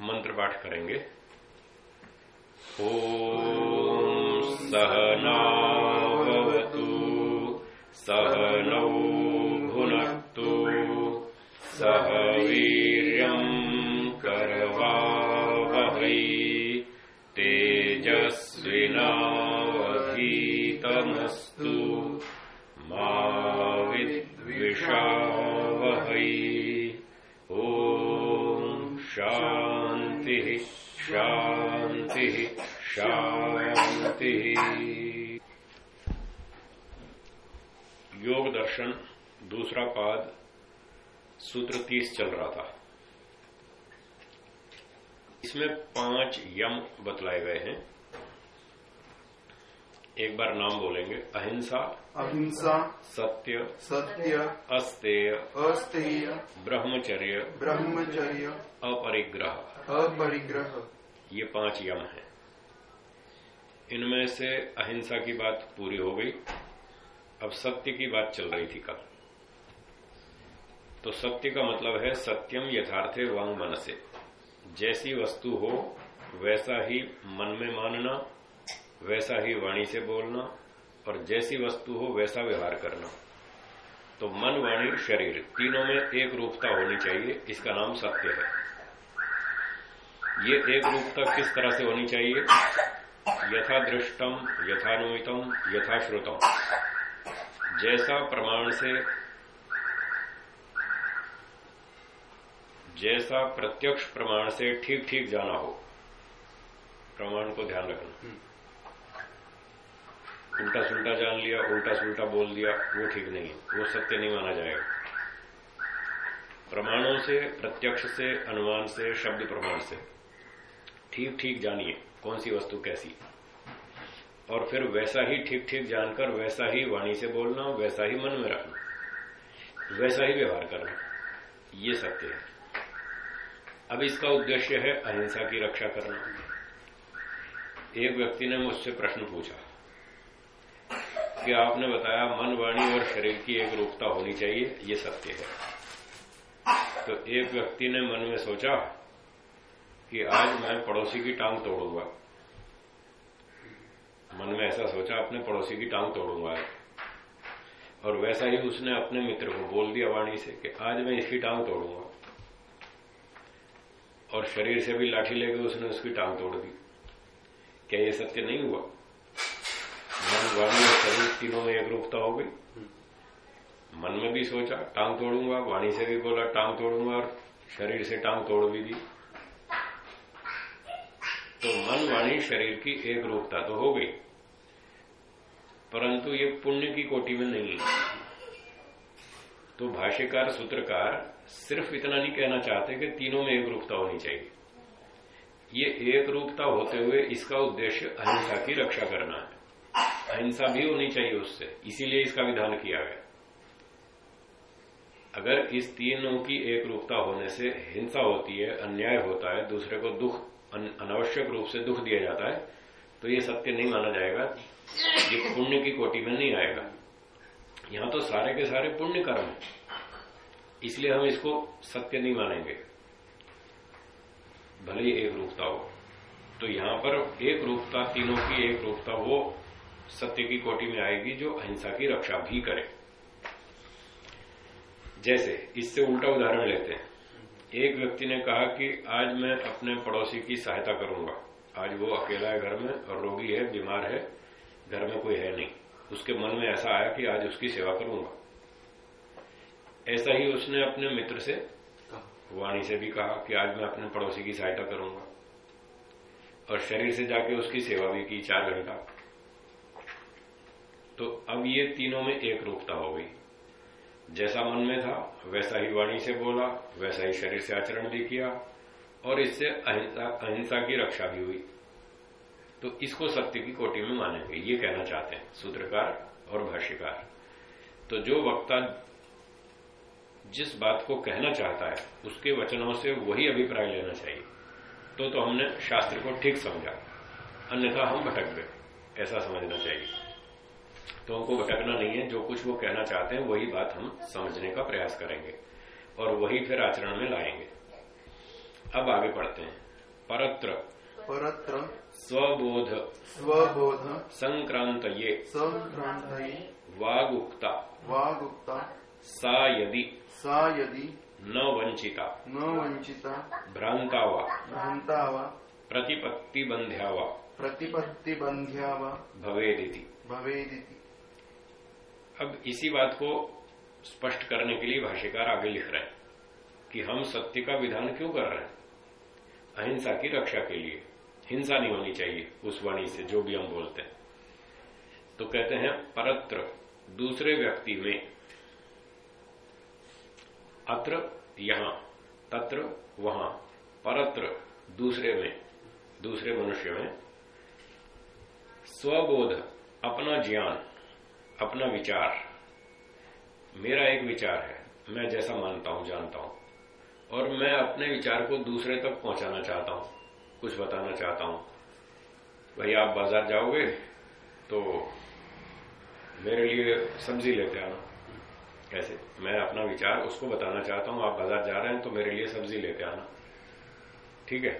मंत्र पाठ करेंगे। ओम सहनावतु सहनौ भुनक्तु सह योग दर्शन दूसरा पाद सूत्र तीस चल रहा था। इसमें पाँच यम बतलाए गए हैं। एक बार नाम बोलेंगे। अहिंसा अहिंसा सत्य सत्य अस्तेय अस्तेय ब्रह्मचर्य ब्रह्मचर्य अपरिग्रह। अपरिग्रह। ये पाँच यम हैं। इनमें से अहिंसा की बात पूरी हो गई। अब सत्य की बात चल रही थी कल। तो सत्य का मतलब है सत्यम यथार्थे वांग मन से जैसी वस्तु हो, वैसा ही मन में मानना, वैसा ही वाणी से बोलना, और जैसी वस्तु हो, वैसा व्यवहार करना। तो मन, वाणी, शरीर तीनों में एक रूपता होनी चाहिए, इसका नाम सत्य है। ये एक रूपता किस तरह से होनी चाहिए? यथा दृष्टम यथानुमितम, यथाश्रुतम। जैसा प्रमाण से जैसा प्रत्यक्ष प्रमाण से ठीक ठीक जाना हो प्रमाण को ध्यान रखना। उल्टा सुल्टा जान लिया उल्टा सुल्टा बोल दिया वो ठीक नहीं है वो सत्य नहीं माना जाएगा। प्रमाणों से प्रत्यक्ष से अनुमान से शब्द प्रमाण से ठीक ठीक जानिए कौन सी वस्तु कैसी। और फिर वैसा ही ठीक ठीक जानकर, वैसा ही वाणी से बोलना, वैसा ही मन में रखना, वैसा ही व्यवहार करना, ये सत्य है। अब इसका उद्देश्य है अहिंसा की रक्षा करना। एक व्यक्ति ने मुझसे प्रश्न पूछा कि आपने बताया मन, वाणी और शरीर की एक रूपता होनी चाहिए, ये सत्य है। तो एक व्यक्ति ने मन में सोचा कि आज मैं पड़ोसी की टांग तोड़ूँगा। मन में ऐसा सोचा, अपने पड़ोसी की टांग तोड़ूँगा। और वैसा ही उसने अपने मित्र को बोल दिया वाणी से कि, आज मैं इसकी टांग तोड़ूँगा। और शरीर से भी लाठी लेकर उसने उसकी टांग तोड़ दी। क्या ये सत्य नहीं हुआ? मन, वाणी और शरीर तीनों में एक रूपता हो गई। मन में भी सोचा, टांग तोड़ूँगा। वाणी से भी बोला, टांग तोड़ूँगा। और शरीर से टांग तोड़ भी दी। तो मन वाणी शरीर की एक रूपता तो हो गई परंतु ये पुण्य की कोटि में नहीं। तो भाष्यकार, सूत्रकार सिर्फ़ इतना नहीं कहना चाहते कि तीनों में एक रूपता होनी चाहिए। ये एक रूपता होते हुए इसका उद्देश्य अहिंसा की रक्षा करना है। अहिंसा भी होनी चाहिए उससे, इसीलिए इसका विधान किया गया। अगर इस तीनों की एक रूपता होने से हिंसा होती है, अन्याय होता है, दूसरे को दुख अनावश्यक रूप से दुख दिया जाता है तो ये सत्य नहीं माना जाएगा, ये पुण्य की कोटि में नहीं आएगा। यहाँ तो सारे के सारे पुण्य कर्म है, इसलिए हम इसको सत्य नहीं मानेंगे। भले ही एक रूपता हो तो यहाँ पर एक रूपता, तीनों की एक रूपता वो सत्य की कोटि में आएगी जो अहिंसा की रक्षा भी करे। जैसे, इससे उल्टा उदाहरण लेते हैं। एक व्यक्ति ने कहा कि आज मैं अपने पड़ोसी की सहायता करूँगा। आज वो अकेला है घर में और रोगी है, बीमार है, घर में कोई है नहीं। उसके मन में ऐसा आया कि आज उसकी सेवा करूँगा। ऐसा ही उसने अपने मित्र से, वाणी से भी कहा कि आज मैं अपने पड़ोसी की सहायता करूँगा। और शरीर से जाके उसकी सेवा भी की चार घंटा। तो अब ये तीनों में एक रूपता हो गई। जैसा मन में था, वैसा ही वाणी से बोला, वैसा ही शरीर से आचरण भी किया, और इससे अहिंसा की रक्षा भी हुई। तो इसको सत्य की कोटि में मानेंगे, ये कहना चाहते हैं, सूत्रकार और भाष्यकार। तो जो वक्ता जिस बात को कहना चाहता है, उसके वचनों से वही अभिप्राय लेना चाहिए। तो तो हमने शास्त्र को ठीक समझा, अन्यथा हम भटक गए, ऐसा समझना चाहिए। तो हमको भटकना नहीं है जो कुछ वो कहना चाहते हैं वही बात हम समझने का प्रयास करेंगे और वही फिर आचरण में लाएँगे। अब आगे पढ़ते हैं। परत्र। परत्र। स्वबोध। स्वबोध। संक्रांत ये संक्रांतये। वागुक्ता। वागुक्ता। सा यदि। सा यदि। न वंचिता। न वंचिता। भ्रांता वा भ्रांता वा प्रतिपत्ति बंध्या वा प्रतिपत्तिबंध्या वा भवेदिति। भवेदिति। अब इसी बात को स्पष्ट करने के लिए भाष्यकार आगे लिख रहे हैं कि हम सत्य का विधान क्यों कर रहे हैं? अहिंसा की रक्षा के लिए। हिंसा नहीं होनी चाहिए, उस वाणी से, जो भी हम बोलते हैं। तो कहते हैं, परत्र, दूसरे व्यक्ति में, अत्र, यहाँ, तत्र, वहाँ, परत्र, दूसरे में, दूसरे मनुष्य में, स्वबोध, अपना ज्ञान अपना विचार। मेरा एक विचार है, मैं जैसा मानता हूँ, जानता हूँ। और मैं अपने विचार को दूसरे तक पहुंचाना चाहता हूँ, कुछ बताना चाहता हूँ। भाई, आप बाज़ार जाओगे तो मेरे लिए सब्ज़ी लेते आना। कैसे? मैं अपना विचार उसको बताना चाहता हूँ, आप बाज़ार जा रहे हैं तो मेरे लिए सब्ज़ी लेते आना। ठीक है?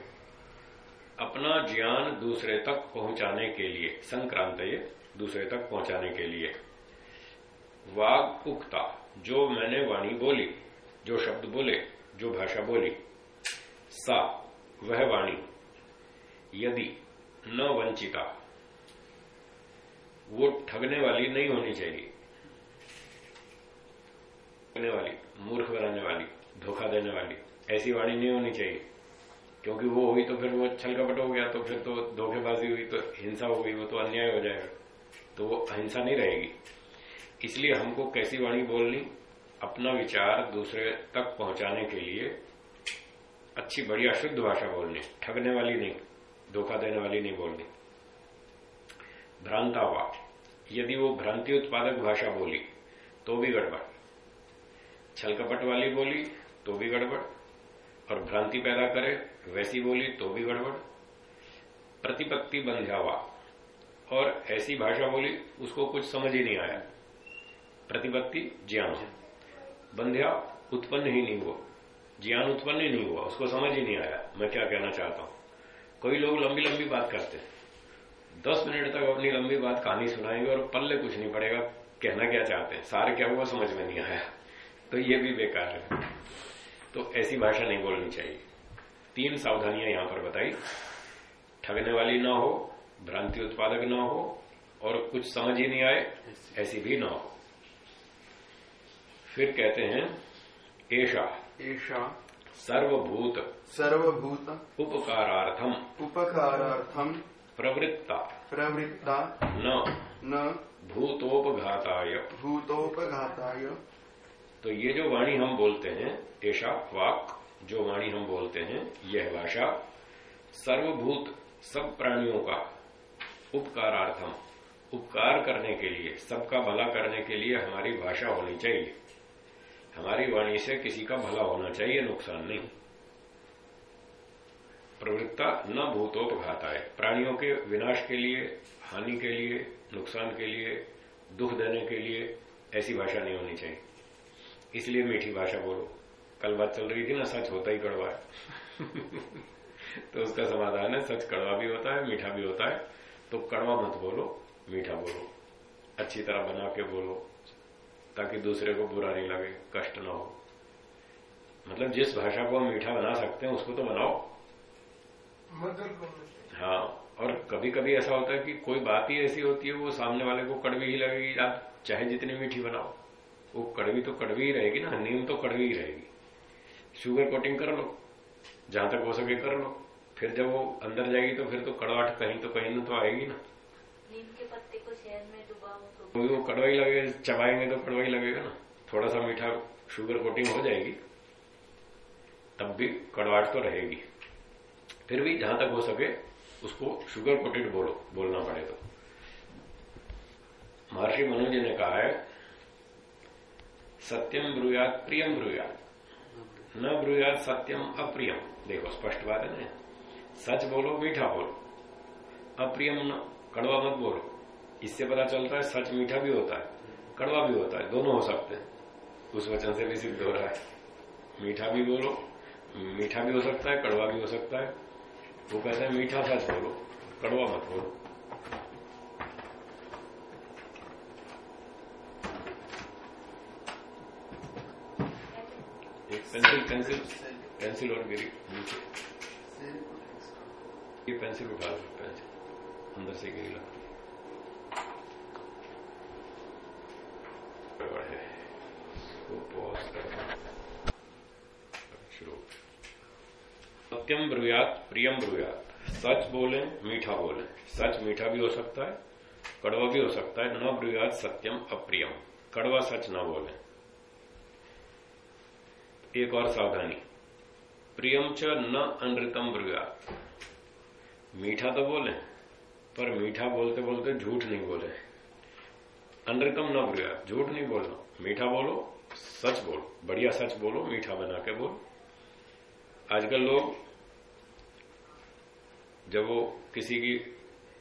अपना ज्ञान दूसरे तक पहुँचाने के लिए, संक्रांत ये, दूसरे तक पहुँचाने के लिए। वाग उक्ता जो मैंने वाणी बोली, जो शब्द बोले, जो भाषा बोली। सा, वह वाणी। यदि, न वंचिता। वो ठगने वाली नहीं होनी चाहिए। ठगने वाली, मूर्ख बनाने वाली, धोखा देने वाली, ऐसी वाणी नहीं होनी चाहिए। क्योंकि वो हुई तो फिर वो छल कपट हो गया तो फिर तो धोखेबाजी हुई तो हिंसा हो गई, वो तो अन्याय हो जाएगा। तो वो अहिंसा नहीं रहेगी। इसलिए हमको कैसी वाणी बोलनी? अपना विचार दूसरे तक पहुँचाने के लिए अच्छी, बढ़िया, शुद्ध भाषा बोलनी। ठगने वाली नहीं, धोखा देने वाली नहीं बोलनी। भ्रांतावा यदि वो भ्रांति उत्पादक भाषा बोली तो भी गड़बड़। छल कपट वाली बोली तो भी गड़बड़। और भ्रांति पैदा करे, वैसी बोली तो भी गड़बड़। प्रतिपत्ति बंध्यावा और ऐसी भाषा बोली, उसको कुछ समझ ही नहीं आया। प्रतिपत्ति ज्ञान बंध्या, उत्पन्न ही नहीं हुआ। ज्ञान उत्पन्न ही नहीं हुआ। उसको समझ ही नहीं आया। मैं क्या कहना चाहता हूँ? कोई लोग लंबी लंबी बात करते हैं। दस मिनट तक अपनी लंबी बात कहानी सुनाएँगे और पल्ले कुछ नहीं पड़ेगा। कहना क्या चाहते हैं? सारे क्या हुआ समझ में नहीं आया। तो ये भी बेकार है। तो ऐसी भाषा नहीं बोलनी चाहिए। तीन सावधानियाँ यहाँ पर बताई। ठगने वाली ना हो, भ्रांति उत्पादक ना हो और कुछ समझ ही नहीं आए, ऐसी भी ना हो। फिर कहते हैं ऐशा एषा। सर्वभूत। सर्वभूत। उपकारार्थम। उपकारार्थम। प्रवृत्ता। प्रवृत्ता। न। न। भूतोपघाताय। भूतोपघाताय। तो ये जो वाणी हम बोलते हैं ऐशा वाक जो वाणी हम बोलते हैं यह भाषा सर्वभूत सब प्राणियों का उपकारार्थम। उपकार करने के लिए सबका भला करने के लिए हमारी भाषा होनी चाहिए। हमारी वाणी से किसी का भला होना चाहिए, नुकसान नहीं। प्रवृत्ता न भूतोपघाता है प्राणियों के विनाश के लिए, हानि के लिए, नुकसान के लिए, दुख देने के लिए ऐसी भाषा नहीं होनी चाहिए। इसलिए मीठी भाषा बोलो। कल बात चल रही थी ना, सच होता ही कड़वा है। तो उसका समाधान है, सच कड़वा भी होता है, मीठा भी होता है। तो कड़वा मत बोलो, मीठा बोलो। अच्छी तरह बना के बोलो। ताकि दूसरे को बुरा नहीं लगे कष्ट ना हो। मतलब जिस भाषा को हम मीठा बना सकते हैं उसको तो बनाओ। हाँ और कभी कभी ऐसा होता है कि कोई बात ही ऐसी होती है वो सामने वाले को कड़वी ही लगेगी आप चाहे जितनी मीठी बनाओ। वो कड़वी तो कड़वी ही रहेगी ना नीम तो कड़वी ही रहेगी। शुगर कोटिंग कर लो जहाँ तक हो सके कर लो। फिर जब वो अंदर जाएगी तो फिर तो कड़वाहट कहीं तो कहीं न तो आएगी ना। नीम के पत्ते को में तो क्योंकि वो लगेगा चबाएँगे तो कड़वा ही लगेगा ना। थोड़ा सा मीठा शुगर कोटिंग हो जाएगी, तब भी कड़वाहट तो रहेगी। फिर भी जहाँ तक हो सके उसको शुगर कोटेड बोलो, बोलना पड़े तो। महर्षि मनु जी ने कहा है, सत्यम ब्रुयात प्रियम ब्रुयात। न ब्रुयात सत्यम अप्रियम। देखो, स्पष्ट बात है ना? सच बोलो, मीठा बोलो। अप्रियम न कड़वा मत बोलो। इससे पता चलता है सच मीठा भी होता है कड़वा भी होता है दोनों हो सकते हैं। उस वचन से भी सिद्ध हो रहा है। मीठा भी बोलो मीठा भी हो सकता है कड़वा भी हो सकता है। वो कहते हैं मीठा सच बोलो कड़वा मत बोलो। एक पेंसिल पेंसिल पेंसिल और गिरी नीचे। ये पेंसिल उठा लो पेंसिल। अंदर से गिरी लगती सत्यम ब्रुयात, प्रियम ब्रुयात। सच बोले, मीठा बोले। सच मीठा भी हो सकता है, कड़वा भी हो सकता है। न ब्रुयात, सत्यम, अप्रियम। कड़वा सच न बोले। एक और सावधानी। प्रियम च न अनृतम ब्रुयात। मीठा तो बोले पर मीठा बोलते बोलते झूठ नहीं बोले। अनृतम न ब्रुयात झूठ नहीं बोलना। मीठा बोलो, सच बोलो। बढ़िया सच बोलो, मीठा बना के बोलो। आजकल लोग जब वो किसी की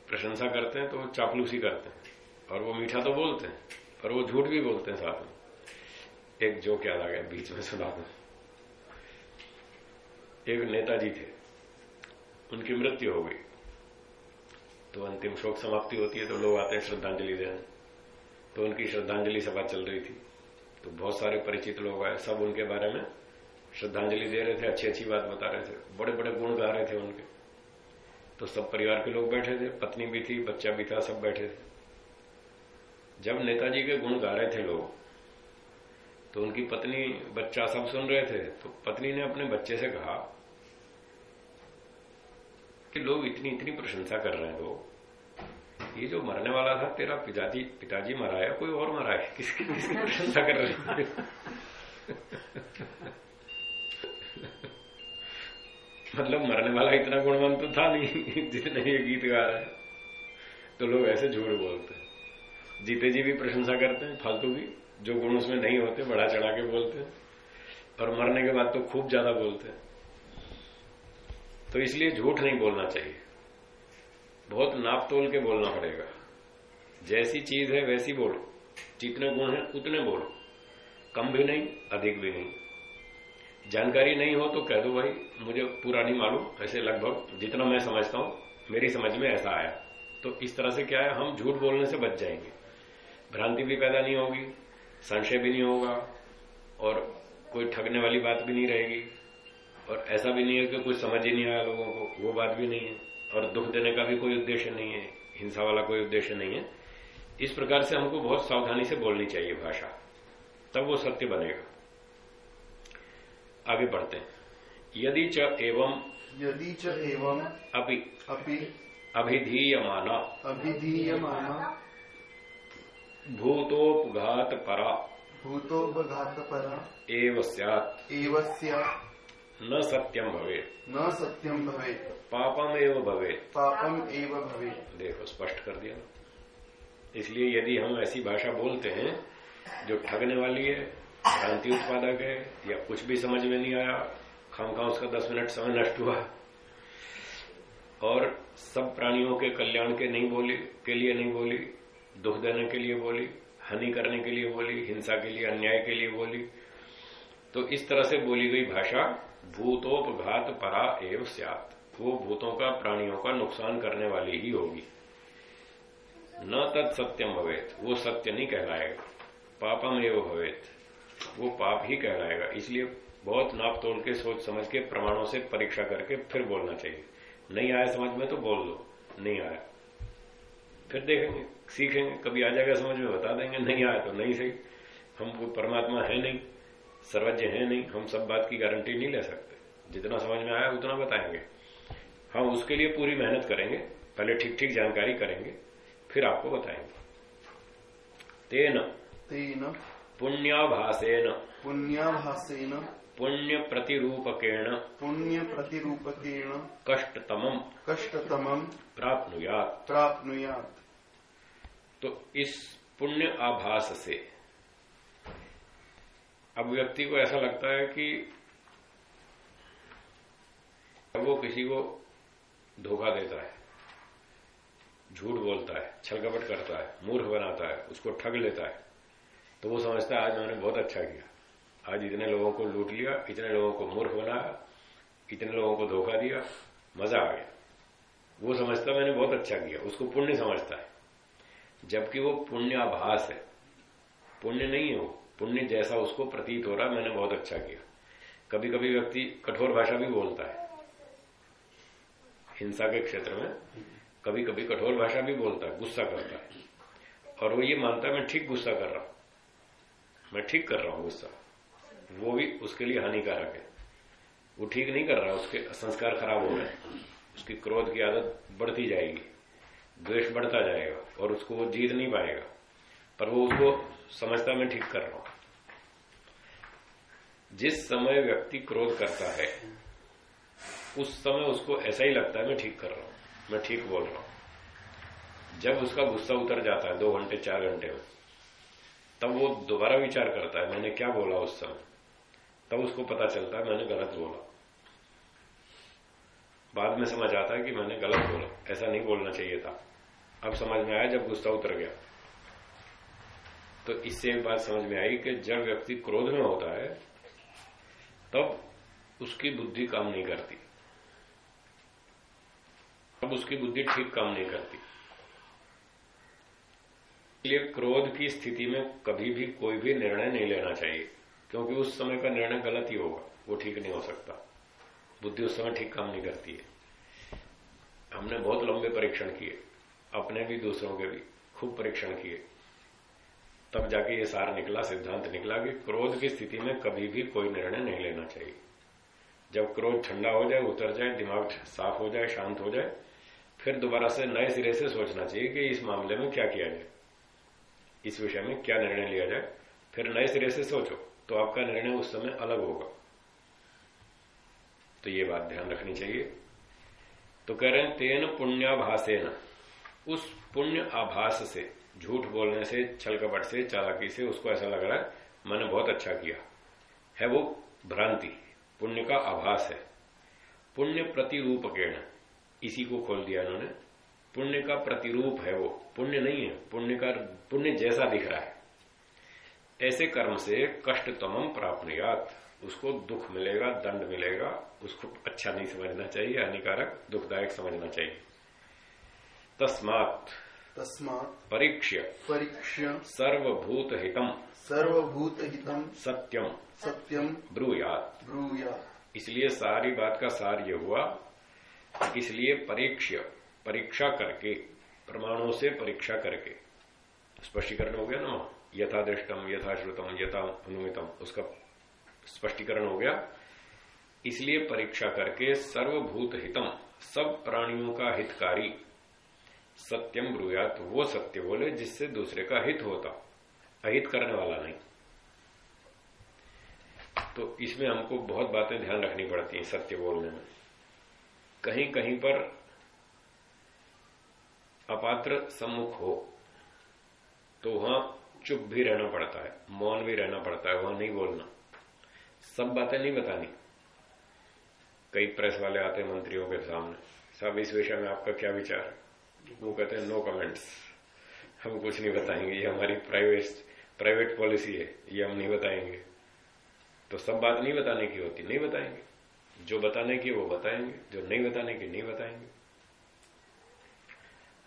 प्रशंसा करते हैं तो वो चापलूसी करते हैं। और वो मीठा तो बोलते हैं, पर वो झूठ भी बोलते हैं साथ में। एक जो क्या गया, बीच में सुना दू एक नेताजी थे, उनकी मृत्यु हो गई। तो अंतिम शोक समाप्ति होती है तो लोग आते हैं श्रद्धांजलि देने। तो उनकी श्रद्धांजलि सभा चल रही थी। तो बहुत सारे परिचित लोग आए, सब उनके बारे में श्रद्धांजलि दे रहे थे अच्छी अच्छी बात बता रहे थे। बड़े बड़े गुण गा रहे थे उनके। तो सब परिवार के लोग बैठे थे, पत्नी भी थी, बच्चा भी था, सब बैठे थे। जब नेताजी के गुण गा रहे थे लोग तो उनकी पत्नी, बच्चा सब सुन रहे थे तो पत्नी ने अपने बच्चे से कहा कि लोग इतनी इतनी प्रशंसा कर रहे हैं लोग ये जो मरने वाला था, तेरा पिताजी पिताजी मरा है कोई और मरा है? किसकी किसकी प्रशंसा कर रहे हैं? मतलब मरने वाला इतना गुणवंत तो था नहीं, जितने ये गीत गा रहा है तो लोग ऐसे झूठ बोलते हैं। जीते जी भी प्रशंसा करते हैं, फालतू की जो गुण उसमें नहीं होते, बढ़ा चढ़ा के बोलते हैं, और मरने के बाद तो खूब ज़्यादा बोलते हैं। तो इसलिए झूठ नहीं बोलना चाहिए। बहुत नाप तोल के बोलना पड़ेगा। जैसी चीज़ है वैसी बोलो। जितने गुण है उतने बोलो। कम भी नहीं, अधिक भी नहीं। जानकारी नहीं हो तो कह दो भाई, मुझे पूरा नहीं मालूम। ऐसे लगभग जितना मैं समझता हूँ, मेरी समझ में ऐसा आया। तो इस तरह से क्या है, हम झूठ बोलने से बच जाएँगे। भ्रांति भी पैदा नहीं होगी, संशय भी नहीं होगा, और कोई ठगने वाली बात भी नहीं रहेगी। और ऐसा भी नहीं है कि कुछ समझ ही नहीं आया लोगों को वो बात भी नहीं है। और दुख देने का भी कोई उद्देश्य नहीं है हिंसा वाला कोई उद्देश्य नहीं है। इस प्रकार से हमको बहुत सावधानी से बोलनी चाहिए भाषा तब वो सत्य बनेगा। आगे बढ़ते हैं। यदि च एवं यदि च एवं अपि अपि अभिधीयमाना अभिधीयमाना भूतोपघात परा भूतोपघातपरा एव स्यात्। एव स्यात्। न सत्यम भवे न सत्यम भवे पापम एव भवे पापम एव भवेत्। देखो स्पष्ट कर दिया। इसलिए यदि हम ऐसी भाषा बोलते हैं जो ठगने वाली है भ्रांति उत्पादक है या कुछ भी समझ में नहीं आया खाम खाम उसका दस मिनट समय नष्ट हुआ और सब प्राणियों के कल्याण के नहीं बोली के लिए नहीं बोली दुख देने के लिए बोली हानि करने के लिए बोली हिंसा के लिए अन्याय के लिए बोली तो इस तरह से बोली गई भाषा भूतोपघात परा एव स्यात। वो भूतों का, प्राणियों का नुकसान करने वाली ही होगी। न तत् सत्यम भवेत, वो सत्य नहीं कहलाएगा। पापम एव भवेत, वो पाप ही कहलाएगा। इसलिए बहुत नाप तोड़ के, सोच समझ के, प्रमाणों से परीक्षा करके फिर बोलना चाहिए। नहीं आया समझ में तो बोल दो, नहीं आया। फिर देखेंगे, सीखेंगे, कभी आ जाएगा समझ में, बता देंगे, नहीं आया तो नहीं सही। हम परमात्मा है नहीं। सर्वज्ञ है नहीं हम सब बात की गारंटी नहीं ले सकते। जितना समझ में आया उतना बताएँगे। हम उसके लिए पूरी मेहनत करेंगे पहले ठीक ठीक जानकारी करेंगे फिर आपको बताएँगे। तेन। तेन। पुण्याभासेन। पुण्याभासेन। पुण्य प्रतिरूपकेण पुण्य प्रतिरूपकेण कष्टतमम। कष्टतमं प्राप्नुयात। प्राप्नुयात्। तो इस पुण्य आभास से अब व्यक्ति को ऐसा लगता है कि वो किसी को धोखा देता है, झूठ बोलता है, छलकपट करता है, मूर्ख बनाता है, उसको ठग लेता है तो वो समझता है, आज मैंने बहुत अच्छा किया। आज इतने लोगों को लूट लिया, इतने लोगों को मूर्ख बनाया, इतने लोगों को धोखा दिया, मज़ा आ गया। वो समझता मैंने बहुत अच्छा किया, उसको पुण्य समझता है। जबकि वो पुण्याभास है, पुण्य नहीं है वो। पुण्य जैसा उसको प्रतीत हो रहा, मैंने बहुत अच्छा किया। कभी कभी व्यक्ति कठोर भाषा भी बोलता है। हिंसा के क्षेत्र में कभी कभी कठोर भाषा भी बोलता है, गुस्सा करता है। और वो ये मानता है, मैं ठीक गुस्सा कर रहा हूँ। मैं ठीक कर रहा हूँ गुस्सा। वो भी उसके लिए हानिकारक है। वो ठीक नहीं कर रहा, उसके संस्कार खराब हो रहे हैं। उसकी क्रोध की आदत बढ़ती जाएगी, द्वेष बढ़ता जाएगा, और उसको वो जीत नहीं पाएगा। पर वो उसको समझता मैं ठीक कर रहा हूँ। जिस समय व्यक्ति क्रोध करता है, उस समय उसको ऐसा ही लगता है, मैं ठीक कर रहा हूँ, मैं ठीक बोल रहा हूँ। जब उसका गुस्सा उतर जाता है, दो घंटे, चार घंटे में, तब वो दोबारा विचार करता है, मैंने क्या बोला उस समय? तब उसको पता चलता है, मैंने गलत बोला। बाद में समझ आता है कि मैंने गलत बोला, ऐसा नहीं बोलना चाहिए था। अब समझ में आया, जब गुस्सा उतर गया तो इससे एक बात समझ में आई कि जब व्यक्ति क्रोध में होता है तब उसकी बुद्धि काम नहीं करती। तब उसकी बुद्धि ठीक काम नहीं करती। इसलिए क्रोध की स्थिति में कभी भी कोई भी निर्णय नहीं लेना चाहिए, क्योंकि उस समय का निर्णय गलत ही होगा, वो ठीक नहीं हो सकता। बुद्धि उस समय ठीक काम नहीं करती है। हमने बहुत लंबे परीक्षण किए, अपने भी, दूसरों के भी, खूब परीक्षण किए। तब जाके ये सार निकला, सिद्धांत निकला कि क्रोध की स्थिति में कभी भी कोई निर्णय नहीं लेना चाहिए। जब क्रोध ठंडा हो जाए, उतर जाए, दिमाग साफ़ हो जाए, शांत हो जाए, फिर दोबारा से नए सिरे से सोचना चाहिए कि इस मामले में क्या किया जाए, इस विषय में क्या निर्णय लिया जाए। फिर नए सिरे से सोचो तो आपका निर्णय उस समय अलग होगा। तो ये बात ध्यान रखनी चाहिए। तो कह रहे हैं, तेन पुण्याभासेन। उस पुण्य आभास से झूठ बोलने से छल कपट से, चालाकी से उसको ऐसा लग रहा है, मैंने बहुत अच्छा किया। है वो भ्रांति, पुण्य का आभास है। पुण्य प्रतिरूपकेण, इसी को खोल दिया इन्होंने। पुण्य का प्रतिरूप है वो। पुण्य नहीं है, पुण्य का, पुण्य जैसा दिख रहा है। ऐसे कर्म से कष्टतम प्राप्त उसको दुख मिलेगा, दंड मिलेगा, उसको अच्छा नहीं समझना चाहिए, हानिकारक, दुखदायक समझना चाहिए। तस्मात तस्मात् परीक्ष्य। परीक्ष्य। सर्वभूत हितम सर्वभूत हितम सत्यम। सत्यम। ब्रूयात। ब्रूयात्। इसलिए सारी बात का सार ये हुआ इसलिए परीक्ष्य परीक्षा करके प्रमाणों से परीक्षा करके। स्पष्टीकरण हो गया ना? यथा दृष्टम यथा श्रुतम यथा अनुमितम उसका स्पष्टीकरण हो गया। इसलिए परीक्षा करके सर्वभूत हितम सब प्राणियों का हितकारी। सत्यम ब्रुयात, वो सत्य बोले जिससे दूसरे का हित होता। अहित करने वाला नहीं। तो इसमें हमको बहुत बातें ध्यान रखनी पड़ती हैं सत्य बोलने में। कहीं कहीं पर अपात्र सम्मुख हो तो वहाँ चुप भी रहना पड़ता है, मौन भी रहना पड़ता है, वहाँ नहीं बोलना। सब बातें नहीं बतानी। कई प्रेस वाले आते मंत्रियों के सामने। सब इस विषय में आपका क्या विचार है? वो कहते हैं नो कमेंट्स हम कुछ नहीं बताएँगे, ये हमारी प्राइवेट प्राइवेट पॉलिसी है, ये हम नहीं बताएँगे। तो सब बात नहीं बताने की होती, नहीं बताएँगे। जो बताने की वो बताएँगे, जो नहीं बताने की नहीं बताएँगे।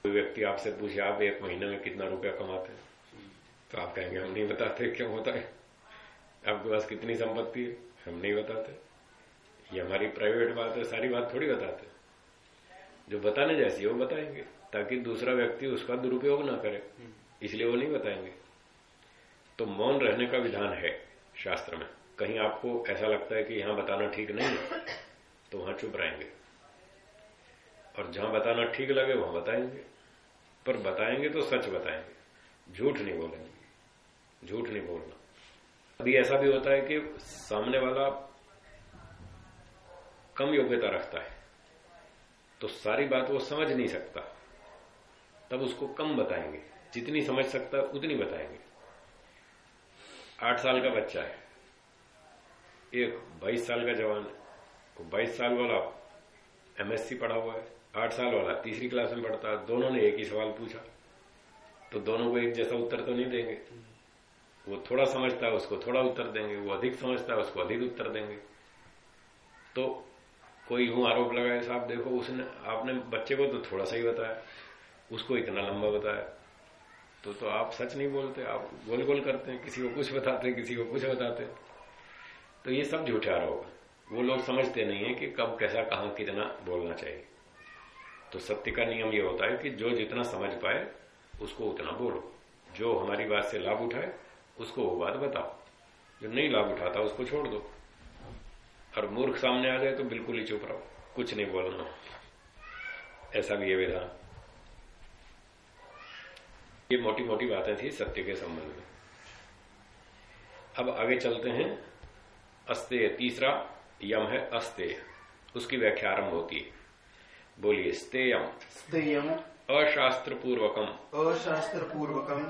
कोई व्यक्ति आपसे पूछे, आप एक महीने में कितना रुपया कमाते हैं? तो आप कहेंगे, हम नहीं बताते, क्यों होता है? आपके पास कितनी संपत्ति है? हम नहीं बताते। ये हमारी प्राइवेट बात है, सारी बात थोड़ी बताते। जो बताने जैसी है, वो बताएँगे। ताकि दूसरा व्यक्ति उसका दुरुपयोग ना करे। इसलिए वो नहीं बताएँगे। तो मौन रहने का विधान है शास्त्र में। कहीं आपको ऐसा लगता है कि यहाँ बताना ठीक नहीं है तो वहाँ चुप रहेंगे। और जहाँ बताना ठीक लगे, वहाँ बताएँगे। पर बताएँगे तो सच बताएँगे। झूठ नहीं बोलेंगे। झूठ नहीं बोलना। अभी ऐसा भी होता है कि सामने वाला कम योग्यता रखता है तो सारी बात वो समझ नहीं सकता। तब उसको कम बताएँगे। जितनी समझ सकता है उतनी बताएँगे। आठ साल का बच्चा है। एक बाईस साल का जवान है। बाईस साल वाला एमएससी पढ़ा हुआ है। आठ साल वाला तीसरी क्लास में पढ़ता है। दोनों ने एक ही सवाल पूछा। तो दोनों को एक जैसा उत्तर तो नहीं देंगे। वो थोड़ा समझता है, उसको थोड़ा उत्तर देंगे। वो अधिक समझता है, उसको अधिक उत्तर देंगे। तो कोई यूँ आरोप लगाए, साहब देखो, उसने, आपने बच्चे को तो थोड़ा सा ही बताया। उसको इतना लंबा बताया। तो तो आप सच नहीं बोलते, आप गोल गोल करते हैं, किसी को कुछ बताते हैं, किसी को कुछ बताते हैं। तो ये सब झूठा आरोप है। वो लोग समझते नहीं है कि कब, कैसा, कहा, कितना बोलना चाहिए। तो सत्य का नियम ये होता है कि जो जितना समझ पाए, उसको उतना बोलो। जो हमारी बात से लाभ उठाए, उसको वो बात बताओ। जो नहीं लाभ उठाता, उसको छोड़ दो। और मूर्ख सामने आ जाए तो बिल्कुल ही चुप रहो। कुछ नहीं बोलना। ऐसा भी है विधान। ये मोटी मोटी बातें थी सत्य के संबंध में। अब आगे चलते हैं। अस्तेय तीसरा यम है अस्तेय उसकी व्याख्या आरंभ होती है। बोलिए स्तेयम। स्तेयम। अशास्त्र पूर्वकम अशास्त्र पूर्वकम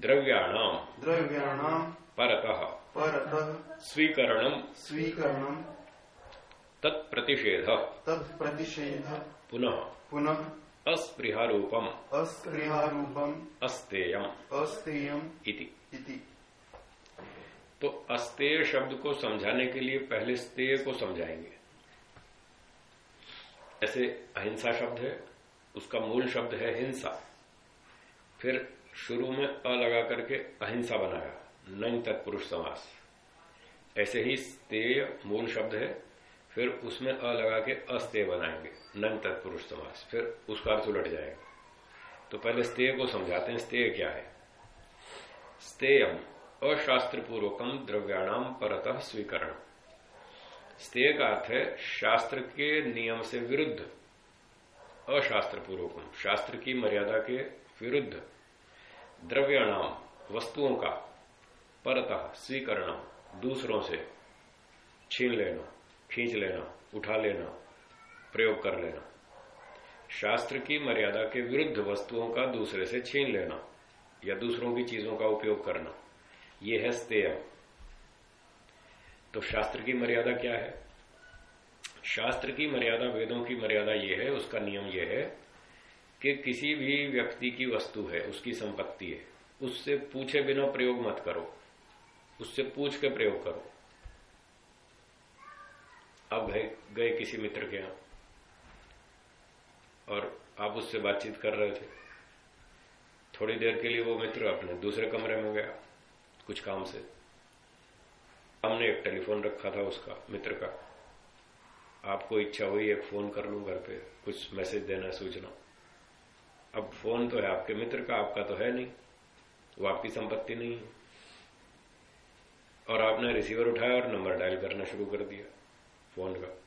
द्रव्याणाम। द्रव्याणाम। परतः। परतः। स्वीकरणम। स्वीकरणम। तत्प्रतिषेध। तत्प्रतिषेध। पुनः। पुनः। अस्पृहारूपम। अस्क्रियारूपम अस्तेयम। अस्तेयम। इति। इति। तो अस्तेय शब्द को समझाने के लिए पहले स्तेय को समझाएँगे। ऐसे अहिंसा शब्द है उसका मूल शब्द है हिंसा। फिर शुरू में अ लगा करके अहिंसा बनाया नंग तत्पुरुष समास। ऐसे ही स्तेय मूल शब्द है फिर उसमें अ लगा के अस्तेय बनाएँगे नंग तत्पुरुष समास। फिर उसका अर्थ उलट जाएगा। तो पहले स्तेय को समझाते हैं, स्तेय क्या है? स्तेयम अशास्त्र पूर्वकम द्रव्याणाम परतः स्वीकरण। स्तेय का अर्थ है, शास्त्र के नियम से विरुद्ध। अशास्त्र पूर्वकम शास्त्र की मर्यादा के विरुद्ध। द्रव्याणाम, वस्तुओं का परतः स्वीकरण दूसरों से छीन लेना। खींच लेना, उठा लेना, प्रयोग कर लेना। शास्त्र की मर्यादा के विरुद्ध वस्तुओं का दूसरे से छीन लेना या दूसरों की चीज़ों का उपयोग करना यह है स्तेय। तो शास्त्र की मर्यादा क्या है? शास्त्र की मर्यादा, वेदों की मर्यादा यह है, उसका नियम यह है कि किसी भी व्यक्ति की वस्तु है, उसकी संपत्ति है, उससे पूछे बिना प्रयोग मत करो, उससे पूछ के प्रयोग करो। अब गए गए किसी मित्र के यहाँ और आप उससे बातचीत कर रहे थे। थोड़ी देर के लिए वो मित्र अपने दूसरे कमरे में गया, कुछ काम से। हमने एक टेलीफोन रखा था उसका, मित्र का। आपको इच्छा हुई एक फ़ोन कर लू घर पे, कुछ मैसेज देना, सूचना। अब फ़ोन तो है आपके मित्र का, आपका तो है नहीं। वो आपकी संपत्ति नहीं है। और आपने रिसीवर उठाया और नंबर डायल करना शुरू कर दिया। फ़ोन का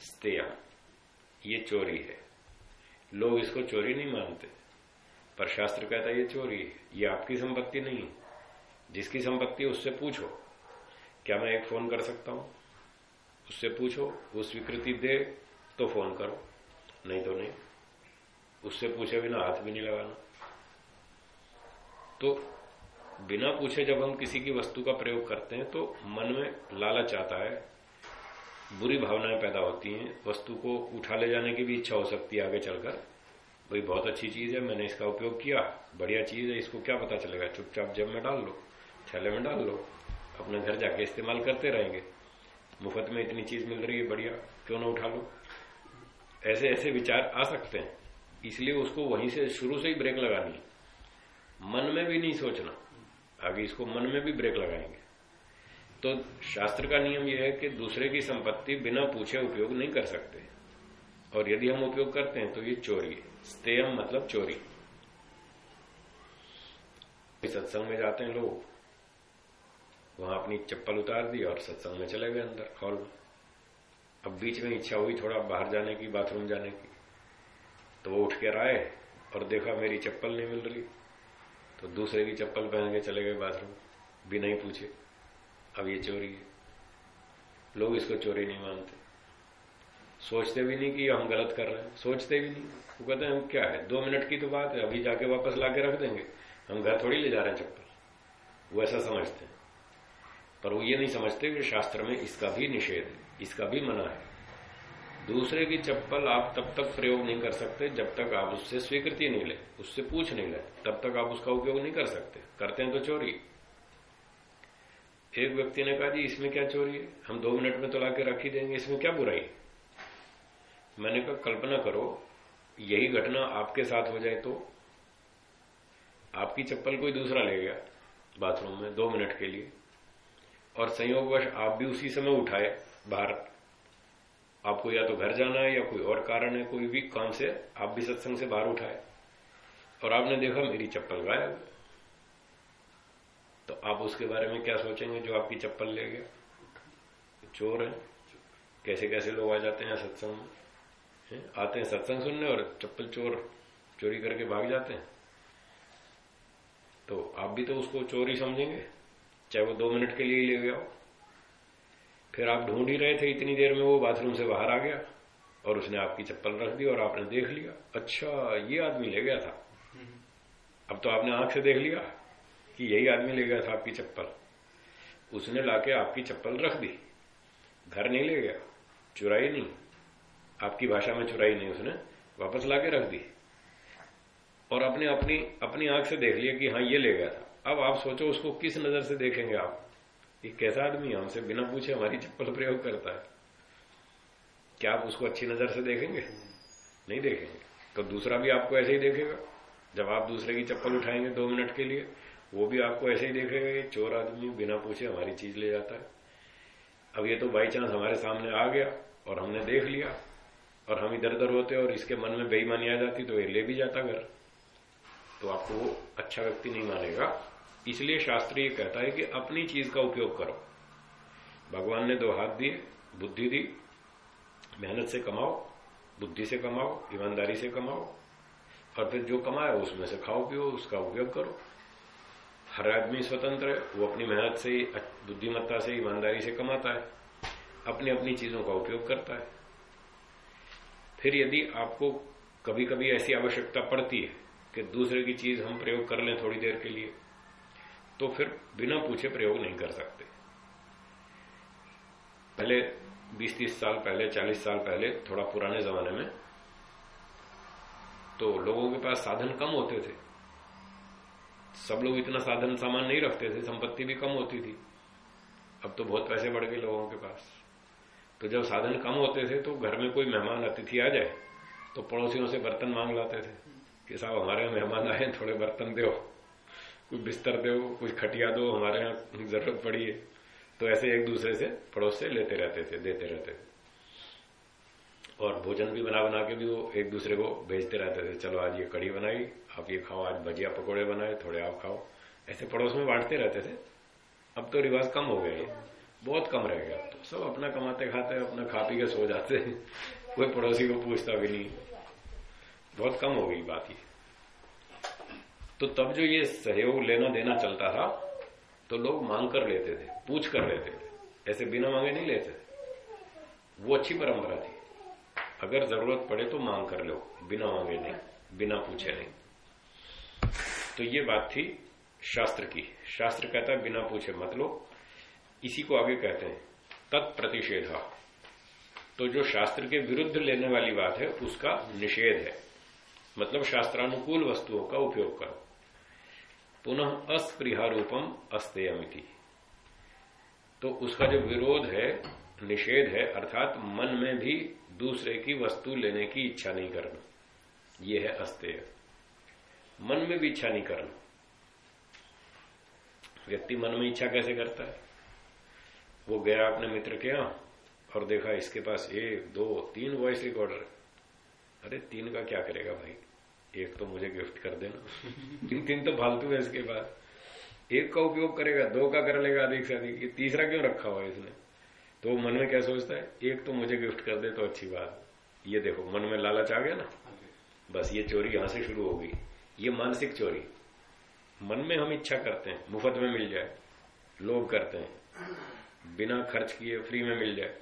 स्तेया ये चोरी है। लोग इसको चोरी नहीं मानते। पर शास्त्र कहता है, ये चोरी है। ये आपकी संपत्ति नहीं है। जिसकी संपत्ति है, उससे पूछो। क्या मैं एक फ़ोन कर सकता हूँ? उससे पूछो, वो स्वीकृति दे तो फ़ोन करो। नहीं तो नहीं। उससे पूछे बिना हाथ भी नहीं लगाना। तो बिना पूछे जब हम किसी की वस्तु का प्रयोग करते हैं तो मन में लालच आता है बुरी भावनाएँ पैदा होती हैं, वस्तु को उठा ले जाने की भी इच्छा हो सकती है आगे चलकर। भाई, बहुत अच्छी चीज़ है, मैंने इसका उपयोग किया, बढ़िया चीज़ है, इसको क्या पता चलेगा? चुपचाप जब में डाल लो, थैले में डाल लो, अपने घर जाके इस्तेमाल करते रहेंगे। मुफ़्त में इतनी चीज़ मिल रही है, बढ़िया, क्यों ना उठा लो? ऐसे ऐसे विचार आ सकते हैं, इसलिए उसको वहीं से शुरू से ही ब्रेक लगानी है। मन में भी नहीं सोचना, आगे इसको मन में भी ब्रेक लगाएँगे। तो शास्त्र का नियम यह है कि दूसरे की संपत्ति बिना पूछे उपयोग नहीं कर सकते। और यदि हम उपयोग करते हैं तो ये चोरी है। स्तेयम मतलब चोरी। सत्संग में जाते हैं लोग। वहाँ अपनी चप्पल उतार दी और सत्संग में चले गए अंदर हॉल में। अब बीच में इच्छा हुई थोड़ा बाहर जाने की, बाथरूम जाने की। तो वो उठ कर आए और देखा मेरी चप्पल नहीं मिल रही। तो दूसरे की चप्पल पहन के चले गए बाथरूम। भी नहीं पूछे। अब ये चोरी है। लोग इसको चोरी नहीं मानते। सोचते भी नहीं कि हम गलत कर रहे हैं। सोचते भी नहीं। वो कहते हैं, हम क्या है? दो मिनट की तो बात है। अभी जाके वापस ला रख देंगे। हम घर थोड़ी ले जा रहे हैं चप्पल। वो ऐसा समझते हैं। पर वो ये नहीं समझते कि शास्त्र में इसका भी निषेध है, इसका भी मना है। दूसरे की चप्पल आप तब तक प्रयोग नहीं कर सकते जब तक आप उससे स्वीकृति नहीं ले, उससे पूछ नहीं ले। तब तक आप उसका उपयोग नहीं कर सकते। करते हैं तो चोरी। एक व्यक्ति ने कहा, जी, इसमें क्या चोरी है? हम दो मिनट में तो ला के रख ही देंगे, इसमें क्या बुराई? मैंने कहा, कल्पना करो, यही घटना आपके साथ हो जाए तो आपकी चप्पल कोई दूसरा ले गया बाथरूम में दो मिनट के लिए और संयोगवश आप भी उसी समय उठाए बाहर। आपको या तो घर जाना है या कोई और कारण है, कोई भी काम से आप भी सत्संग से बाहर उठाए और आपने देखा मेरी चप्पल गायब। आप उसके बारे में क्या सोचेंगे जो आपकी चप्पल ले गया चोर है। कैसे कैसे लोग आ जाते हैं सत्संग में? आते हैं सत्संग सुनने और चप्पल चोर, चोरी करके भाग जाते हैं। तो आप भी तो उसको चोरी समझेंगे, चाहे वो दो मिनट के लिए ही ले गया हो। फिर आप ढूंढ ही रहे थे इतनी देर में वो बाथरूम से बाहर आ गया और उसने आपकी चप्पल रख दी और आपने देख लिया। अच्छा ये आदमी ले गया था। अब तो आपने आँख से देख लिया। कि यही आदमी ले गया था आपकी चप्पल। उसने लाके आपकी चप्पल रख दी। घर नहीं ले गया, चुराई नहीं। आपकी भाषा में चुराई नहीं उसने, वापस लाके रख दी। और अपने अपनी अपनी आँख से देख लिया कि हाँ ये ले गया था। अब आप सोचो उसको किस नज़र से देखेंगे आप? ये कैसा आदमी हमसे बिना पूछे हमारी चप्पल प्रयोग करता है। क्या आप उसको अच्छी नज़र से देखेंगे? नहीं देखेंगे। तो दूसरा भी आपको ऐसे ही देखेगा? जब आप दूसरे की चप्पल उठाएँगे दो मिनट के लिए वो भी आपको ऐसे ही देखेगा कि चोर आदमी बिना पूछे हमारी चीज़ ले जाता है। अब ये तो बाई चांस हमारे सामने आ गया और हमने देख लिया और हम इधर उधर होते और इसके मन में बेईमानी आ जाती तो ये ले भी जाता घर। तो आपको वो अच्छा व्यक्ति नहीं मानेगा। इसलिए शास्त्र ये कहता है कि अपनी चीज़ का उपयोग करो। भगवान ने दो हाथ दिए, बुद्धि दी, मेहनत से कमाओ, बुद्धि से कमाओ, ईमानदारी से कमाओ और फिर जो कमाए उसमें से खाओ, पियो, उसका उपयोग करो। हर आदमी स्वतंत्र है वो अपनी मेहनत से बुद्धिमत्ता से, ईमानदारी से कमाता है अपनी अपनी चीज़ों का उपयोग करता है। फिर यदि आपको कभी कभी ऐसी आवश्यकता पड़ती है कि दूसरे की चीज़ हम प्रयोग कर लें थोड़ी देर के लिए तो फिर बिना पूछे प्रयोग नहीं कर सकते। पहले 20-30 साल पहले 40 साल पहले, थोड़ा पुराने जमाने में तो लोगों के पास साधन कम होते थे। सब लोग इतना साधन सामान नहीं रखते थे, संपत्ति भी कम होती थी। अब तो बहुत पैसे बढ़ गए लोगों के पास। तो जब साधन कम होते थे तो घर में कोई मेहमान अतिथि आ जाए तो पड़ोसियों से बर्तन मांग लाते थे कि साहब, हमारे यहाँ मेहमान आए, थोड़े बर्तन दो कुछ बिस्तर दो कुछ खटिया दो, हमारे यहाँ ज़रूरत पड़ी है। तो ऐसे एक दूसरे से पड़ोस से लेते रहते थे, देते रहते थे। और भोजन भी बना बना के भी वो एक दूसरे को भेजते रहते थे, चलो आज ये कड़ी बनाई आप ये खाओ, आज भजिया पकौड़े बनाए, थोड़े आप खाओ। ऐसे पड़ोस में बांटते रहते थे। अब तो रिवाज कम हो गए बहुत कम रह गया। अब तो सब अपना कमाते खाते, अपना खा पी के सो जाते कोई पड़ोसी को पूछता भी नहीं। बहुत कम हो गई बात ये। तो तब जो ये सहयोग लेना देना चलता था तो लोग मांग कर लेते थे, पूछ कर लेते थे। ऐसे बिना मांगे नहीं लेते। थे वो अच्छी परंपरा थी। अगर ज़रूरत पड़े तो मांग कर लो। बिना मांगे नहीं, बिना पूछे नहीं। तो ये बात थी शास्त्र की। शास्त्र कहता है बिना पूछे मत लो। इसी को आगे कहते हैं, तत्प्रतिषेधा। तो जो शास्त्र के विरुद्ध लेने वाली बात है, उसका निषेध है। मतलब शास्त्रानुकूल वस्तुओं का उपयोग करो। पुनः अस्पृहारूपम अस्तेयमिति। तो उसका जो विरोध है, निषेध है, अर्थात मन में भी दूसरे की वस्तु लेने की इच्छा नहीं करना। यह है अस्तेय। मन में भी इच्छा नहीं करना। व्यक्ति मन में इच्छा कैसे करता है? वो गया अपने मित्र के यहाँ और देखा इसके पास एक दो तीन वॉइस रिकॉर्डर अरे तीन का क्या करेगा भाई? एक तो मुझे गिफ्ट कर देना। तीन तीन तो फालतू है इसके पास। एक का उपयोग करेगा दो का कर लेगा अधिक से अधिक। ये तीसरा क्यों रखा हुआ है इसने? तो मन में क्या सोचता है? एक तो मुझे गिफ्ट कर दे तो अच्छी बात। ये देखो मन में लालच आ गया ना? बस ये चोरी यहाँ से शुरू होगी ये मानसिक चोरी। मन में हम इच्छा करते हैं, मुफ़्त में मिल जाए, लोग करते हैं, बिना खर्च किए फ्री में मिल जाए,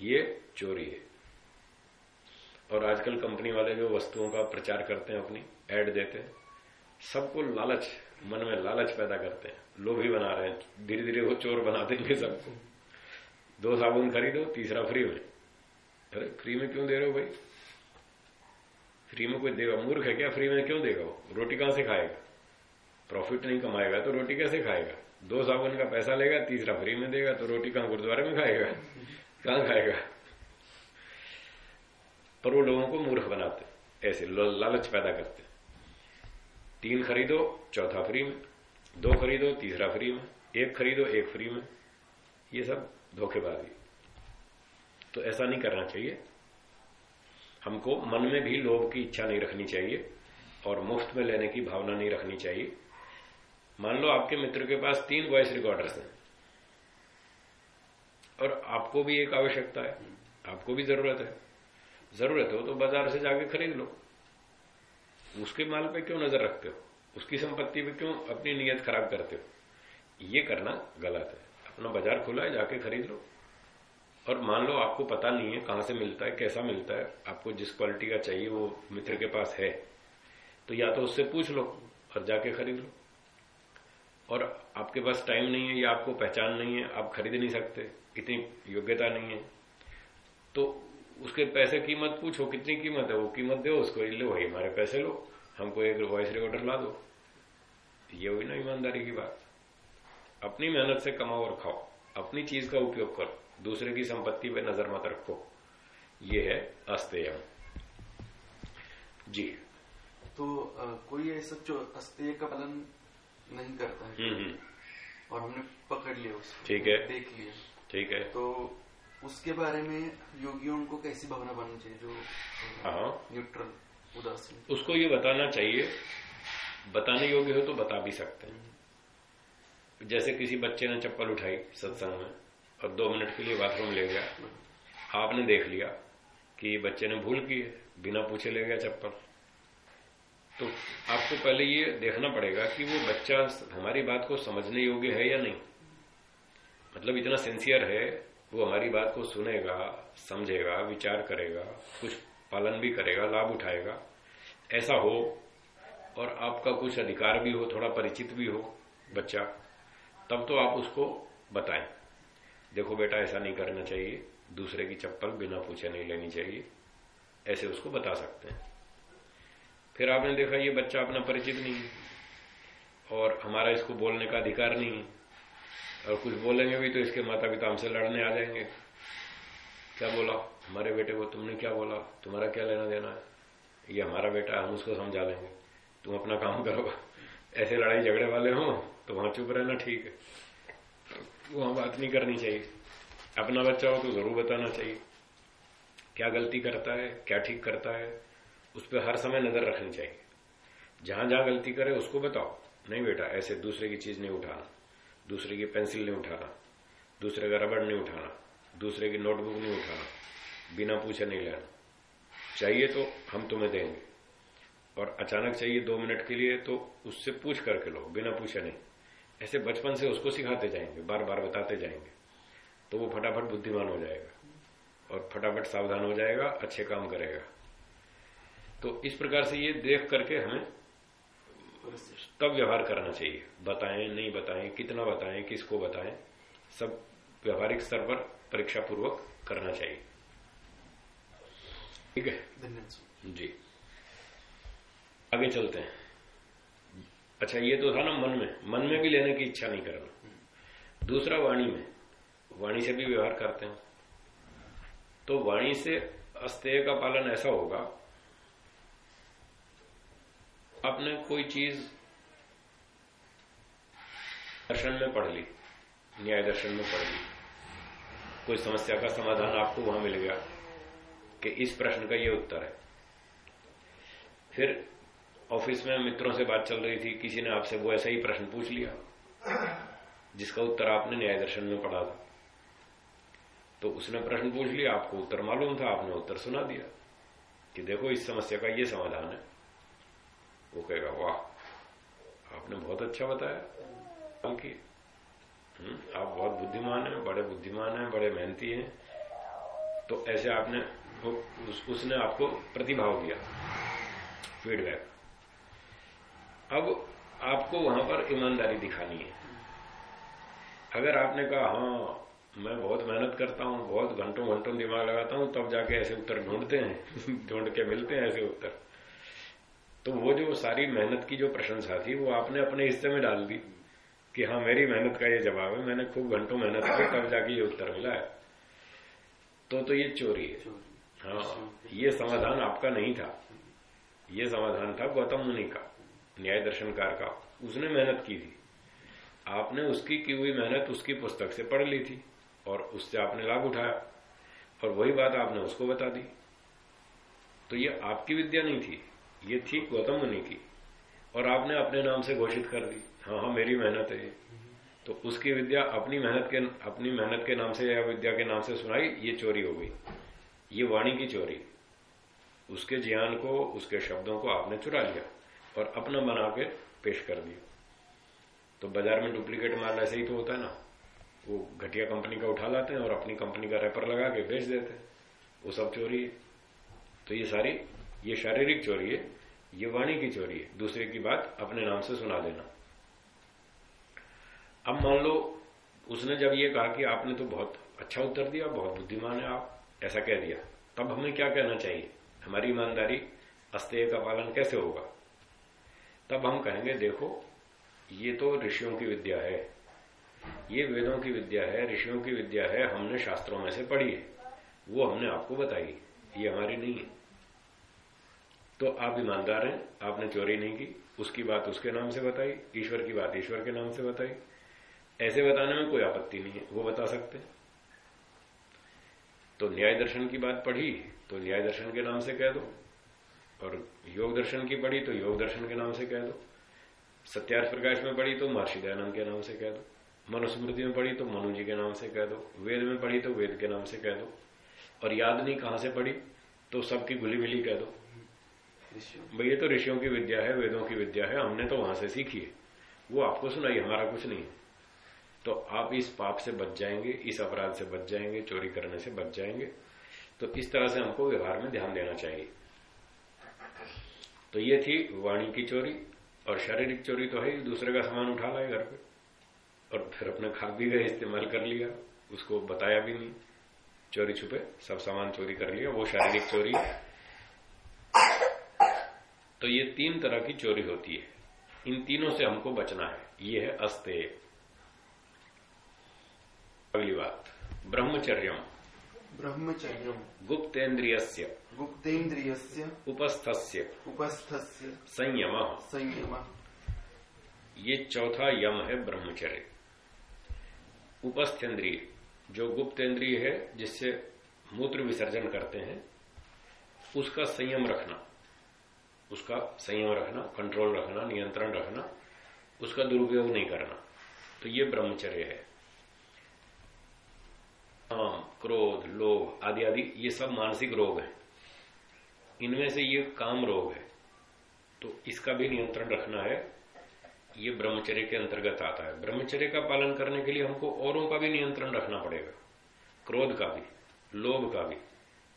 ये चोरी है। और आजकल कंपनी वाले जो वस्तुओं का प्रचार करते हैं, अपनी एड देते हैं, सबको लालच, मन में लालच पैदा करते हैं। ही बना रहे हैं धीरे धीरे वो चोर बना देंगे सबको। दो साबुन खरीदो, तीसरा फ्री में। अरे, फ्री में क्यों दे रहे हो भाई? फ्री में कोई देगा? मूर्ख है क्या? फ्री में क्यों देगा वो? रोटी कहाँ से खाएगा? प्रॉफिट नहीं कमाएगा तो रोटी कैसे खाएगा? दो साबुन का पैसा लेगा, तीसरा फ्री में देगा तो रोटी कहाँ? गुरुद्वारे में खाएगा? कहाँ खाएगा? पर वो लोगों को मूर्ख बनाते ऐसे लालच पैदा करते तीन खरीदो, चौथा फ्री में। दो खरीदो, तीसरा फ्री में। एक खरीदो, एक फ्री में। ये सब धोखेबाजी। तो ऐसा नहीं करना चाहिए। हमको मन में भी लोभ की इच्छा नहीं रखनी चाहिए और मुफ़्त में लेने की भावना नहीं रखनी चाहिए। मान लो आपके मित्र के पास तीन वॉइस रिकॉर्डर्स हैं। और आपको भी एक आवश्यकता है। आपको भी ज़रूरत है। ज़रूरत हो तो बाज़ार से जाके खरीद लो। उसके माल पे क्यों नज़र रखते हो? उसकी संपत्ति पे क्यों अपनी नीयत खराब करते हो? ये करना गलत है। अपना बाज़ार खुला है, जाके खरीद लो। और मान लो आपको पता नहीं है कहाँ से मिलता है, कैसा मिलता है, आपको जिस क्वालिटी का चाहिए वो मित्र के पास है तो या तो उससे पूछ लो और जाके खरीद लो। और आपके पास टाइम नहीं है या आपको पहचान नहीं है, आप खरीद नहीं सकते, इतनी योग्यता नहीं है तो उसके पैसे कीमत पूछो, कितनी कीमत है, वो कीमत दो उसको, लो भाई, हमारे पैसे लो, हमको एक वॉइस रिकॉर्डर ला दो। ये हुई ना ईमानदारी की बात। अपनी मेहनत से कमाओ और खाओ, अपनी चीज़ का उपयोग करो। दूसरे की संपत्ति पे नज़र मत रखो। ये है अस्तेय जी। तो आ, कोई ऐसा जो अस्तेय का पालन नहीं करता है? हम्म हम्म। और हमने पकड़ लिया उसको ठीक है। देख लिया। ठीक है। तो उसके बारे में योगियों को कैसी भावना बननी चाहिए जो हाँ। न्यूट्रल उदासीन उसको ये बताना चाहिए। बताने योग्य हो तो बता भी सकते हैं। जैसे किसी बच्चे ने चप्पल उठाई सत्संग में। और दो मिनट के लिए बाथरूम ले गया। आपने देख लिया कि बच्चे ने भूल की बिना पूछे ले गया चप्पल। तो आपको पहले ये देखना पड़ेगा कि वो बच्चा हमारी बात को समझने योग्य है या नहीं। मतलब इतना सिंसियर है, वो हमारी बात को सुनेगा, समझेगा, विचार करेगा, कुछ पालन भी करेगा, लाभ उठाएगा। ऐसा हो और आपका कुछ अधिकार भी हो, थोड़ा परिचित भी हो बच्चा, तब तो आप उसको बताएँ। देखो बेटा, ऐसा नहीं करना चाहिए। दूसरे की चप्पल बिना पूछे नहीं लेनी चाहिए। ऐसे उसको बता सकते हैं। फिर आपने देखा ये बच्चा अपना परिचित नहीं और हमारा इसको बोलने का अधिकार नहीं है। और कुछ बोलेंगे भी तो इसके माता पिता हमसे लड़ने आ जाएँगे। क्या बोला? हमारे बेटे को तुमने क्या बोला? तुम्हारा क्या लेना देना है? ये हमारा बेटा हम उसको समझा लेंगे। तुम अपना काम करो। ऐसे लड़ाई झगड़े वाले हो तो वहाँ चुप रहना ठीक है। वहाँ बात नहीं करनी चाहिए। अपना बच्चा हो तो ज़रूर बताना चाहिए। क्या गलती करता है, क्या ठीक करता है, उस पर हर समय नज़र रखनी चाहिए। जहाँ जहाँ गलती करे उसको बताओ, नहीं बेटा, ऐसे दूसरे की चीज़ नहीं उठाना, दूसरे की पेंसिल नहीं उठाना, दूसरे का रबड़ नहीं उठाना, दूसरे की नोटबुक नहीं उठाना, बिना पूछे नहीं लेना। चाहिए तो हम तुम्हें देंगे। और अचानक चाहिए दो मिनट के लिए तो उससे पूछ करके लो बिना पूछे नहीं। ऐसे बचपन से उसको सिखाते जाएँगे बार बार बताते जाएँगे। तो वो फटाफट बुद्धिमान हो जाएगा और फटाफट सावधान हो जाएगा अच्छे काम करेगा। तो इस प्रकार से ये देख करके हमें तब व्यवहार करना चाहिए। बताएँ नहीं बताएँ कितना बताएँ किसको बताएँ सब व्यवहारिक स्तर पर परीक्षा पूर्वक करना चाहिए। ठीक है? धन्यवाद जी। आगे चलते हैं। अच्छा ये तो था ना मन में। मन में भी लेने की इच्छा नहीं करना दूसरा वाणी में, वाणी से भी व्यवहार करते हैं। तो वाणी से अस्तेय का पालन ऐसा होगा आपने कोई चीज़ दर्शन में पढ़ ली, न्याय दर्शन में पढ़ ली, कोई समस्या का समाधान आपको वहाँ मिल गया कि इस प्रश्न का ये उत्तर है। फिर ऑफ़िस में मित्रों से बात चल रही थी किसी ने आपसे वो ऐसा ही प्रश्न पूछ लिया जिसका उत्तर आपने न्याय दर्शन में पढ़ा था। तो उसने प्रश्न पूछ लिया आपको उत्तर मालूम था आपने उत्तर सुना दिया कि देखो इस समस्या का ये समाधान है। वो कहेगा वाह आपने बहुत अच्छा बताया। बल्कि आप बहुत बुद्धिमान हैं बड़े बुद्धिमान हैं बड़े मेहनती हैं। तो ऐसे आपने उस, उसने आपको प्रतिभाव दिया फीडबैक। अब आपको वहाँ पर ईमानदारी दिखानी है। अगर आपने कहा हाँ मैं बहुत मेहनत करता हूँ बहुत घंटों घंटों दिमाग लगाता हूँ तब जाके ऐसे उत्तर ढूंढते हैं ढूंढ के मिलते हैं ऐसे उत्तर। तो वो जो सारी मेहनत की जो प्रशंसा थी वो आपने अपने हिस्से में डाल दी कि हाँ मेरी मेहनत का ये जवाब है मैंने खूब घंटों मेहनत की तब जाके ये उत्तर मिला है। तो तो ये चोरी है। हाँ ये समाधान आपका नहीं था। ये समाधान था गौतम मुनि का। न्याय दर्शनकार का, उसने मेहनत की थी। आपने उसकी की हुई मेहनत उसकी पुस्तक से पढ़ ली थी और उससे आपने लाभ उठाया और वही बात आपने उसको बता दी। तो ये आपकी विद्या नहीं थी, ये थी गौतम मुनि की और आपने अपने नाम से घोषित कर दी। हाँ हाँ मेरी मेहनत है तो उसकी विद्या अपनी मेहनत के, अपनी मेहनत के नाम से या विद्या के नाम से सुनाई, ये चोरी हो गई। ये वाणी की चोरी। उसके ज्ञान को, उसके शब्दों को आपने चुरा लिया। और अपना बना के पेश कर दिया। तो बाज़ार में डुप्लीकेट माल ऐसे ही तो होता है ना। वो घटिया कंपनी का उठा लाते हैं और अपनी कंपनी का रैपर लगा के बेच देते हैं। वो सब चोरी है। तो ये सारी, ये शारीरिक चोरी है, ये वाणी की चोरी है। दूसरे की बात अपने नाम से सुना देना। अब मान लो, उसने जब ये कहा कि आपने तो बहुत अच्छा उत्तर दिया, बहुत बुद्धिमान है आप, ऐसा कह दिया, तब हमें क्या कहना चाहिए? हमारी ईमानदारी, अस्तेय का पालन कैसे होगा? तब हम कहेंगे, देखो, ये तो ऋषियों की विद्या है। ये वेदों की विद्या है, ऋषियों की विद्या है, हमने शास्त्रों में से पढ़ी है। वो हमने आपको बताई, ये हमारी नहीं है। तो आप ईमानदार हैं, आपने चोरी नहीं की, उसकी बात उसके नाम से बताई, ईश्वर की बात ईश्वर के नाम से बताई। ऐसे बताने में कोई आपत्ति नहीं है, वो बता सकते तो न्याय दर्शन की बात पढ़ी तो न्याय दर्शन के नाम से कह दो। और योग दर्शन की पढ़ी तो योग दर्शन के नाम से कह दो। सत्यार्थ प्रकाश में पढ़ी तो महर्षि दयानंद के नाम से कह दो। मनुस्मृति में पढ़ी तो मनु जी के नाम से कह दो। वेद में पढ़ी तो वेद के नाम से कह दो। और याद नहीं कहाँ से पढ़ी तो सबकी गुली मिली कह दो। भाई ये तो ऋषियों की विद्या है वेदों की विद्या है हमने तो वहाँ से सीखी है। वो आपको सुनाई हमारा कुछ नहीं है। तो आप इस पाप से बच जाएँगे इस अपराध से बच जाएँगे चोरी करने से बच जाएँगे। तो इस तरह से हमको व्यवहार में ध्यान देना चाहिए। तो ये थी वाणी की चोरी और शारीरिक चोरी तो है दूसरे का सामान उठा लाए घर पे। और फिर अपने खा भी गए इस्तेमाल कर लिया उसको बताया भी नहीं। चोरी छुपे सब सामान चोरी कर लिया वो शारीरिक चोरी। तो ये तीन तरह की चोरी होती है। इन तीनों से हमको बचना है। ये है अस्ते अगली बात ब्रह्मचर्यम। ब्रह्मचर्य गुप्तेन्द्रिय गुप्तेन्द्रिय उपस्थस्य। उपस्थस्य संयम। संयम। ये चौथा यम है ब्रह्मचर्य। उपस्थेन्द्रिय जो गुप्त इंद्रिय है जिससे मूत्र विसर्जन करते हैं उसका संयम रखना उसका संयम रखना कंट्रोल रखना नियंत्रण रखना उसका दुरुपयोग नहीं करना। तो ये ब्रह्मचर्य है। काम क्रोध लोभ आदि आदि ये सब मानसिक रोग हैं। इनमें से ये काम रोग है। तो इसका भी नियंत्रण रखना है। ये ब्रह्मचर्य के अंतर्गत आता है। ब्रह्मचर्य का पालन करने के लिए हमको औरों का भी नियंत्रण रखना पड़ेगा। क्रोध का भी, लोभ का भी,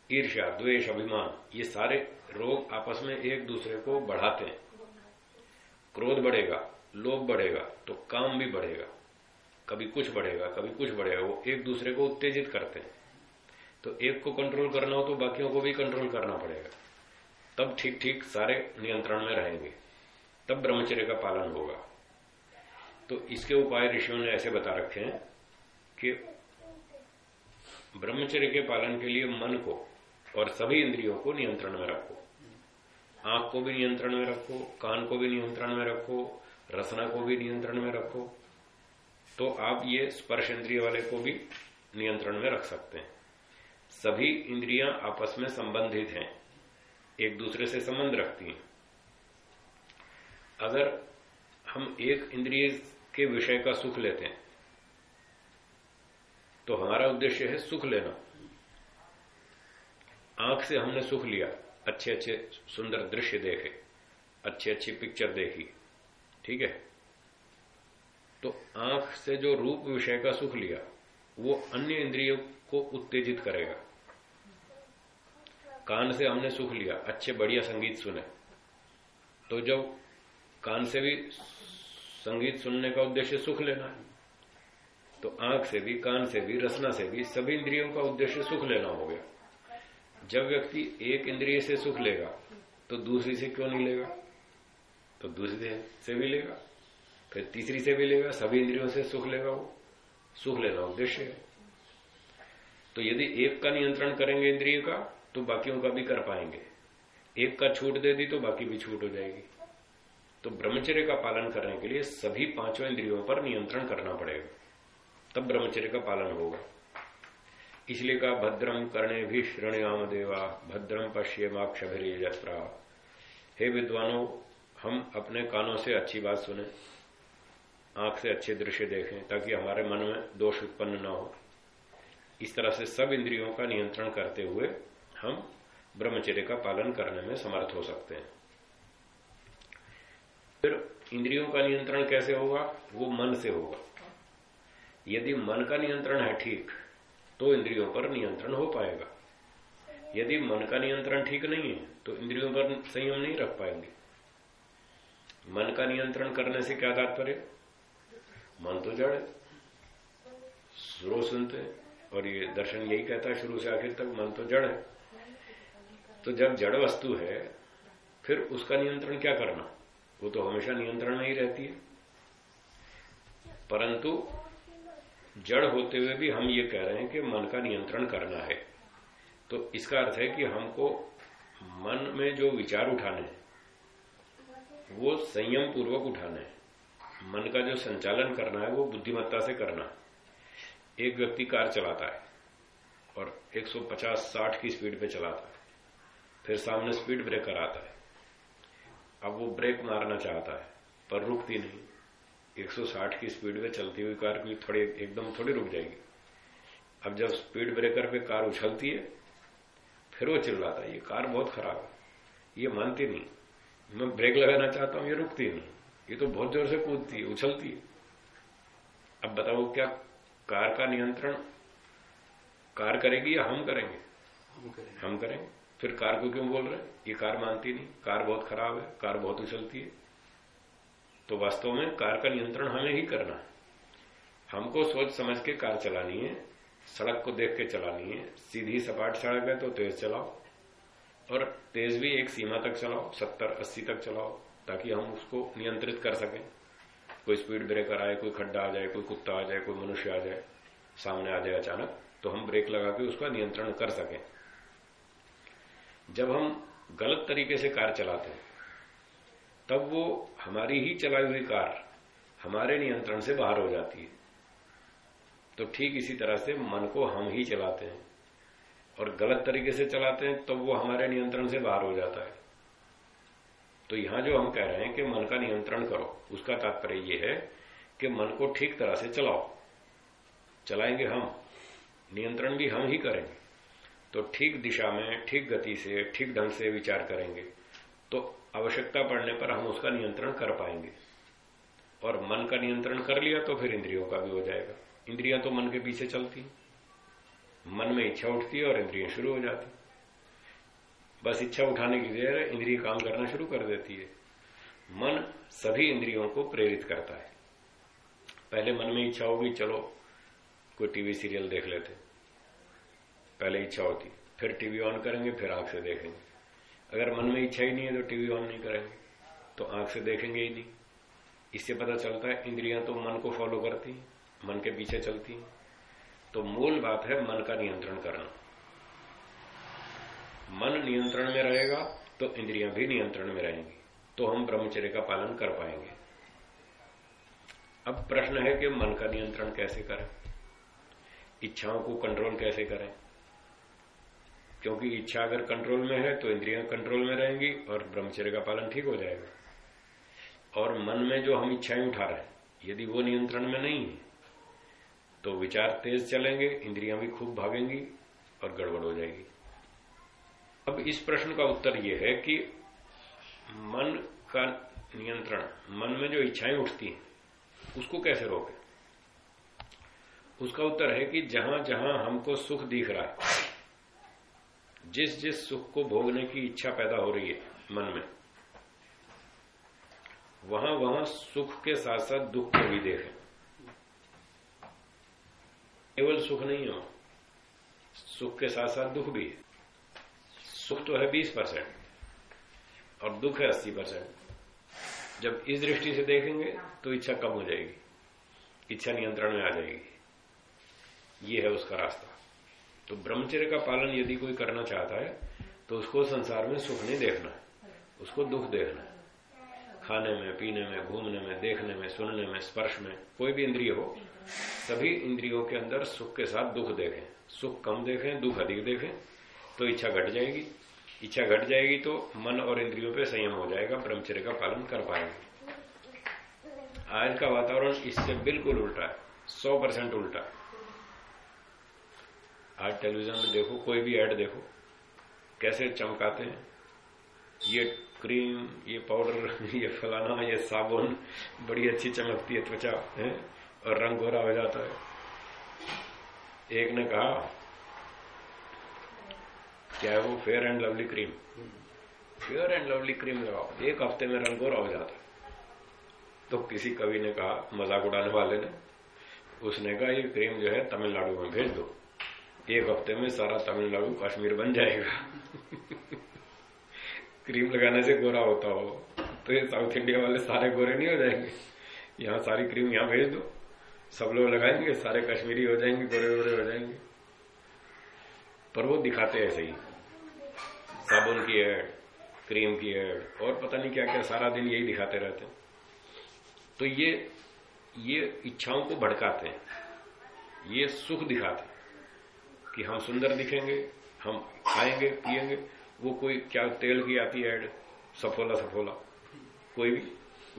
ईर्ष्या, द्वेष, अभिमान, ये सारे रोग आपस में एक दूसरे को बढ़ाते हैं। क्रोध बढ़ेगा, लोभ बढ़ेगा तो काम भी बढ़ेगा। कभी कुछ बढ़ेगा, कभी कुछ बढ़ेगा, वो एक दूसरे को उत्तेजित करते हैं। तो एक को कंट्रोल करना हो तो बाकियों को भी कंट्रोल करना पड़ेगा। तब ठीक ठीक सारे नियंत्रण में रहेंगे। तब ब्रह्मचर्य का पालन होगा। तो इसके उपाय ऋषियों ने ऐसे बता रखे हैं कि ब्रह्मचर्य के पालन के लिए मन को और सभी इंद्रियों को नियंत्रण में रखो। आँख को भी नियंत्रण में रखो, कान को भी नियंत्रण में रखो, रसना को भी नियंत्रण में रखो। तो आप ये स्पर्श इंद्रिय वाले को भी नियंत्रण में रख सकते हैं। सभी इंद्रियाँ आपस में संबंधित हैं। एक दूसरे से संबंध रखती हैं। अगर हम एक इंद्रिय के विषय का सुख लेते हैं तो हमारा उद्देश्य है सुख लेना। आँख से हमने सुख लिया अच्छे अच्छे सुंदर दृश्य देखे अच्छी अच्छी पिक्चर देखी, ठीक है? तो आँख से जो रूप विषय का सुख लिया, वो अन्य इंद्रियों को उत्तेजित करेगा। कान से हमने सुख लिया, अच्छे बढ़िया संगीत सुने। तो जब कान से भी संगीत सुनने का उद्देश्य सुख लेना है तो आँख से भी, कान से भी, रसना से भी, सभी इंद्रियों का उद्देश्य सुख लेना हो गया। जब व्यक्ति एक इंद्रिय से सुख लेगा तो दूसरी से क्यों नहीं लेगा? तो दूसरी से भी लेगा, फिर तीसरी से भी लेगा, सभी इंद्रियों से सुख लेगा वो। सुख लेना उद्देश्य है। तो यदि एक का नियंत्रण करेंगे इंद्रिय का तो बाकियों का भी कर पाएँगे। एक का छूट दे दी तो बाकी भी छूट हो जाएगी। तो ब्रह्मचर्य का पालन करने के लिए सभी पाँचों इंद्रियों पर नियंत्रण करना पड़ेगा। तब ब्रह्मचर्य का पालन होगा। इसलिए कहा भद्रम करणे भी श्रणयाम देवा भद्रम पश्येमाक्षभिर यत्रा हे विद्वानों, हम अपने कानों से अच्छी बात सुने, आँख से अच्छे दृश्य देखें, ताकि हमारे मन में दोष उत्पन्न न हो। इस तरह से सब इंद्रियों का नियंत्रण करते हुए हम ब्रह्मचर्य का पालन करने में समर्थ हो सकते हैं। फिर इंद्रियों का नियंत्रण कैसे होगा? वो मन से होगा। यदि मन का नियंत्रण है ठीक तो इंद्रियों पर नियंत्रण हो पाएगा। यदि मन का नियंत्रण ठीक नहीं है तो इंद्रियों पर संयम नहीं रख पाएँगे। मन का नियंत्रण करने से क्या तात्पर्य? मन तो जड़ है। सुनते और ये दर्शन यही कहता है, शुरू से आखिर तक मन तो जड़ है। तो जब जड़ वस्तु है, फिर उसका नियंत्रण क्या करना? वो तो हमेशा नियंत्रण में ही रहती है। परंतु जड़ होते हुए भी हम ये कह रहे हैं कि मन का नियंत्रण करना है। तो इसका अर्थ है कि हमको मन में जो विचार उठाने हैं, वो संयम पूर्वक उठाने हैं। मन का जो संचालन करना है, वो बुद्धिमत्ता से करना एक व्यक्ति कार चलाता है और 150-60 की स्पीड पे चलाता है। फिर सामने स्पीड ब्रेकर आता है। अब वो ब्रेक मारना चाहता है पर रुकती नहीं। 160 की स्पीड में चलती हुई कार भी थोड़ी एकदम थोड़ी रुक जाएगी। अब जब स्पीड ब्रेकर पे कार उछलती है फिर वो चिल्लाता है ये कार बहुत खराब है। ये मानती नहीं। मैं ब्रेक लगाना चाहता हूँ ये रुकती नहीं। ये तो बहुत ज़ोर से कूदती है उछलती है। अब बताओ क्या कार का नियंत्रण कार करेगी या हम करेंगे? हम करेंगे। हम करेंगे। फिर कार को क्यों बोल रहे हैं? ये कार मानती नहीं। कार बहुत खराब है, कार बहुत उछलती है। तो वास्तव में कार का नियंत्रण हमें ही करना है। हमको सोच समझ के कार चलानी है, सड़क को देख के चलानी है। सीधी सपाट सड़क है तो तेज चलाओ। और तेज भी एक सीमा तक चलाओ, सत्तर अस्सी तक चलाओ, ताकि हम उसको नियंत्रित कर सकें। कोई स्पीड ब्रेकर आए, कोई खड्डा आ जाए, कोई कुत्ता आ जाए, कोई मनुष्य आ जाए, सामने आ जाए अचानक तो हम ब्रेक लगा के उसका नियंत्रण कर सकें। जब हम गलत तरीके से कार चलाते हैं, तब वो हमारी ही चलाई हुई कार हमारे नियंत्रण से बाहर हो जाती है। तो ठीक इसी तरह से मन को हम ही चलाते हैं। और गलत तरीके से चलाते हैं, तब वो हमारे नियंत्रण से बाहर हो जाता है। तो यहाँ जो हम कह रहे हैं कि मन का नियंत्रण करो, उसका तात्पर्य यह है कि मन को ठीक तरह से चलाओ। चलाएँगे हम, नियंत्रण भी हम ही करेंगे। तो ठीक दिशा में, ठीक गति से, ठीक ढंग से विचार करेंगे तो आवश्यकता पड़ने पर हम उसका नियंत्रण कर पाएँगे। और मन का नियंत्रण कर लिया तो फिर इंद्रियों का भी हो जाएगा। इंद्रियाँ तो मन के पीछे चलती मन में इच्छा उठती है और इंद्रियाँ शुरू हो जाती बस इच्छा उठाने की देर इंद्रिय काम करना शुरू कर देती है। मन सभी इंद्रियों को प्रेरित करता है। पहले मन में इच्छा होगी, चलो कोई टीवी सीरियल देख लेते पहले इच्छा होती, फिर टीवी ऑन करेंगे, फिर आँख से देखेंगे। अगर मन में इच्छा ही नहीं है तो टीवी ऑन नहीं करेंगे तो आँख से देखेंगे ही नहीं। इससे पता चलता है, इंद्रियाँ तो मन को फॉलो करती मन के पीछे चलती तो मूल बात है मन का नियंत्रण करना। मन नियंत्रण में रहेगा तो इंद्रियाँ भी नियंत्रण में रहेंगी तो हम ब्रह्मचर्य का पालन कर पाएँगे। अब प्रश्न है कि मन का नियंत्रण कैसे करें? इच्छाओं को कंट्रोल कैसे करें? क्योंकि इच्छा अगर कंट्रोल में है तो इंद्रियाँ कंट्रोल में रहेंगी और ब्रह्मचर्य का पालन ठीक हो जाएगा। और मन में जो हम इच्छाएँ उठा रहे हैं, यदि वो नियंत्रण में नहीं है तो विचार तेज चलेंगे, इंद्रियाँ भी खूब भागेंगी और गड़बड़ हो जाएगी। अब इस प्रश्न का उत्तर यह है कि मन का नियंत्रण, मन में जो इच्छाएँ उठती हैं, उसको कैसे रोके? उसका उत्तर है कि जहाँ जहाँ हमको सुख दिख रहा है जिस जिस सुख को भोगने की इच्छा पैदा हो रही है मन में, वहाँ वहाँ सुख के साथ साथ दुख को भी देखें केवल सुख नहीं हो, सुख के साथ साथ दुख भी है। सुख तो है बीस परसेंट और दुख है अस्सी परसेंट। जब इस दृष्टि से देखेंगे तो इच्छा कम हो जाएगी, इच्छा नियंत्रण में आ जाएगी। ये है उसका रास्ता। तो ब्रह्मचर्य का पालन यदि कोई करना चाहता है तो उसको संसार में सुख नहीं देखना उसको दुख देखना खाने में, पीने में, घूमने में, देखने में, सुनने में, स्पर्श में, कोई भी इंद्रिय हो, सभी इंद्रियों के अंदर सुख के साथ दुख देखें। सुख कम देखें, दुख अधिक देखें तो इच्छा घट जाएगी। इच्छा घट जाएगी तो मन और इंद्रियों पे संयम हो जाएगा, ब्रह्मचर्य का पालन कर पाएँगे। आज का वातावरण इससे बिल्कुल उल्टा है, सौ परसेंट उल्टा आज टेलीविज़न में देखो, कोई भी ऐड देखो, कैसे चमकाते हैं। ये क्रीम ये पाउडर ये फलाना, ये साबुन, बड़ी अच्छी चमकती है त्वचा, है, और रंग गोरा हो जाता है। एक ने कहा, क्या है वो fair and lovely cream fair and lovely cream लगाओ, एक हफ़्ते में रंग गोरा हो जाता है। तो किसी कवि ने कहा, मज़ाक उड़ाने वाले ने, उसने कहा, ये क्रीम जो है तमिलनाडु में भेज दो। एक हफ़्ते में सारा तमिलनाडु कश्मीर बन जाएगा। क्रीम लगाने से गोरा होता हो तो ये साउथ इंडिया वाले सारे गोरे नहीं हो जाएँगे। यहाँ सारी क्रीम यहाँ भेज दो। सब लोग लगाएँगे, सारे कश्मीरी हो जाएँगे, गोरे गोरे हो जाएँगे। पर वो दिखाते ऐसे ही। साबुन की एड क्रीम की एड और पता नहीं क्या क्या सारा दिन यही दिखाते रहते हैं। तो ये ये इच्छाओं को भड़काते हैं। ये सुख दिखाते हैं। कि हम सुंदर दिखेंगे, हम खाएँगे, पिएँगे, वो कोई क्या तेल की आती है सफोला सफोला। कोई भी,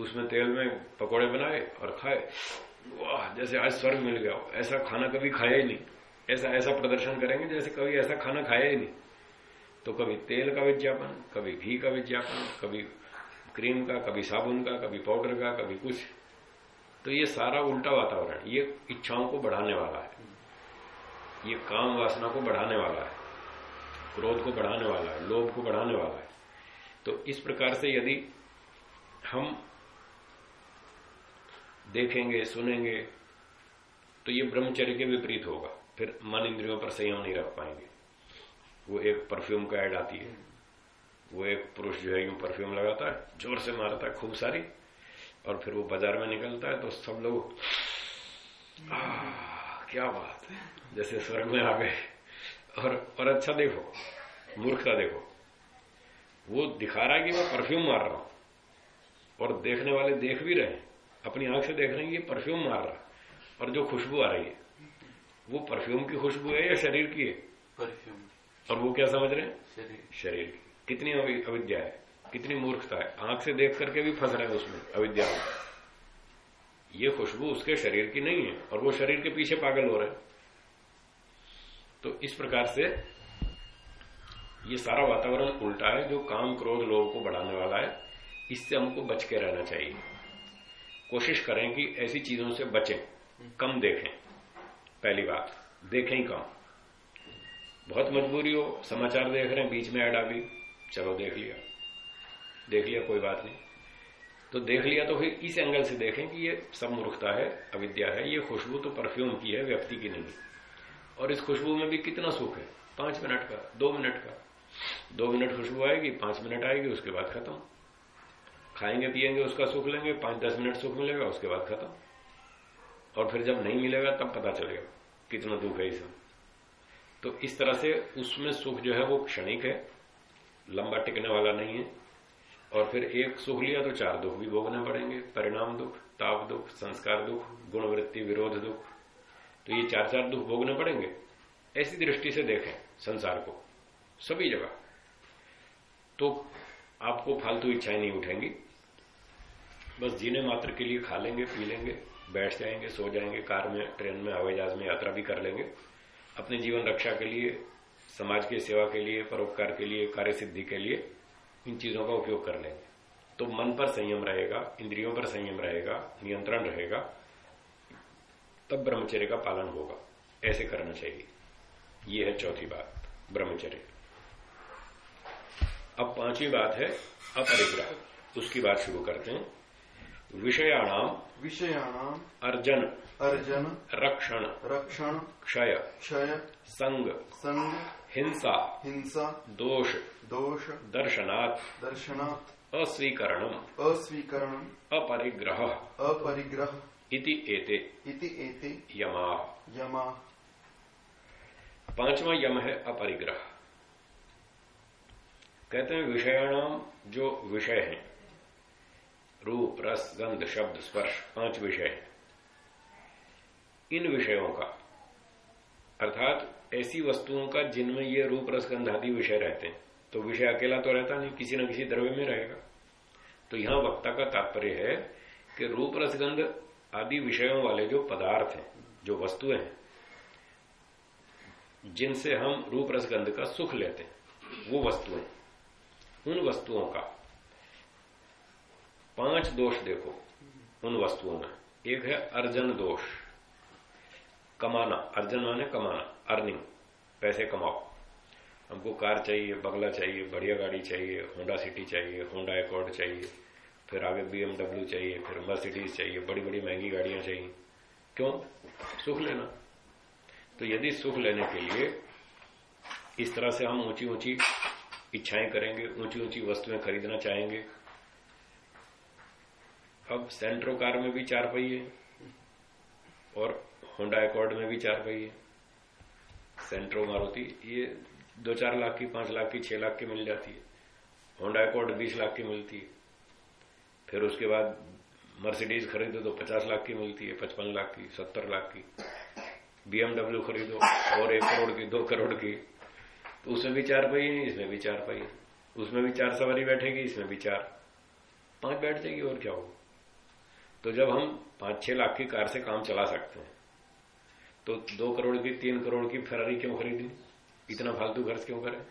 उसमें तेल में पकोड़े बनाए और खाए। वाह, जैसे आज स्वर्ग मिल गया। हो ऐसा खाना कभी खाया ही नहीं। ऐसा ऐसा प्रदर्शन करेंगे जैसे कभी ऐसा खाना खाया ही नहीं। तो कभी तेल का विज्ञापन, कभी घी का विज्ञापन, कभी क्रीम का, कभी साबुन का, कभी पाउडर का, कभी कुछ। तो ये सारा उल्टा वातावरण, ये इच्छाओं को बढ़ाने वाला है। ये काम वासना को बढ़ाने वाला है, क्रोध को बढ़ाने वाला है, लोभ को बढ़ाने वाला है। तो इस प्रकार से यदि हम देखेंगे, सुनेंगे तो ये ब्रह्मचर्य के विपरीत होगा। फिर मन इंद्रियों पर संयम नहीं रख पाएँगे। वो एक परफ्यूम का एड आती है। वो एक पुरुष जो है यूँ परफ्यूम लगाता है, ज़ोर से मारता है खूब सारी, और फिर वो बाज़ार में निकलता है तो सब लोग क्या बात है? जैसे स्वर्ग में आ गए और और अच्छा देखो मूर्खता देखो। वो दिखा रहा है कि मैं परफ्यूम मार रहा हूँ। और देखने वाले देख भी रहे अपनी आँख से देख रहे हैं ये परफ्यूम मार रहा और जो खुशबू आ रही है वो परफ्यूम की खुशबू है या शरीर की है? परफ्यूम और वो क्या समझ रहे हैं? शरीर शरीर की। कितनी अविद्या है कितनी मूर्खता है। आँख से देख करके भी फंस रहे हैं उसमें अविद्या में। ये खुशबू उसके शरीर की नहीं है, और वो शरीर के पीछे पागल हो रहे हैं। तो इस प्रकार से ये सारा वातावरण उल्टा है, जो काम क्रोध लोगों को बढ़ाने वाला है। इससे हमको बच के रहना चाहिए। कोशिश करें कि ऐसी चीज़ों से बचें, कम देखें। पहली बात, देखें ही कम। बहुत मजबूरी हो, समाचार देख रहे हैं, बीच में ऐड आ गई। चलो देख लिया। देख लिया, कोई बात नहीं। तो देख लिया तो फिर इस एंगल से देखें कि ये सब मूर्खता है, अविद्या है, ये खुशबू तो परफ्यूम की है, व्यक्ति की नहीं। और इस खुशबू में भी कितना सुख है? पाँच मिनट का, दो मिनट का। दो मिनट खुशबू आएगी, पाँच मिनट आएगी, उसके बाद खत्म। खाएँगे पिएँगे उसका सुख लेंगे, पाँच दस मिनट सुख मिलेगा, उसके बाद खत्म। और फिर जब नहीं मिलेगा, तब पता चलेगा कितना दुख है इसमें तो इस तरह से उसमें सुख जो है वो क्षणिक है, लंबा टिकने वाला नहीं है। और फिर एक सुख लिया तो चार दुख भी भोगने पड़ेंगे, परिणाम दुख, ताप दुख, संस्कार दुख, गुणवृत्ति, विरोध दुख। तो ये चार चार दुख भोगने पड़ेंगे। ऐसी दृष्टि से देखें संसार को, सभी जगह। तो आपको फालतू इच्छाएँ नहीं उठेंगी। बस जीने मात्र के लिए खा लेंगे, पी लेंगे, बैठ जाएँगे, सो जाएँगे, कार में, ट्रेन में, हवाई जहाज़ में यात्रा भी कर लेंगे। अपने जीवन रक्षा के लिए, समाज की सेवा के लिए, परोपकार के लिए कार्य सिद्धि के लिए इन चीज़ों का उपयोग कर लेंगे। तो मन पर संयम रहेगा इंद्रियों पर संयम रहेगा नियंत्रण रहेगा तब ब्रह्मचर्य का पालन होगा। ऐसे करना चाहिए। ये है चौथी बात ब्रह्मचर्य। अब पांचवी बात है अपरिग्रह। उसकी बात शुरू करते हैं। विषयाणाम विषयाणाम अर्जन अर्जन रक्षण रक्षण क्षय क्षय संग। संग हिंसा हिंसा दोष दोष दर्शनात् दर्शनात् अस्वीकरणम अस्वीकरणम अपरिग्रह अपरिग्रह इति एते। इति एते। यमा। यमा। पांचवा यम है अपरिग्रह। कहते हैं विषयाणाम जो विषय हैं। रूप रस गंध शब्द स्पर्श पाँच विषय हैं। इन विषयों का। अर्थात ऐसी वस्तुओं का जिनमें ये रूप रस गंध आदि विषय रहते हैं। तो विषय अकेला तो रहता नहीं, किसी न किसी द्रव्य में रहेगा। तो यहाँ वक्ता का तात्पर्य है कि रूप रसगंध आदि विषयों वाले जो पदार्थ हैं, जो वस्तुएँ हैं, जिनसे हम रूप रसगंध का सुख लेते हैं, वो वस्तुएँ। उन वस्तुओं का पाँच दोष देखो, उन वस्तुओं में। एक है अर्जन दोष, कमाना। अर्जन माने कमाना। अर्निंग पैसे कमाओ। हमको कार चाहिए, बंगला चाहिए, बढ़िया गाड़ी चाहिए होंडा सिटी चाहिए होंडा एकॉर्ड चाहिए, फिर आगे बीएमडब्ल्यू चाहिए, फिर मर्सिडीज चाहिए बड़ी बड़ी महँगी गाड़ियाँ चाहिए। क्यों? सुख लेना। तो यदि सुख लेने के लिए इस तरह से हम ऊँची ऊँची इच्छाएँ करेंगे ऊँची ऊँची वस्तुएँ खरीदना चाहेंगे, अब सेंट्रो कार में भी चार पहिए और होंडा एकॉर्ड में भी चार पहिए। सेंट्रो मारुति, ये दो चार लाख की, पाँच लाख की, छह लाख की मिल जाती है। होंडा एकॉर्ड बीस लाख की मिलती है। फिर उसके बाद मर्सिडीज खरीदो तो पचास लाख की मिलती है, पचपन लाख की, सत्तर लाख की। बीएमडब्ल्यू खरीदो, और एक करोड़ की, दो करोड़ की। तो उसमें भी चार पहिए इसमें भी चार पहिए। उसमें भी चार सवारी बैठेगी, इसमें भी चार। पाँच बैठ जाएगी, और क्या होगा? तो जब हम पाँच, छह लाख की कार से काम चला सकते हैं तो दो करोड़ की, तीन करोड़ की फरारी क्यों खरीदी? इतना फालतू खर्च क्यों करें?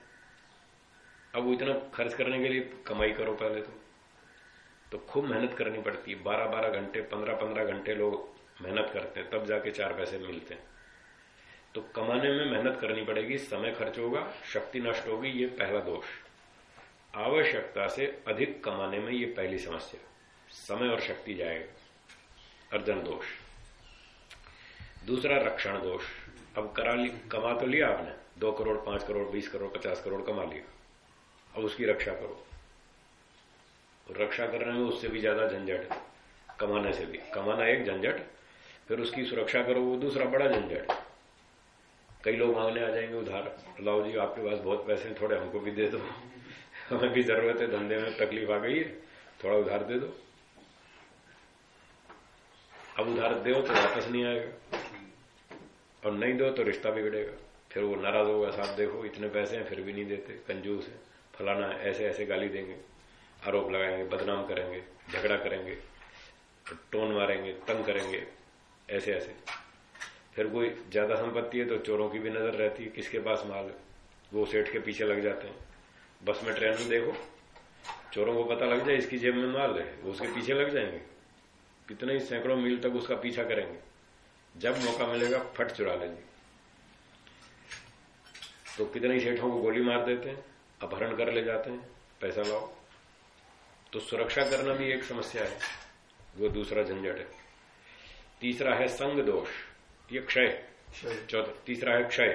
अब वो इतना खर्च करने के लिए कमाई करो पहले तो। तो खूब मेहनत करनी पड़ती है। बारह बारह घंटे पंद्रह पंद्रह घंटे लोग मेहनत करते हैं, तब जाके चार पैसे मिलते हैं। तो कमाने में मेहनत करनी पड़ेगी, समय खर्च होगा, शक्ति नष्ट होगी, ये पहला दोष। आवश्यकता से अधिक कमाने में ये पहली समस्या। समय और शक्ति जाएगा। अर्जन दोष। दूसरा रक्षण दोष। अब करा ली, कमा तो लिया आपने। दो करोड़, पाँच करोड़, बीस करोड़, पचास करोड़ कमा लिया। अब उसकी रक्षा करो। रक्षा करने में उससे भी ज़्यादा झंझट। कमाने से भी। कमाना एक झंझट, फिर उसकी सुरक्षा करो, वो दूसरा बड़ा झंझट। कई लोग मांगने आ जाएँगे उधार। लाओ जी, आपके पास बहुत पैसे हैं, थोड़े हमको भी दे दो। हमें भी ज़रूरत है, धंधे में तकलीफ़ आ गई है, थोड़ा उधार दे दो। अब उधार दो तो वापस नहीं आएगा। और नहीं दो तो रिश्ता बिगड़ेगा। फिर वो नाराज़ होगा साहब देखो, इतने पैसे हैं, फिर भी नहीं देते, कंजूस है। फलाना ऐसे ऐसे गाली देंगे, आरोप लगाएँगे, बदनाम करेंगे, झगड़ा करेंगे, टोन मारेंगे, तंग करेंगे, ऐसे ऐसे। फिर कोई ज़्यादा संपत्ति है तो चोरों की भी नज़र रहती है, किसके पास माल है? वो सेठ के पीछे लग जाते हैं। बस में ट्रेन में देखो, चोरों को पता लग जाए इसकी जेब में माल है, वो उसके पीछे लग जाएँगे। कितने ही सैकड़ों मील तक उसका पीछा करेंगे। जब मौका मिलेगा फट चुरा लेंगे। तो कितने सेठों को गोली मार देते हैं अपहरण कर ले जाते हैं पैसा लाओ। तो सुरक्षा करना भी एक समस्या है वो दूसरा झंझट है। तीसरा है संग दोष ये क्षय। चौथा तीसरा है क्षय।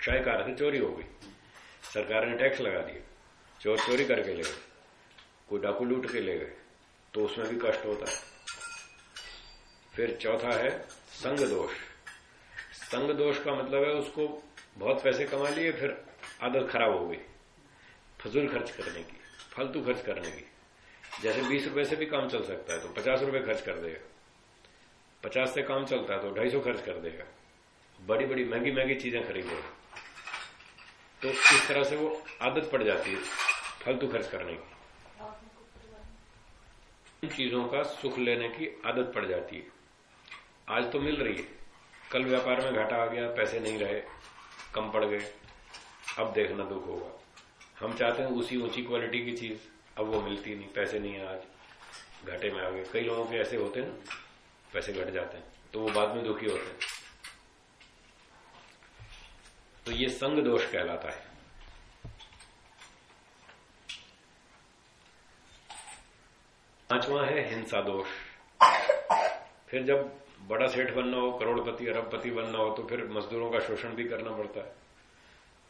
क्षय का अर्थ चोरी हो गई। सरकार ने टैक्स लगा दिया चोर चोरी करके ले गए कोई डाकू लूट के ले गए तो उसमें भी कष्ट होता है। फिर चौथा है संग दोष। संग दोष का मतलब है उसको बहुत पैसे कमा लिए, फिर आदत खराब हो गई। फजूल खर्च करने की, फालतू खर्च करने की। जैसे बीस रुपए से भी काम चल सकता है तो पचास रुपए खर्च कर देगा। पचास से काम चलता है तो ढाई सौ खर्च कर देगा। बड़ी बड़ी, महँगी महँगी चीज़ें खरीदेगा तो इस तरह से वो आदत पड़ जाती है फालतू खर्च करने की। चीज़ों का सुख लेने की आदत पड़ जाती है। आज तो मिल रही है। कल व्यापार में घाटा आ गया, पैसे नहीं रहे, कम पड़ गए। अब देखना दुख होगा। हम चाहते हैं उसी ऊँची क्वालिटी की चीज़, अब वो मिलती नहीं, पैसे नहीं आज। घाटे में आ गए। कई लोगों के ऐसे होते हैं ना, पैसे घट जाते हैं तो वो बाद में दुखी होते हैं। तो ये संग दोष कहलाता है। पांचवा है हिंसा दोष। फिर जब बड़ा सेठ बनना हो, करोड़पति, अरबपति बनना हो तो फिर मजदूरों का शोषण भी करना पड़ता है।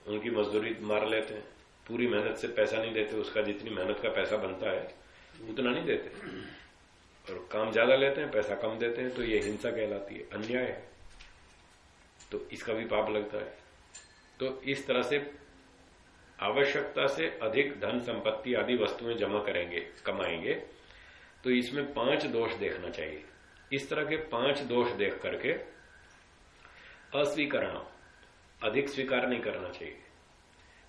उनकी मजदूरी मार लेते हैं, पूरी मेहनत से पैसा नहीं देते, उसका जितनी मेहनत का पैसा बनता है, उतना नहीं देते। और काम ज़्यादा लेते हैं, पैसा कम देते हैं तो ये हिंसा कहलाती है, अन्याय है। तो इसका भी पाप लगता है। तो इस तरह से आवश्यकता से अधिक धन संपत्ति आदि वस्तुएँ जमा करेंगे, कमाएँगे तो इसमें पाँच दोष देखना चाहिए। इस तरह के पाँच दोष देख करके अस्वीकरण, अधिक स्वीकार नहीं करना चाहिए।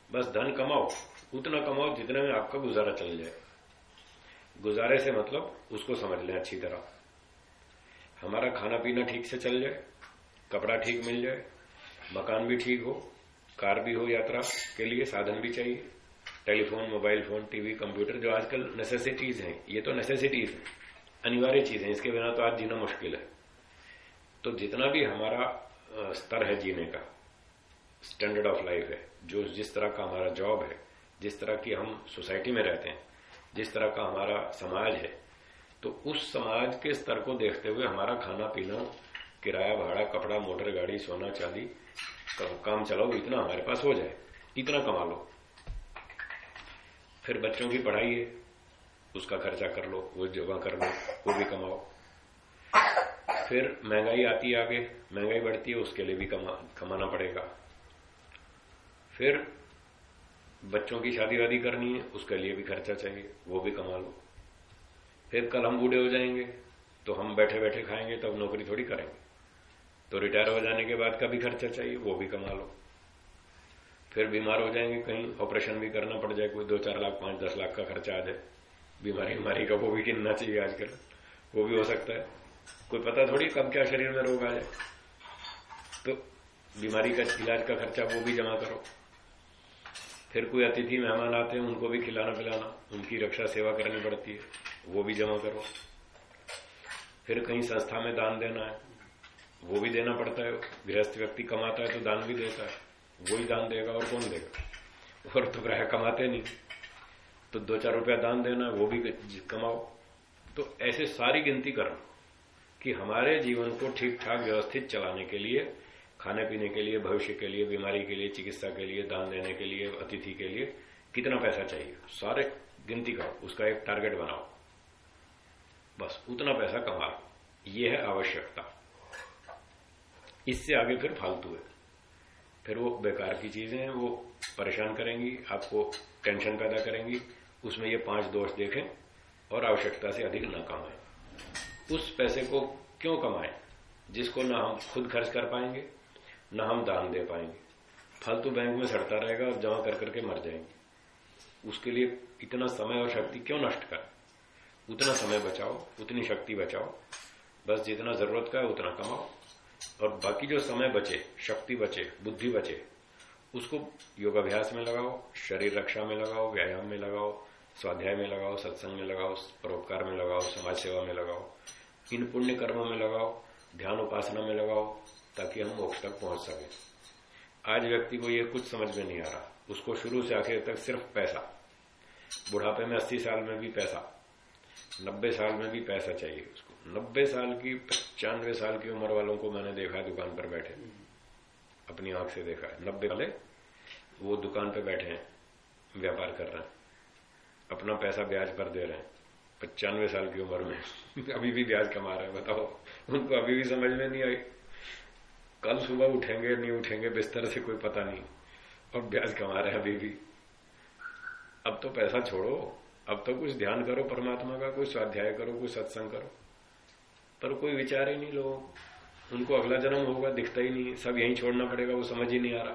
बस धन कमाओ, उतना कमाओ जितने में आपका गुजारा चल जाए। गुजारे से मतलब उसको समझ लें अच्छी तरह। हमारा खाना पीना ठीक से चल जाए, कपड़ा ठीक मिल जाए, मकान भी ठीक हो, कार भी हो, यात्रा के लिए साधन भी चाहिए। Telephone, mobile phone, TV, computer जो आजकल नेसेसिटीज हैं, ये तो नेसेसिटीज है। अनिवार्य चीज़ है, इसके बिना तो आज जीना मुश्किल है। तो जितना भी हमारा स्तर है जीने का स्टैंडर्ड ऑफ़ लाइफ है, जो जिस तरह का हमारा जॉब है, जिस तरह की हम सोसाइटी में रहते हैं, जिस तरह का हमारा समाज है तो उस समाज के स्तर को देखते हुए हमारा खाना पीना, किराया भाड़ा, कपड़ा, मोटर गाड़ी, सोना चांदी काम चलाओ, इतना हमारे पास हो जाए, इतना कमा लो। फिर बच्चों की पढ़ाई है उसका खर्चा कर लो, वो जगह कर लो, वो भी कमाओ। फिर महँगाई आती है आगे, महँगाई बढ़ती है, उसके लिए भी कमा, कमाना पड़ेगा। फिर बच्चों की शादी वादी करनी है, उसके लिए भी खर्चा चाहिए, वो भी कमा लो। फिर कल हम बूढ़े हो जाएँगे तो हम बैठे बैठे खाएँगे, तब नौकरी थोड़ी करेंगे। तो रिटायर हो जाने के बाद का भी खर्चा चाहिए, वो भी कमा लो। फिर बीमार हो जाएँगे कहीं, ऑपरेशन भी करना पड़ जाए, कोई दो चार लाख, पाँच दस लाख का खर्चा आ जाए। बीमारी बीमारी का वो भी गिनना चाहिए आजकल। वो भी हो सकता है। कोई पता थोड़ी कब क्या शरीर में रोग आ जाए। तो बीमारी का इलाज का खर्चा वो भी जमा करो। फिर कोई अतिथि, मेहमान आते हैं, उनको भी खिलाना पिलाना, उनकी रक्षा सेवा करनी पड़ती है, वो भी जमा करो। फिर कहीं संस्था में दान देना है, वो भी देना पड़ता है। गृहस्थ व्यक्ति कमाता है तो दान भी देता है, वो ही दान देगा और कौन देगा? और तो प्राय कमाते नहीं। तो दो चार रुपया दान देना, वो भी कमाओ। तो ऐसे सारी गिनती करना कि हमारे जीवन को ठीक ठाक व्यवस्थित चलाने के लिए खाने पीने के लिए, भविष्य के लिए, बीमारी के लिए, चिकित्सा के लिए, दान देने के लिए, अतिथि के लिए कितना पैसा चाहिए? सारे गिनती करो, उसका एक टारगेट बनाओ। बस, उतना पैसा कमा ये है आवश्यकता। इससे आगे फिर फालतू है। फिर वो बेकार की चीज़ें हैं, वो परेशान करेंगी, आपको टेंशन पैदा करेंगी। उसमें ये पाँच दोष देखें और आवश्यकता से अधिक न कमाएँ। उस पैसे को क्यों कमाएँ? जिसको ना हम खुद खर्च कर पाएँगे, ना हम दान दे पाएँगे। फालतू बैंक में सड़ता रहेगा और जमा कर करके मर जाएँगे। उसके लिए इतना समय और शक्ति क्यों नष्ट कर? उतना समय बचाओ, उतनी शक्ति बचाओ। बस जितना ज़रूरत का है, उतना कमाओ। और बाकी जो समय बचे, शक्ति बचे, बुद्धि बचे, उसको योगाभ्यास में लगाओ, शरीर रक्षा में लगाओ, व्यायाम में लगाओ स्वाध्याय में लगाओ, सत्संग में लगाओ, परोपकार में लगाओ, समाज सेवा में लगाओ, इन पुण्य कर्मों में लगाओ, ध्यान उपासना में लगाओ, ताकि हम मोक्ष तक पहुँच सके। आज व्यक्ति को यह कुछ समझ में नहीं आ रहा। उसको शुरू से आखिर तक सिर्फ़ पैसा। बुढ़ापे में अस्सी साल में भी पैसा। नब्बे साल में भी पैसा चाहिए उसको। नब्बे साल की, पचानवे साल की उम्र वालों को मैंने देखा है दुकान पर बैठे। अपनी आँख से देखा है। नब्बे वाले वो दुकान पर बैठे हैं, व्यापार कर रहे हैं। अपना पैसा ब्याज पर दे रहे हैं। पचानवे साल की उम्र में। अभी भी ब्याज कमा रहे हैं, बताओ। उनको अभी भी समझ में नहीं आई। कल सुबह उठेंगे, नहीं उठेंगे, बिस्तर से कोई पता नहीं। और ब्याज कमा रहे हैं अभी भी। अब तो पैसा छोड़ो। अब तो कुछ ध्यान करो, परमात्मा का कुछ स्वाध्याय करो, कुछ सत्संग करो। पर कोई विचार ही नहीं लोग उनको अगला जन्म होगा, दिखता ही नहीं। सब यहीं छोड़ना पड़ेगा, वो समझ ही नहीं आ रहा।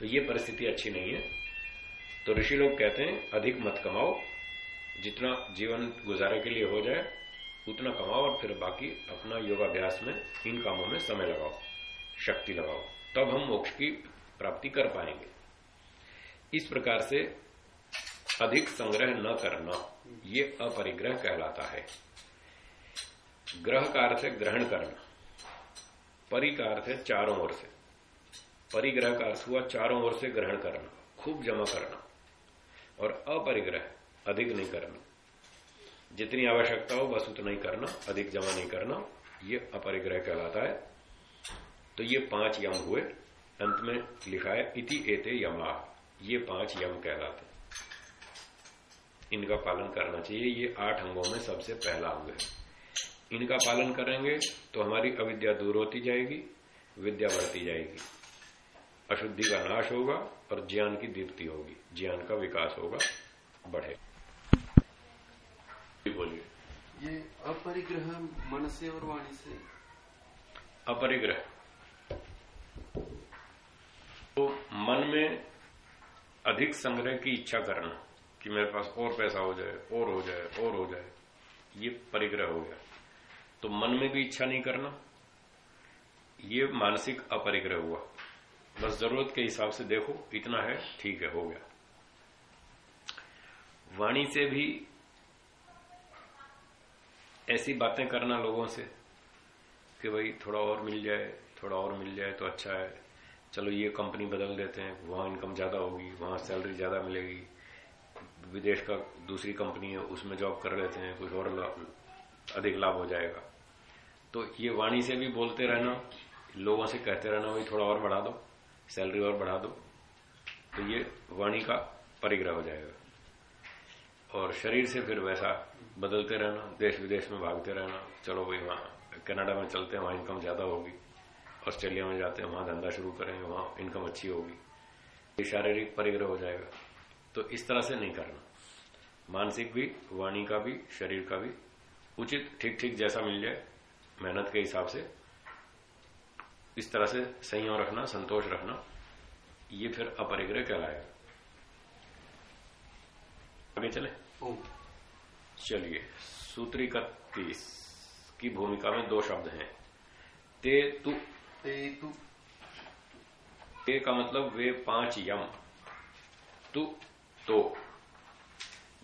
तो ये परिस्थिति अच्छी नहीं है। तो ऋषि लोग कहते हैं, अधिक मत कमाओ, जितना जीवन गुजारे के लिए हो जाए, उतना कमाओ और फिर बाकी अपना योगाभ्यास में, इन कामों में समय लगाओ, शक्ति लगाओ, तब हम मोक्ष की प्राप्ति कर पाएँगे। इस प्रकार से अधिक संग्रह न करना, ये अपरिग्रह कहलाता है। ग्रह का अर्थ है ग्रहण करना, परि का अर्थ है चारों ओर से। परिग्रह का अर्थ हुआ चारों ओर से ग्रहण करना, खूब जमा करना। और अपरिग्रह, अधिक नहीं करना। जितनी आवश्यकता हो, बस उतना ही करना, अधिक जमा नहीं करना, ये अपरिग्रह कहलाता है। तो ये पाँच यम हुए। अंत में लिखा है, इति एते यमा। ये पाँच यम कहलाते इनका पालन करना चाहिए। ये आठ अंगों में सबसे पहला अंग है। इनका पालन करेंगे तो हमारी अविद्या दूर होती जाएगी, विद्या बढ़ती जाएगी। अशुद्धि का नाश होगा और ज्ञान की दीप्ति होगी। ज्ञान का विकास होगा बढ़े बोलिए। ये अपरिग्रह मन से और वाणी से। अपरिग्रह। तो मन में अधिक संग्रह की इच्छा करना कि मेरे पास और पैसा हो जाए और हो जाए और हो जाए ये परिग्रह हो गया। तो मन में भी इच्छा नहीं करना ये मानसिक अपरिग्रह हुआ। बस ज़रूरत के हिसाब से देखो, इतना है, ठीक है, हो गया। वाणी से भी ऐसी बातें करना लोगों से कि भाई थोड़ा और मिल जाए, थोड़ा और मिल जाए तो अच्छा है। चलो ये कंपनी बदल देते हैं, वहाँ इनकम ज़्यादा होगी, वहाँ सैलरी ज़्यादा मिलेगी। विदेश का दूसरी कंपनी है, उसमें जॉब कर लेते हैं, कुछ और अधिक लाभ हो जाएगा। तो ये वाणी से भी बोलते रहना, लोगों से कहते रहना, भाई थोड़ा और बढ़ा दो। सैलरी और बढ़ा दो तो ये वाणी का परिग्रह हो जाएगा। और शरीर से फिर वैसा बदलते रहना देश विदेश में भागते रहना, चलो भाई वहाँ कनाडा में चलते हैं, वहाँ इनकम ज़्यादा होगी, ऑस्ट्रेलिया में जाते हैं, वहाँ धंधा शुरू करेंगे, वहाँ इनकम अच्छी होगी। ये शारीरिक परिग्रह हो जाएगा। तो इस तरह से नहीं करना। मानसिक भी, वाणी का भी, शरीर का भी, उचित ठीक ठीक जैसा मिल जाए, मेहनत के हिसाब से इस तरह से संयम रखना संतोष रखना ये फिर अपरिग्रह कहलाएगा। आगे चले। चलिए सूत्र इकतीस की भूमिका में दो शब्द हैं। ते तु। ते तु। ते का मतलब वे पाँच यम। तु तो।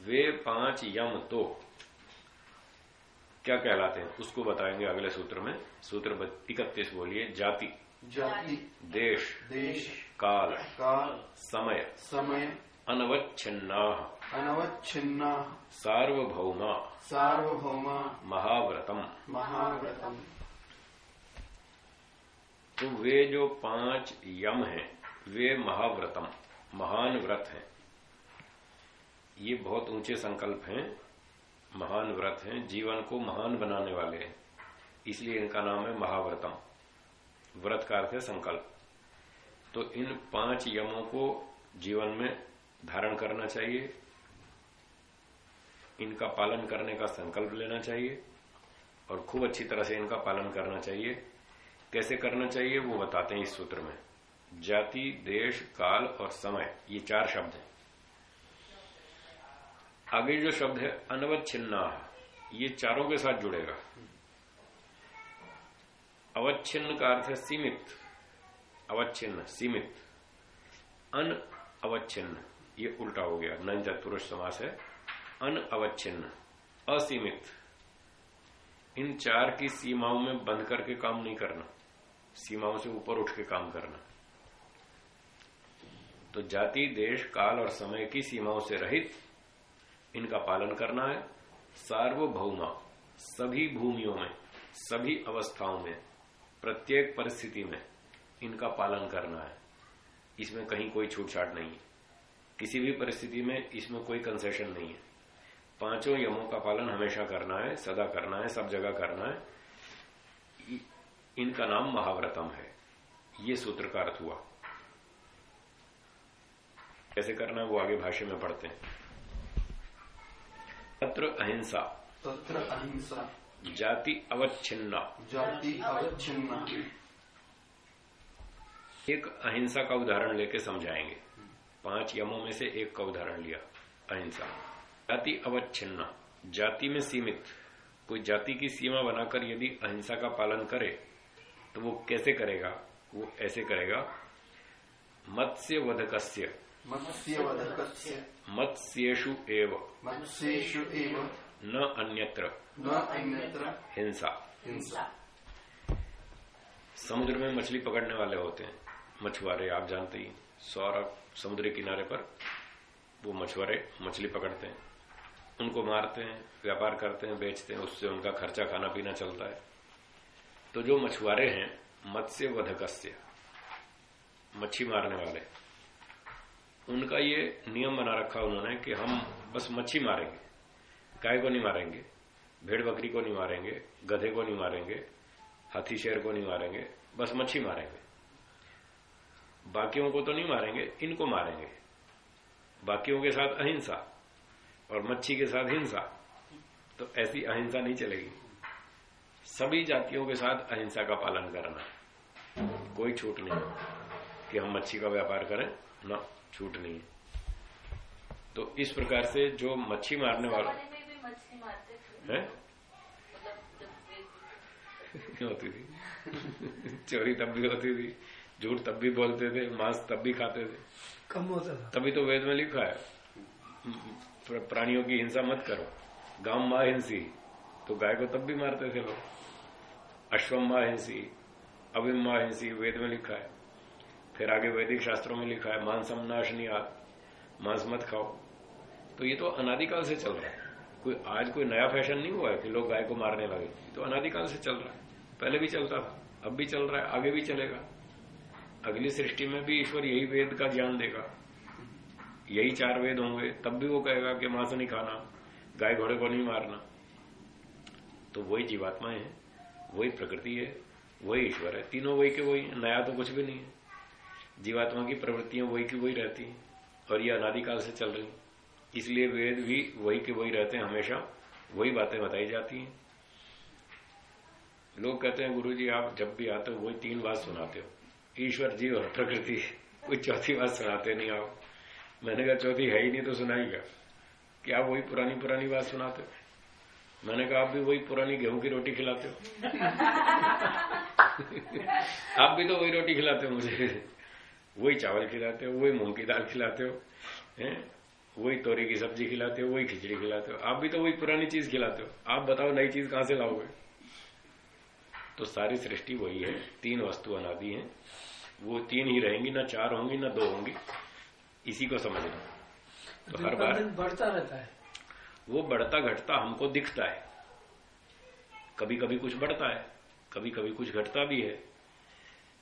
वे पाँच यम तो। क्या कहलाते हैं? उसको बताएँगे अगले सूत्र में। सूत्र इकतीस बोलिए। जाति। जाति। देश। देश। काल। काल। समय। समय। अनवच्छिन्ना। अनवच्छिन्ना। सार्वभौमा। सार्वभौमा। महाव्रतम। महाव्रतम। तो वे जो पाँच यम हैं वे महाव्रतम। महान व्रत हैं। ये बहुत ऊँचे संकल्प हैं। महान व्रत हैं, जीवन को महान बनाने वाले हैं। इसलिए इनका नाम है महाव्रतम। व्रत का अर्थ है संकल्प। तो इन पाँच यमों को जीवन में धारण करना चाहिए। इनका पालन करने का संकल्प लेना चाहिए और खूब अच्छी तरह से इनका पालन करना चाहिए। कैसे करना चाहिए वो बताते हैं इस सूत्र में। जाति, देश, काल और समय, ये चार शब्द हैं। आगे जो शब्द है, अनवच्छिन्ना, ये चारों के साथ जुड़ेगा। अवच्छिन्न का अर्थ है सीमित। अवच्छिन्न, सीमित। अन अवच्छिन्न ये उल्टा हो गया। नन तत्पुरुष समास है। अन अवच्छिन्न असीमित। इन चार की सीमाओं में बंद करके काम नहीं करना। सीमाओं से ऊपर उठ के काम करना। तो जाति, देश, काल और समय की सीमाओं से रहित इनका पालन करना है। सार्वभौमा, सभी भूमियों में, सभी अवस्थाओं में, प्रत्येक परिस्थिति में इनका पालन करना है। इसमें कहीं कोई छूटछाट नहीं है। किसी भी परिस्थिति में इसमें कोई कंसेशन नहीं है। पाँचों यमों का पालन हमेशा करना है, सदा करना है, सब जगह करना है। इनका नाम महाव्रतम है। ये सूत्र का अर्थ हुआ। कैसे करना है वो आगे भाष्य में पढ़ते हैं। तत्र अहिंसा। तत्र अहिंसा। जाति अवच्छिन्ना। जाति अवच्छिन्ना। एक अहिंसा का उदाहरण लेके समझाएँगे। पाँच यमों में से एक का उदाहरण लिया अहिंसा। जाति अवच्छिन्ना। जाति में सीमित। कोई जाति की सीमा बनाकर यदि अहिंसा का पालन करे तो वो कैसे करेगा? वो ऐसे करेगा मत्स्य वधकस्य मत्स्यवधकस्य। मत्स्येषु एव। मत्स्येषु एव। न अन्यत्र। न अन्यत्र। हिंसा। हिंसा। समुद्र में मछली पकड़ने वाले होते हैं मछुआरे आप जानते ही सौरभ समुद्री किनारे पर वो मछुआरे मछली पकड़ते हैं। उनको मारते हैं व्यापार करते हैं बेचते हैं उससे उनका खर्चा खाना पीना चलता है। तो जो मछुआरे हैं मत्स्य वधकस्य मच्छी मारने वाले उनका ये नियम बना रखा उन्होंने कि हम बस मच्छी मारेंगे, गाय को नहीं मारेंगे, भेड़ बकरी को नहीं मारेंगे, गधे को नहीं मारेंगे, हाथी शेर को नहीं मारेंगे, बस मच्छी मारेंगे। बाकियों को तो नहीं मारेंगे, इनको मारेंगे। बाकियों के साथ अहिंसा और मच्छी के साथ हिंसा तो ऐसी अहिंसा नहीं चलेगी। सभी जातियों के साथ अहिंसा का पालन करना, कोई छूट नहीं कि हम मच्छी का व्यापार करें, ना। छूट नहीं है। तो इस प्रकार से जो मच्छी मारने वाला में भी मछली मारते थे। है? मतलब क्यों होती थी? चोरी तब भी होती थी झूठ तब भी बोलते थे मांस तब भी खाते थे। कम होता था। तभी तो वेद में लिखा है प्राणियों की हिंसा मत करो। गाँव माँ हिंसी तो गाय को तब भी मारते थे लोग। अश्वम माँ हिंसी अविम माँ हिंसी वेद में लिखा है। फिर आगे वैदिक शास्त्रों में लिखा है मांसम नाशनी मांस मत खाओ। तो ये तो अनादिकाल से चल रहा है। कोई, आज कोई नया फ़ैशन नहीं हुआ है कि लोग गाय को मारने लगे। तो अनादिकाल से चल रहा है। पहले भी चलता था, अब भी चल रहा है, आगे भी चलेगा। अगली सृष्टि में भी ईश्वर यही वेद का ज्ञान देगा। यही चार वेद होंगे, तब भी वो कहेगा कि मांस नहीं खाना, गाय घोड़े को नहीं मारना। तो वही जीवात्माएँ हैं, वही प्रकृति है, वही ईश्वर है। तीनों वही के वही नया तो कुछ भी नहीं है। जीवात्मा की प्रवृत्तियाँ वही की वही रहती हैं और ये अनादिकाल से चल रही इसलिए वेद भी वही के वही रहते हैं हमेशा वही बातें बताई जाती हैं। लोग कहते हैं गुरु जी आप जब भी आते हो वही तीन बात सुनाते हो। ईश्वर जी और प्रकृति कोई चौथी बात सुनाते नहीं आप। मैंने कहा चौथी है ही नहीं तो सुनाई क्या? कि आप वही पुरानी पुरानी बात सुनाते हो। मैंने कहा आप भी वही पुरानी गेहूँ की रोटी खिलाते हो? आप भी तो वही रोटी खिलाते हो मुझे। वही चावल खिलाते हो वही मूंग की दाल खिलाते हो हैं? वही तोरी की सब्ज़ी खिलाते हो वही खिचड़ी खिलाते हो। आप भी तो वही पुरानी चीज़ खिलाते हो। आप बताओ नई चीज़ कहाँ से लाओगे? तो सारी सृष्टि वही है। तीन वस्तु अनादि है। वो तीन ही रहेंगी ना चार होंगी ना दो होंगी। इसी को समझना। तो हर बार बढ़ता रहता है। वो बढ़ता घटता हमको दिखता है। कभी कभी कुछ बढ़ता है कभी कभी कुछ घटता भी है।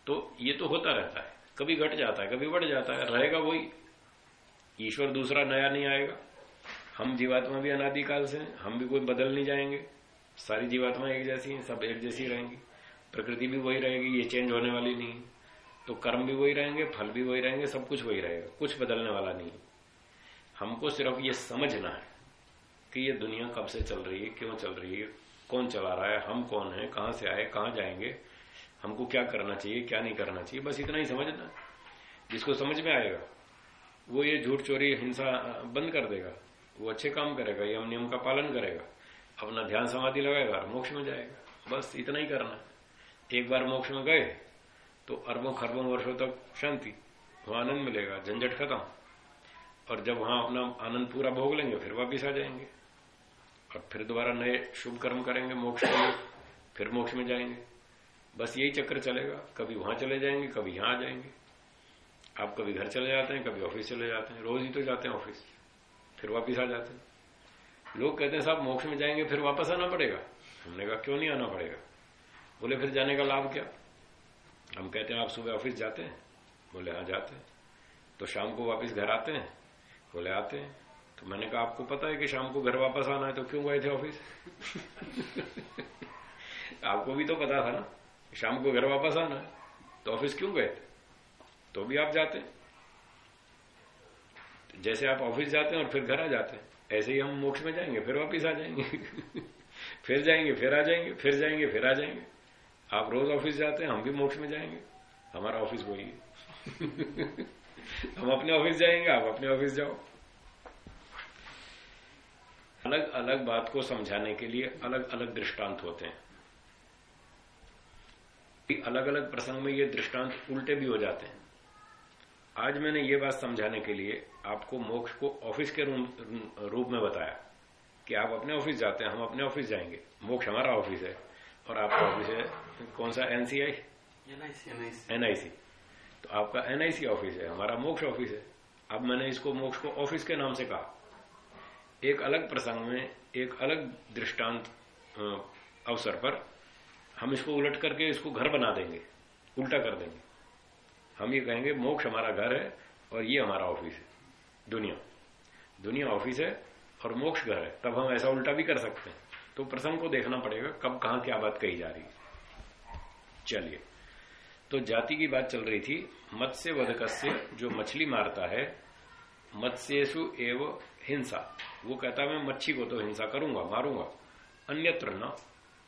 तो ये तो होता रहता है। कभी घट जाता है, कभी बढ़ जाता है, रहेगा वही ईश्वर दूसरा नया नहीं आएगा हम जीवात्मा भी अनादिकाल से हम भी कोई बदल नहीं जाएँगे सारी जीवात्मा एक जैसी हैं, सब एक जैसी रहेंगी प्रकृति भी वही रहेगी, ये चेंज होने वाली नहीं है। तो कर्म भी वही रहेंगे, फल भी वही रहेंगे, सब कुछ वही रहेगा, कुछ बदलने वाला नहीं। हमको सिर्फ़ ये समझना है कि ये दुनिया कब से चल रही है, क्यों चल रही है, कौन चला रहा है, हम कौन है, कहाँ से आए, कहाँ जाएँगे हमको क्या करना चाहिए, क्या नहीं करना चाहिए, बस इतना ही समझना। जिसको समझ में आएगा, वो ये झूठ चोरी हिंसा बंद कर देगा। वो अच्छे काम करेगा यम नियम का पालन करेगा। अपना ध्यान समाधि लगाएगा और मोक्ष में जाएगा। बस इतना ही करना। एक बार मोक्ष में गए तो अरबों खरबों वर्षों तक शांति, वहाँ आनंद मिलेगा, झंझट खत्म। और जब वहाँ अपना आनंद पूरा भोग लेंगे, फिर वापिस आ जाएँगे। और फिर दोबारा नए शुभ कर्म करेंगे, मोक्ष के फिर मोक्ष में जाएँगे। बस यही चक्र चलेगा। कभी वहाँ चले जाएँगे, कभी यहाँ आ जाएँगे। आप कभी घर चले जाते हैं, कभी ऑफ़िस चले जाते हैं। रोज ही तो जाते हैं ऑफ़िस। फिर वापिस आ जाते हैं। लोग कहते हैं, साहब, मोक्ष में जाएँगे, फिर वापस आना पड़ेगा। हमने कहा, क्यों नहीं आना पड़ेगा? बोले, फिर जाने का लाभ क्या? हम कहते हैं, आप सुबह ऑफ़िस जाते हैं? बोले हाँ जाते हैं। तो शाम को वापस घर आते हैं। बोले, आते हैं। तो मैंने कहा, आपको पता है कि शाम को घर वापस आना है तो क्यों गए थे ऑफ़िस? आपको भी तो पता था ना। शाम को घर वापस आना है तो ऑफ़िस क्यों गए? तो भी आप जाते हैं। जैसे आप ऑफ़िस जाते हैं और फिर घर आ जाते हैं, ऐसे ही हम मोक्ष में जाएँगे, फिर वापिस आ जाएँगे। फिर जाएँगे, फिर आ जाएँगे, फिर जाएँगे, फिर आ जाएँगे। आप रोज ऑफ़िस जाते हैं, हम भी मोक्ष में जाएँगे। हमारा ऑफ़िस वही है। हम अपने ऑफ़िस जाएँगे, आप अपने ऑफ़िस जाओ। अलग अलग बात को समझाने के लिए अलग अलग दृष्टांत होते हैं। अलग अलग प्रसंग में ये दृष्टांत उल्टे भी हो जाते हैं। आज मैंने ये बात समझाने के लिए आपको मोक्ष को ऑफ़िस के रूप में बताया कि आप अपने ऑफ़िस जाते हैं हम अपने ऑफ़िस जाएँगे। मोक्ष हमारा ऑफ़िस है। और आपका ऑफ़िस है कौन सा? एनसीआई एनआईसी तो आपका एनआईसी ऑफ़िस है हमारा मोक्ष ऑफ़िस है। अब मैंने इसको मोक्ष को ऑफ़िस के नाम से कहा। एक अलग प्रसंग में एक अलग दृष्टांत अवसर पर हम इसको उलट करके इसको घर बना देंगे, उल्टा कर देंगे। हम ये कहेंगे, मोक्ष हमारा घर है और ये हमारा ऑफ़िस है, दुनिया। दुनिया ऑफ़िस है और मोक्ष घर है। तब हम ऐसा उल्टा भी कर सकते हैं। तो प्रसंग को देखना पड़ेगा, कब, कहाँ क्या बात कही जा रही है। चलिए तो जाति की बात चल रही थी। मत्स्य वधकस्य जो मछली मारता है मत्स्यसु एव हिंसा। वो कहता है, मैं मच्छी को तो हिंसा करूँगा, मारूँगा, अन्यत्र न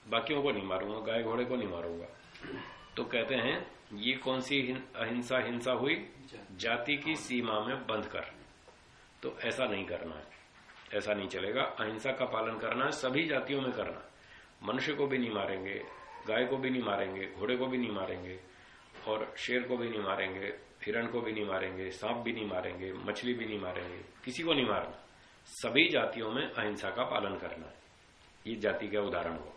बाकियों को नहीं मारूँगा, गाय घोड़े को नहीं मारूँगा। तो कहते हैं, ये कौन सी अहिंसा हिंसा हुई? जाति की सीमा में बंद कर। तो ऐसा नहीं करना है। ऐसा नहीं चलेगा। अहिंसा का पालन करना है, सभी जातियों में करना मनुष्य को भी नहीं मारेंगे, गाय को भी नहीं मारेंगे, घोड़े को भी नहीं मारेंगे, और शेर को भी नहीं मारेंगे, हिरण को भी नहीं मारेंगे, सांप भी नहीं मारेंगे, मछली भी नहीं मारेंगे, किसी को नहीं मारना। सभी जातियों में अहिंसा का पालन करना है। ये जाति का उदाहरण हो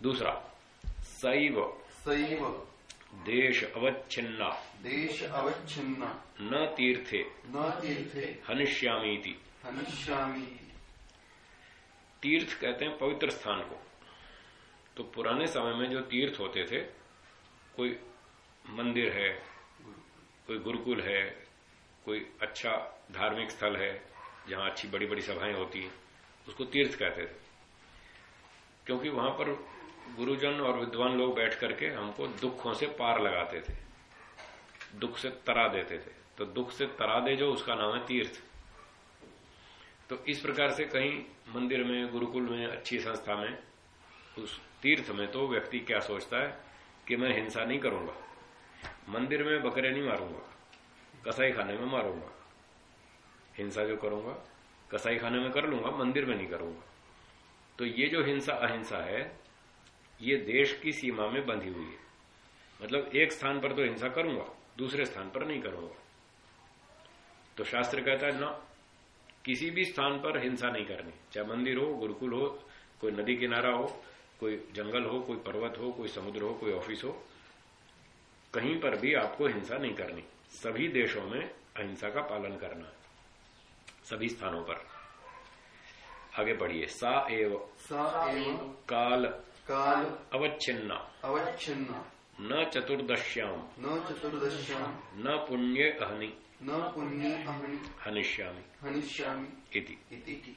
दूसरा सैव। सैव। देश अवच्छिन्ना। देश अवच्छिन्ना। न तीर्थे। न तीर्थे। हनिष्यामी हनिष्यामी। तीर्थ कहते हैं पवित्र स्थान को। तो पुराने समय में जो तीर्थ होते थे कोई मंदिर है कोई गुरुकुल है कोई अच्छा धार्मिक स्थल है जहाँ अच्छी बड़ी बड़ी सभाएँ होती उसको तीर्थ कहते थे। क्योंकि वहाँ पर गुरुजन और विद्वान लोग बैठ करके हमको दुखों से पार लगाते थे। दुख से तरा देते थे। तो दुख से तरा दे जो उसका नाम है तीर्थ। तो इस प्रकार से कहीं मंदिर में, गुरुकुल में, अच्छी संस्था में, उस तीर्थ में तो व्यक्ति क्या सोचता है कि मैं हिंसा नहीं करूँगा। मंदिर में बकरे नहीं मारूँगा, कसाई खाने में मारूँगा। हिंसा जो करूँगा, कसाई खाने में कर लूँगा, मंदिर में नहीं करूँगा। तो ये जो हिंसा अहिंसा है ये देश की सीमा में बंधी हुई है। मतलब एक स्थान पर तो हिंसा करूँगा दूसरे स्थान पर नहीं करूँगा। तो शास्त्र कहता है ना किसी भी स्थान पर हिंसा नहीं करनी। चाहे मंदिर हो गुरुकुल हो कोई नदी किनारा हो कोई जंगल हो कोई पर्वत हो कोई समुद्र हो कोई ऑफ़िस हो कहीं पर भी आपको हिंसा नहीं करनी। सभी देशों में अहिंसा का पालन करना सभी स्थानों पर। आगे बढ़िए सा एव सा एव काल काल अवच्छिन्ना। अवच्छिन्न। न चतुर्दश्याम। न चतुर्दश्याम। न पुण्य अहनि। न पुण्य अहनि। हनिष्यामी। हनिष्यामि। इति। इति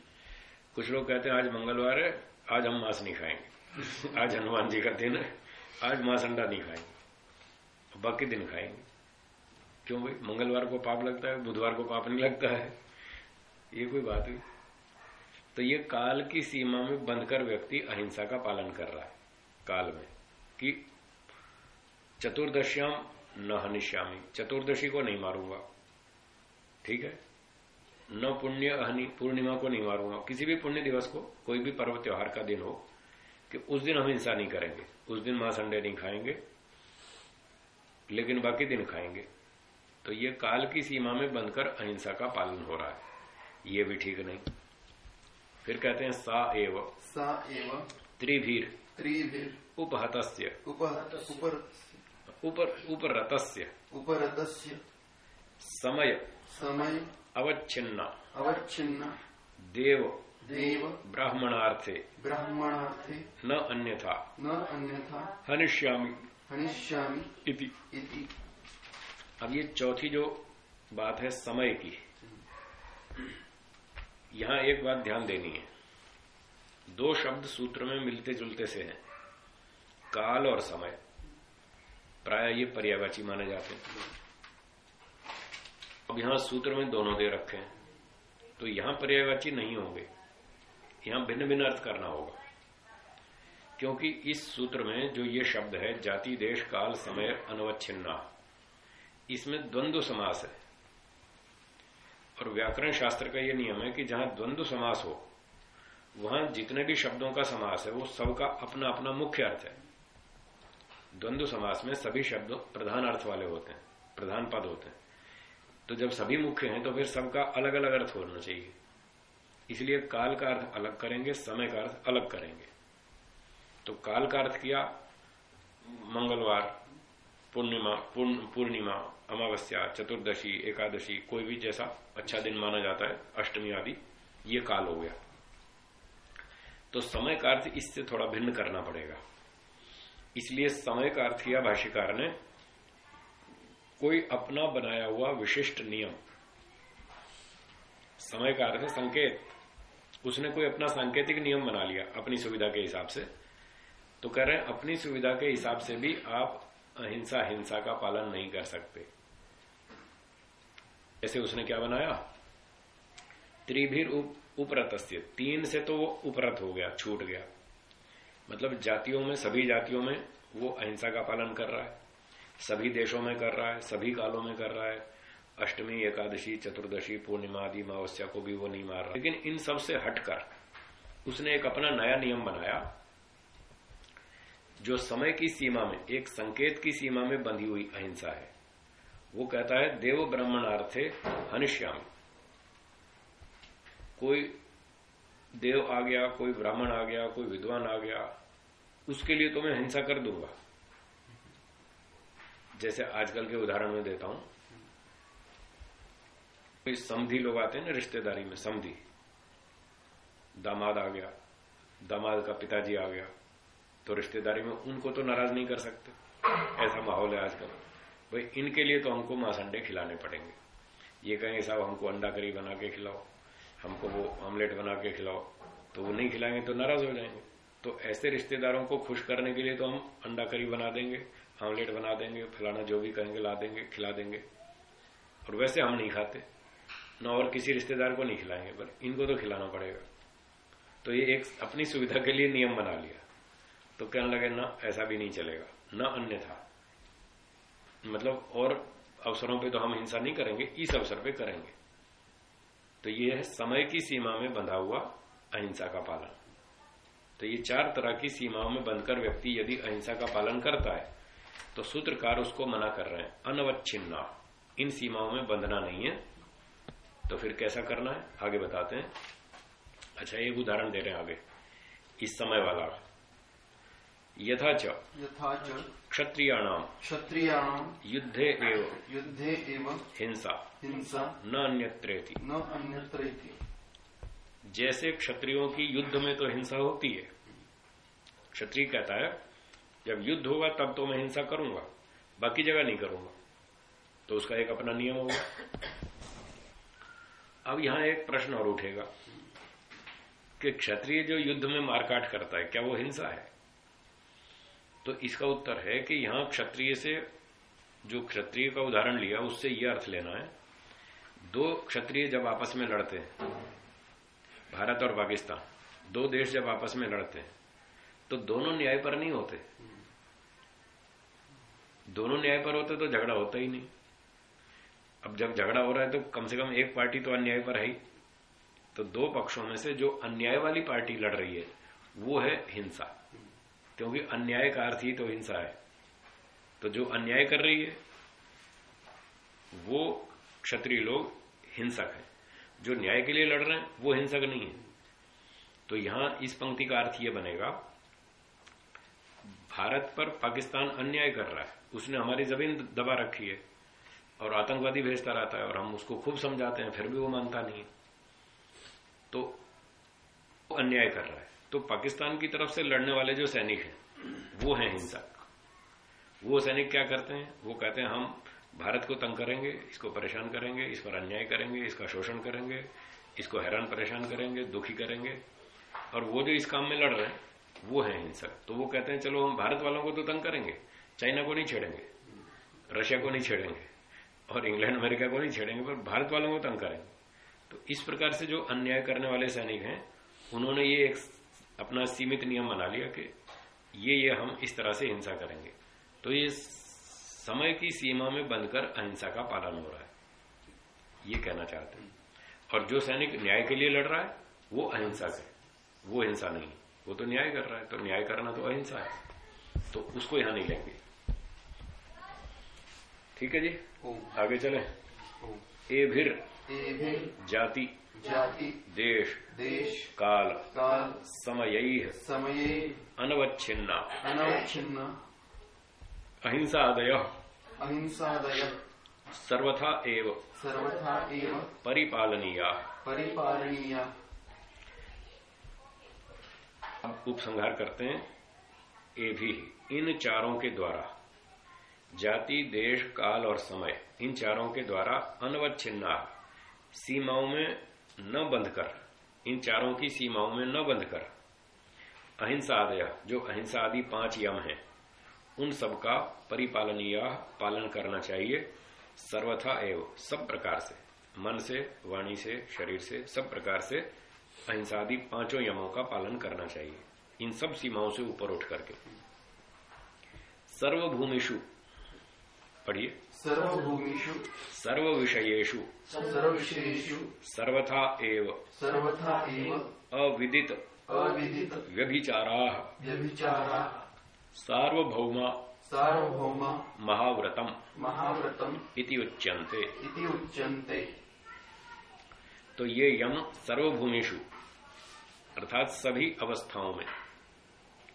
कुछ लोग कहते हैं आज मंगलवार है आज हम मांस नहीं खाएँगे। आज हनुमान जी का दिन है आज मांस अंडा नहीं खाएँगे। बाकी दिन खाएँगे। क्यों भाई? मंगलवार को पाप लगता है बुधवार को पाप नहीं लगता है। ये कोई बात हुई तो ये काल की सीमा में बंधकर व्यक्ति अहिंसा का पालन कर रहा है, काल में, कि चतुर्दश्याम न हनिश्यामी चतुर्दशी को नहीं मारूँगा, ठीक है? न पुण्य हनि पूर्णिमा को नहीं मारूँगा, किसी भी पुण्य दिवस को, कोई भी पर्व त्योहार का दिन हो, कि उस दिन हम हिंसा नहीं करेंगे, उस दिन माँ संडे नहीं खाएँगे, लेकिन बाकी दिन खाएँगे। तो ये काल की सीमा में बंधकर अहिंसा का पालन हो रहा है, ये भी ठीक नहीं। फिर कहते हैं सा एव। सा एव। त्रिभीर। त्रिभिर। उपहतस्य। उपहत उपर उपर उपरतस्य। उपरतस्य। समय। समय। अवच्छिन्ना। अवच्छिन्न। देव। देव। ब्राह्मणार्थे। ब्राह्मणार्थे। न अन्यथा। न अन्यथा। हनिष्यामी। हनिष्यामी। इति। इति। अब ये चौथी जो बात है समय की। यहाँ एक बात ध्यान देनी है। दो शब्द सूत्र में मिलते जुलते से हैं। काल और समय। प्राय ये पर्यावाची माने जाते हैं। अब यहाँ सूत्र में दोनों दे रखे हैं। तो यहाँ पर्यायवाची नहीं होंगे। यहाँ भिन्न भिन्न अर्थ करना होगा। क्योंकि इस सूत्र में जो ये शब्द है, जाति, देश, काल, समय, अनवच्छिन्ना, इसमें द्वंद्व समास है। और व्याकरण शास्त्र का यह नियम है कि जहाँ द्वंद्व समास हो, वहाँ जितने भी शब्दों का समास है, वो सबका अपना अपना मुख्य अर्थ है। द्वंद्व समास में सभी शब्द प्रधान अर्थ वाले होते हैं, प्रधान पद होते हैं। तो जब सभी मुख्य हैं तो फिर सबका अलग अलग अर्थ होना चाहिए। इसलिए काल का अर्थ अलग करेंगे, समय का अर्थ अलग करेंगे। तो काल का अर्थ किया, मंगलवार, पूर्णिमा पूर्णिमा अमावस्या, चतुर्दशी, एकादशी, कोई भी जैसा अच्छा दिन माना जाता है, अष्टमी आदि, ये काल हो गया। तो समय का अर्थ इससे थोड़ा भिन्न करना पड़ेगा। इसलिए समय का अर्थ किया भाष्यकार ने, कोई अपना बनाया हुआ विशिष्ट नियम। समय का अर्थ है संकेत। उसने कोई अपना सांकेतिक नियम बना लिया अपनी सुविधा के हिसाब से। तो कह रहे हैं, अपनी सुविधा के हिसाब से भी आप अहिंसा हिंसा का पालन नहीं कर सकते। ऐसे उसने क्या बनाया? त्रिभीर उप, उपरत तीन से तो वो उपरत हो गया छूट गया। मतलब जातियों में सभी जातियों में वो अहिंसा का पालन कर रहा है। सभी देशों में कर रहा है सभी कालों में कर रहा है। अष्टमी एकादशी चतुर्दशी पूर्णिमा आदि अमावस्या को भी वो नहीं मार रहा। लेकिन इन सबसे हटकर उसने एक अपना नया नियम बनाया जो समय की सीमा में एक संकेत की सीमा में बंधी हुई अहिंसा है। वो कहता है, देव ब्राह्मणार्थे हनिश्याम कोई देव आ गया, कोई ब्राह्मण आ गया, कोई विद्वान आ गया, उसके लिए तो मैं हिंसा कर दूँगा। जैसे आजकल के उदाहरण में देता हूँ। कोई समधी लोग आते हैं ना, रिश्तेदारी में, समधी। दामाद आ गया, दामाद का पिताजी आ गया तो रिश्तेदारी में उनको तो नाराज़ नहीं कर सकते। ऐसा माहौल है आजकल। भाई इनके लिए तो हमको मांस अंडे खिलाने पड़ेंगे। ये कहेंगे, साहब, हमको अंडा करी बना के खिलाओ, हमको वो ऑमलेट बना के खिलाओ। तो वो नहीं खिलाएँगे तो नाराज़ हो जाएँगे। तो ऐसे रिश्तेदारों को खुश करने के लिए तो हम अंडा करी बना देंगे, ऑमलेट बना देंगे, फलाना जो भी कहेंगे ला देंगे, खिला देंगे। और वैसे हम नहीं खाते, न और किसी रिश्तेदार को नहीं खिलाएँगे, पर इनको तो खिलाना पड़ेगा। तो ये एक अपनी सुविधा के लिए नियम बना लिया। तो कहने लगे, ना, ऐसा भी नहीं चलेगा, न अन्य था। मतलब और अवसरों पे तो हम हिंसा नहीं करेंगे, इस अवसर पे करेंगे। तो ये है समय की सीमा में बंधा हुआ अहिंसा का पालन। तो ये चार तरह की सीमाओं में बंधकर व्यक्ति यदि अहिंसा का पालन करता है तो सूत्रकार उसको मना कर रहे हैं, अनवच्छिन्ना। इन सीमाओं में बंधना नहीं है तो फिर कैसा करना है? आगे बताते हैं। अच्छा एक उदाहरण दे रहे हैं आगे, इस समय वाला। यथा च। यथा च। क्षत्रियाणाम। क्षत्रियाणाम। युद्धे एव। युद्धे एवं। हिंसा। हिंसा। न अन्यत्रेति। न अन्यत्रेति। जैसे क्षत्रियों की युद्ध में तो हिंसा होती है। क्षत्रिय कहता है जब युद्ध होगा तब तो मैं हिंसा करूँगा बाकी जगह नहीं करूँगा। तो उसका एक अपना नियम होगा। अब यहाँ एक प्रश्न और उठेगा कि क्षत्रिय जो युद्ध में मारकाट करता है क्या वो हिंसा है? तो इसका उत्तर है कि यहाँ क्षत्रिय से जो क्षत्रिय का उदाहरण लिया, उससे यह अर्थ लेना है। दो क्षत्रिय जब आपस में लड़ते हैं, भारत और पाकिस्तान, दो देश जब आपस में लड़ते हैं तो दोनों न्याय पर नहीं होते। दोनों न्याय पर होते तो झगड़ा होता ही नहीं। अब जब झगड़ा हो रहा है तो कम से कम एक पार्टी तो अन्याय पर है ही। तो दो पक्षों में से जो अन्याय वाली पार्टी लड़ रही है, वो है हिंसा। क्योंकि अन्याय का अर्थ ही तो हिंसा है। तो जो अन्याय कर रही है, वो क्षत्रिय लोग हिंसक है। जो न्याय के लिए लड़ रहे हैं, वो हिंसक नहीं है। तो यहाँ इस पंक्ति का अर्थ यह बनेगा, भारत पर पाकिस्तान अन्याय कर रहा है। उसने हमारी ज़मीन दबा रखी है और आतंकवादी भेजता रहता है और हम उसको खूब समझाते हैं, फिर भी वो मानता नहीं तो वो अन्याय कर रहा है। तो पाकिस्तान की तरफ़ से लड़ने वाले जो सैनिक हैं, वो हैं हिंसक। वो सैनिक क्या करते हैं? वो कहते हैं, हम भारत को तंग करेंगे, इसको परेशान करेंगे, इस पर अन्याय करेंगे, इसका शोषण करेंगे, इसको हैरान परेशान करेंगे, दुखी करेंगे। और वो जो इस काम में लड़ रहे हैं, वो है हिंसक। तो वो कहते हैं, चलो, हम भारत वालों को तो तंग करेंगे, चाइना को नहीं छेड़ेंगे, रशिया को नहीं छेड़ेंगे, और इंग्लैंड, अमेरिका को नहीं छेड़ेंगे, पर भारत वालों को तंग करेंगे। तो इस प्रकार से जो अन्याय करने वाले सैनिक हैं, उन्होंने ये एक अपना सीमित नियम बना लिया कि ये ये हम इस तरह से हिंसा करेंगे। तो ये समय की सीमा में बंधकर अहिंसा का पालन हो रहा है। ये कहना चाहते हैं। और जो सैनिक न्याय के लिए लड़ रहा है वो अहिंसा से वो हिंसा नहीं वो तो न्याय कर रहा है। तो न्याय करना तो अहिंसा है। तो उसको यहाँ नहीं लेंगे। ठीक है जी? आगे चले। ए भिर। जाति। जाति देश देश काल काल समय समय अनवच्छिन्ना। अनवच्छिन्न। अहिंसादय। अहिंसादय। सर्वथा एव सर्वथा एव परिपालनीया। परिपालनीय। अब उपसंहार करते हैं। ए भी इन चारों के द्वारा। जाति देश काल और समय इन चारों के द्वारा अनवच्छिन्ना। सीमाओं में न बंध कर। इन चारों की सीमाओं में न बंध कर। अहिंसा आदय, जो अहिंसा आदि पाँच यम हैं, उन सबका परिपालनीय पालन करना चाहिए, सर्वथा एवं, सब प्रकार से। मन से, वाणी से, शरीर से, सब प्रकार से अहिंसा आदि पाँचों यमों का पालन करना चाहिए। इन सब सीमाओं से ऊपर उठ करके सर्वभूमिषु पढ़िए। सर्वभूमिषु। सर्व विषयेषु सर्वविषयेषु। सर्वथा एव। सर्वथा एव। अविदित। अविदित। व्यभिचारा। व्यभिचारा। सार्वभौमा। सार्वभौम। महाव्रतम। महाव्रतम। इति उच्यन्ते। इति उच्यन्ते। तो ये यम सर्वभूमिषु। अर्थात सभी अवस्थाओं में।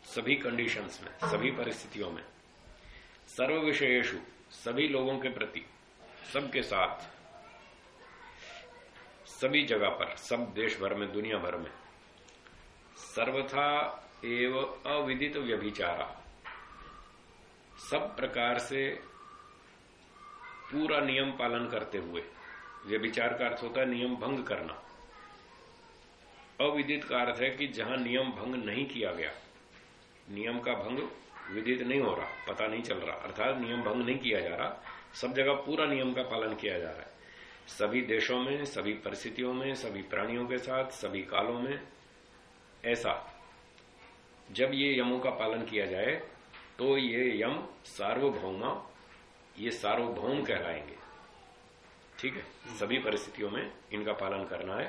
सभी कंडीशंस में। सभी परिस्थितियों में। सर्व विषयेशु सभी लोगों के प्रति, सबके साथ, सभी जगह पर, सब देश भर में, दुनिया भर में, सर्वथा एव अविदित व्यभिचारा। सब प्रकार से पूरा नियम पालन करते हुए, व्यभिचार का अर्थ होता है नियम भंग करना। अविदित का अर्थ है कि जहाँ नियम भंग नहीं किया गया, नियम का भंग विदित नहीं हो रहा पता नहीं चल रहा। अर्थात नियम भंग नहीं किया जा रहा सब जगह पूरा नियम का पालन किया जा रहा है। सभी देशों में सभी परिस्थितियों में सभी प्राणियों के साथ सभी कालों में ऐसा जब ये यमों का पालन किया जाए तो ये यम सार्वभौमा ये सार्वभौम कहलाएँगे। ठीक है? सभी परिस्थितियों में इनका पालन करना है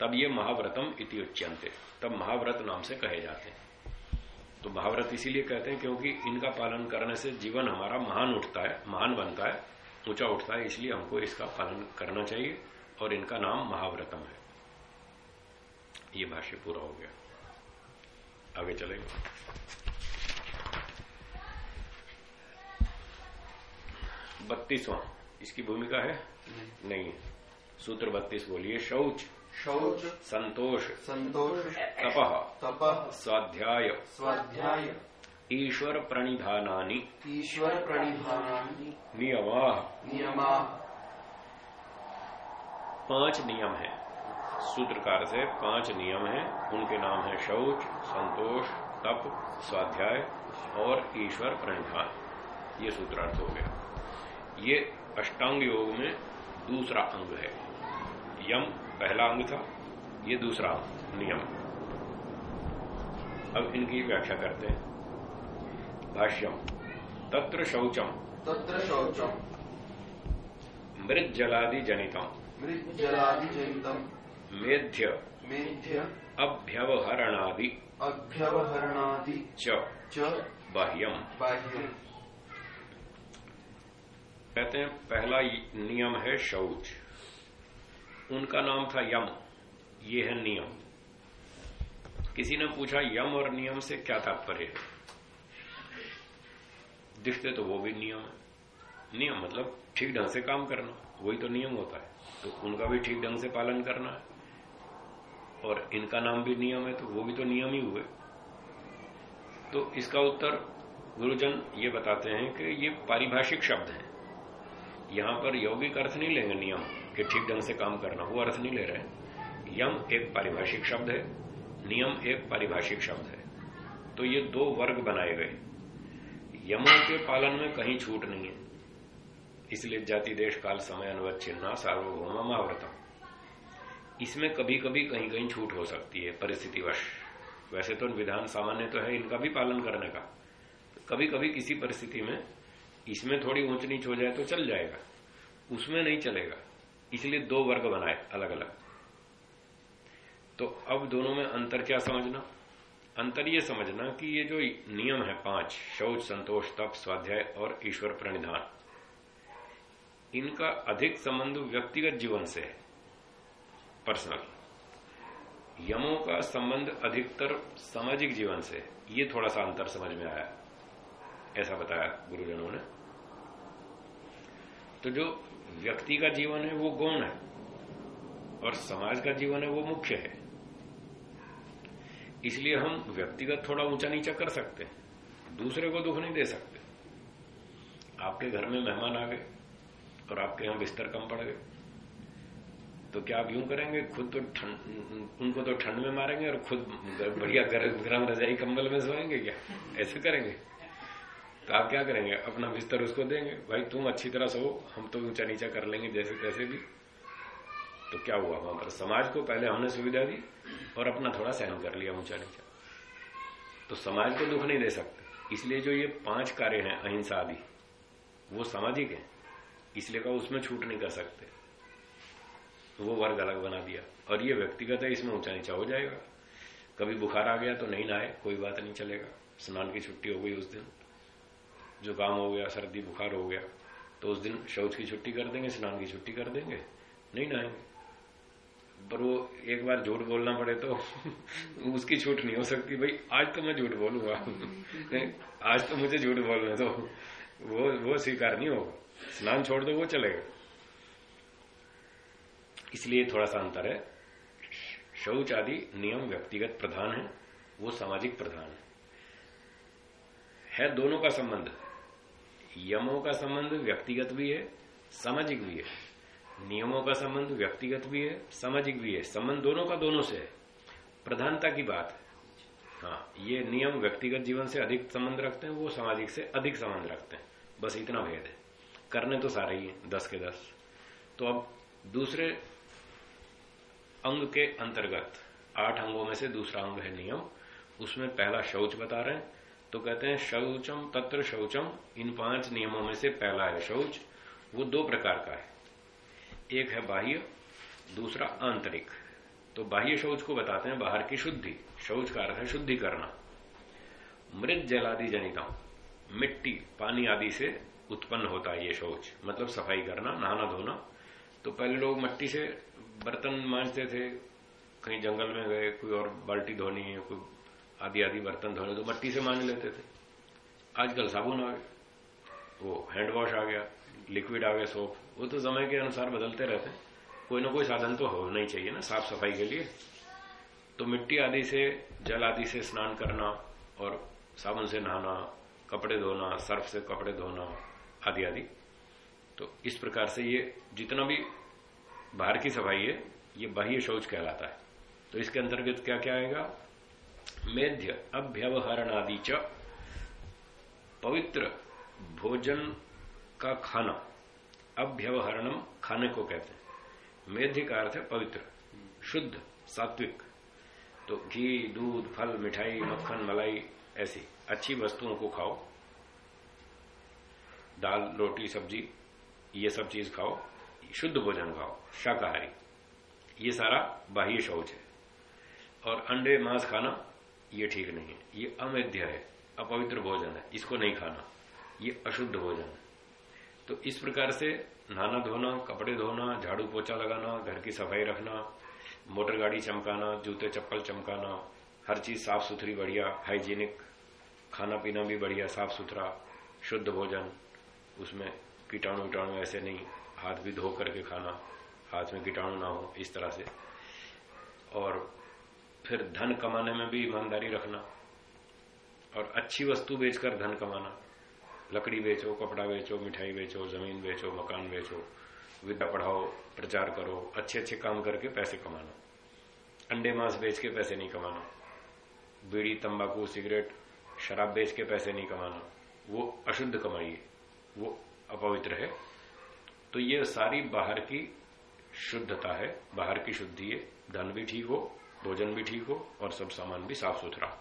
तब ये महाव्रतम इति उच्यंते तब महाव्रत नाम से कहे जाते हैं। तो महाव्रत इसीलिए कहते हैं क्योंकि इनका पालन करने से जीवन हमारा महान उठता है महान बनता है ऊँचा उठता है इसलिए हमको इसका पालन करना चाहिए और इनका नाम महाव्रतम है। ये भाष्य पूरा हो गया। आगे चलेंगे बत्तीसवां इसकी भूमिका है? नहीं, नहीं। सूत्र बत्तीस बोलिए शौच। शौच संतोष। संतोष तप। तप। स्वाध्याय। स्वाध्याय। ईश्वर प्रणिधानानि। ईश्वर प्रणिधानानि। नियमा। नियमा। पाँच नियम हैं। सूत्रकार से पाँच नियम हैं। उनके नाम है शौच संतोष तप स्वाध्याय और ईश्वर प्रणिधान। ये सूत्रार्थ हो गया। ये अष्टांग योग में दूसरा अंग है। यम पहला अंग था ये दूसरा नियम। अब इनकी व्याख्या करते हैं। भाष्यम तत्र शौचम। तत्र शौचम। मृत जलादि जनितम मृज्जलादिजनितम। मेध्य। मेध्य। अभ्यवहरणादि। अभ्यवहरणादि। च। च। बाह्यम। बाह्यम। कहते हैं पहला नियम है शौच। उनका नाम था यम। ये है नियम। किसी ने पूछा, यम और नियम से क्या तात्पर्य है? दिखते तो वो भी नियम है। नियम मतलब ठीक ढंग से काम करना, वही तो नियम होता है। तो उनका भी ठीक ढंग से पालन करना है। और इनका नाम भी नियम है तो वो भी तो नियम ही हुए। तो इसका उत्तर गुरुजन ये बताते हैं कि ये पारिभाषिक शब्द है। यहाँ पर यौगिक अर्थ नहीं लेंगे नियम। कि ठीक ढंग से काम करना, वो अर्थ नहीं ले रहे यम एक पारिभाषिक शब्द है, नियम एक पारिभाषिक शब्द है। तो ये दो वर्ग बनाए गए। यमों के पालन में कहीं छूट नहीं है। इसलिए जाति, देश, काल, समय अनुवच्छिन्ना सार्वभौम महाव्रतम इसमें कभी कभी कहीं कहीं छूट हो सकती है, परिस्थितिवश। वैसे तो विधान सामान्य तो है इनका भी पालन करने का। कभी कभी किसी परिस्थिति में इसमें थोड़ी ऊंच नीच हो जाए तो चल जाएगा, उसमें नहीं चलेगा। इसलिए दो वर्ग बनाए अलग अलग तो अब दोनों में अंतर क्या समझना? अंतर ये समझना कि ये जो नियम है पाँच, शौच, संतोष, तप, स्वाध्याय और ईश्वर प्रणिधान, इनका अधिक संबंध व्यक्तिगत जीवन से है पर्सनल यमों का संबंध अधिकतर सामाजिक जीवन से ये थोड़ा सा अंतर समझ में आया, ऐसा बताया गुरुजनों ने। तो जो व्यक्ति का जीवन है, वो गौण है। और समाज का जीवन है, वो मुख्य है। इसलिए हम व्यक्तिगत थोड़ा ऊँचा नीचा कर सकते हैं, दूसरे को दुख नहीं दे सकते। आपके घर में मेहमान आ गए और आपके यहाँ बिस्तर कम पड़ गए तो क्या आप यूँ करेंगे? खुद तो ठंड उनको तो ठंड में मारेंगे और खुद बढ़िया गर्म रजाई कंबल में सोएँगे क्या? ऐसे करेंगे? तो आप क्या करेंगे? अपना बिस्तर उसको देंगे। भाई, तुम अच्छी तरह सो, हम तो ऊँचा नीचा कर लेंगे जैसे तैसे भी। तो क्या हुआ वहाँ पर? समाज को पहले हमने सुविधा दी और अपना थोड़ा सहन कर लिया ऊँचा नीचा। तो समाज को दुख नहीं दे सकते। इसलिए जो ये पाँच कार्य हैं, अहिंसा आदि, वो सामाजिक है। इसलिए का उसमें छूट नहीं कर सकते। वो वर्ग अलग बना दिया। और ये व्यक्तिगत है, इसमें ऊँचा नीचा हो जाएगा। कभी बुखार आ गया तो नहीं नहाए, कोई बात नहीं चलेगा। स्नान की छुट्टी हो गई उस दिन। जुकाम हो गया, सर्दी, बुखार हो गया तो उस दिन शौच की छुट्टी कर देंगे, स्नान की छुट्टी कर देंगे। नहीं नहाएँगे पर वो एक बार झूठ बोलना पड़े तो उसकी छूट नहीं हो सकती। भाई, आज तो मैं झूठ बोलूँगा। आज तो मुझे झूठ बोलने तो वो वो स्वीकार नहीं होगा। स्नान छोड़ दो, वो चलेगा इसलिए थोड़ा सा अंतर है। शौच आदि नियम व्यक्तिगत प्रधान है, वो सामाजिक प्रधान है। है दोनों का संबंध। यमों का संबंध व्यक्तिगत भी है, सामाजिक भी है। नियमों का संबंध व्यक्तिगत भी है, सामाजिक भी है। संबंध दोनों का दोनों से है। प्रधानता की बात है। हाँ ये नियम व्यक्तिगत जीवन से अधिक संबंध रखते हैं, वो सामाजिक से अधिक संबंध रखते हैं। बस इतना भेद है। करने तो सारे ही, दस के दस। तो अब दूसरे अंग के अंतर्गत, आठ अंगों में से दूसरा अंग है नियम। उसमें पहला शौच बता रहे हैं तो कहते हैं शौचम, तत्र शौचम, इन पाँच नियमों में से पहला है शौच। वो दो प्रकार का है। एक है बाह्य, दूसरा आंतरिक। तो बाह्य शौच को बताते हैं बाहर की शुद्धि। शौच का अर्थ है शुद्धि करना मृत जलादि जनिता मिट्टी, पानी आदि से उत्पन्न होता है ये शौच। मतलब सफ़ाई करना, नहाना धोना। तो पहले लोग मट्टी से बर्तन मांजते थे, कहीं जंगल में गए, कोई और बाल्टी धोनी है कोई आदि आदि बर्तन धोने तो मट्टी से मांज लेते थे। आजकल साबुन आ गए वो हैंड वॉश आ गया लिक्विड आ गया सोप वो तो समय के अनुसार बदलते रहते हैं। कोई ना कोई साधन तो होना ही चाहिए ना साफ़ सफ़ाई के लिए। तो मिट्टी आदि से, जल आदि से स्नान करना और साबुन से नहाना, कपड़े धोना, सर्फ से कपड़े धोना, आदि आदि। तो इस प्रकार से ये जितना भी बाहर की सफ़ाई है, ये बाह्य शौच कहलाता है। तो इसके अंतर्गत क्या क्या आएगा? मेध्य अभ्यवहरण आदि च पवित्र भोजन का खाना। अभ्यवहरणम खाने को कहते हैं। मेध्य का अर्थ है पवित्र, शुद्ध, सात्विक। तो घी, दूध, फल, मिठाई, मक्खन, मलाई, ऐसी अच्छी वस्तुओं को खाओ। दाल, रोटी, सब्ज़ी, ये सब चीज़ खाओ। शुद्ध भोजन खाओ, शाकाहारी। ये सारा बाह्य शौच है। और अंडे, मांस खाना ये ठीक नहीं है। ये अमेध्य है, अपवित्र भोजन है, इसको नहीं खाना। ये अशुद्ध भोजन है। तो इस प्रकार से नहाना धोना, कपड़े धोना, झाड़ू पोछा लगाना, घर की सफ़ाई रखना, मोटर गाड़ी चमकाना, जूते चप्पल चमकाना, हर चीज़ साफ़ सुथरी बढ़िया, हाइजीनिक खाना पीना भी बढ़िया साफ़ सुथरा शुद्ध भोजन, उसमें कीटाणु वीटाणु ऐसे नहीं, हाथ भी धो करके खाना, हाथ में कीटाणु ना हो, इस तरह से। और फिर धन कमाने में भी ईमानदारी रखना और अच्छी वस्तु बेचकर धन कमाना। लकड़ी बेचो, कपड़ा बेचो, मिठाई बेचो, ज़मीन बेचो, मकान बेचो, विद्या पढ़ाओ, प्रचार करो अच्छे अच्छे काम करके पैसे कमाना। अंडे मांस बेच के पैसे नहीं कमाना। बीड़ी, तंबाकू, सिगरेट, शराब बेच के पैसे नहीं कमाना। वो अशुद्ध कमाई है वो अपवित्र है। तो ये सारी बाहर की शुद्धता है, बाहर की शुद्धि है, धन भी ठीक हो भोजन भी ठीक हो और सब सामान भी साफ़ सुथरा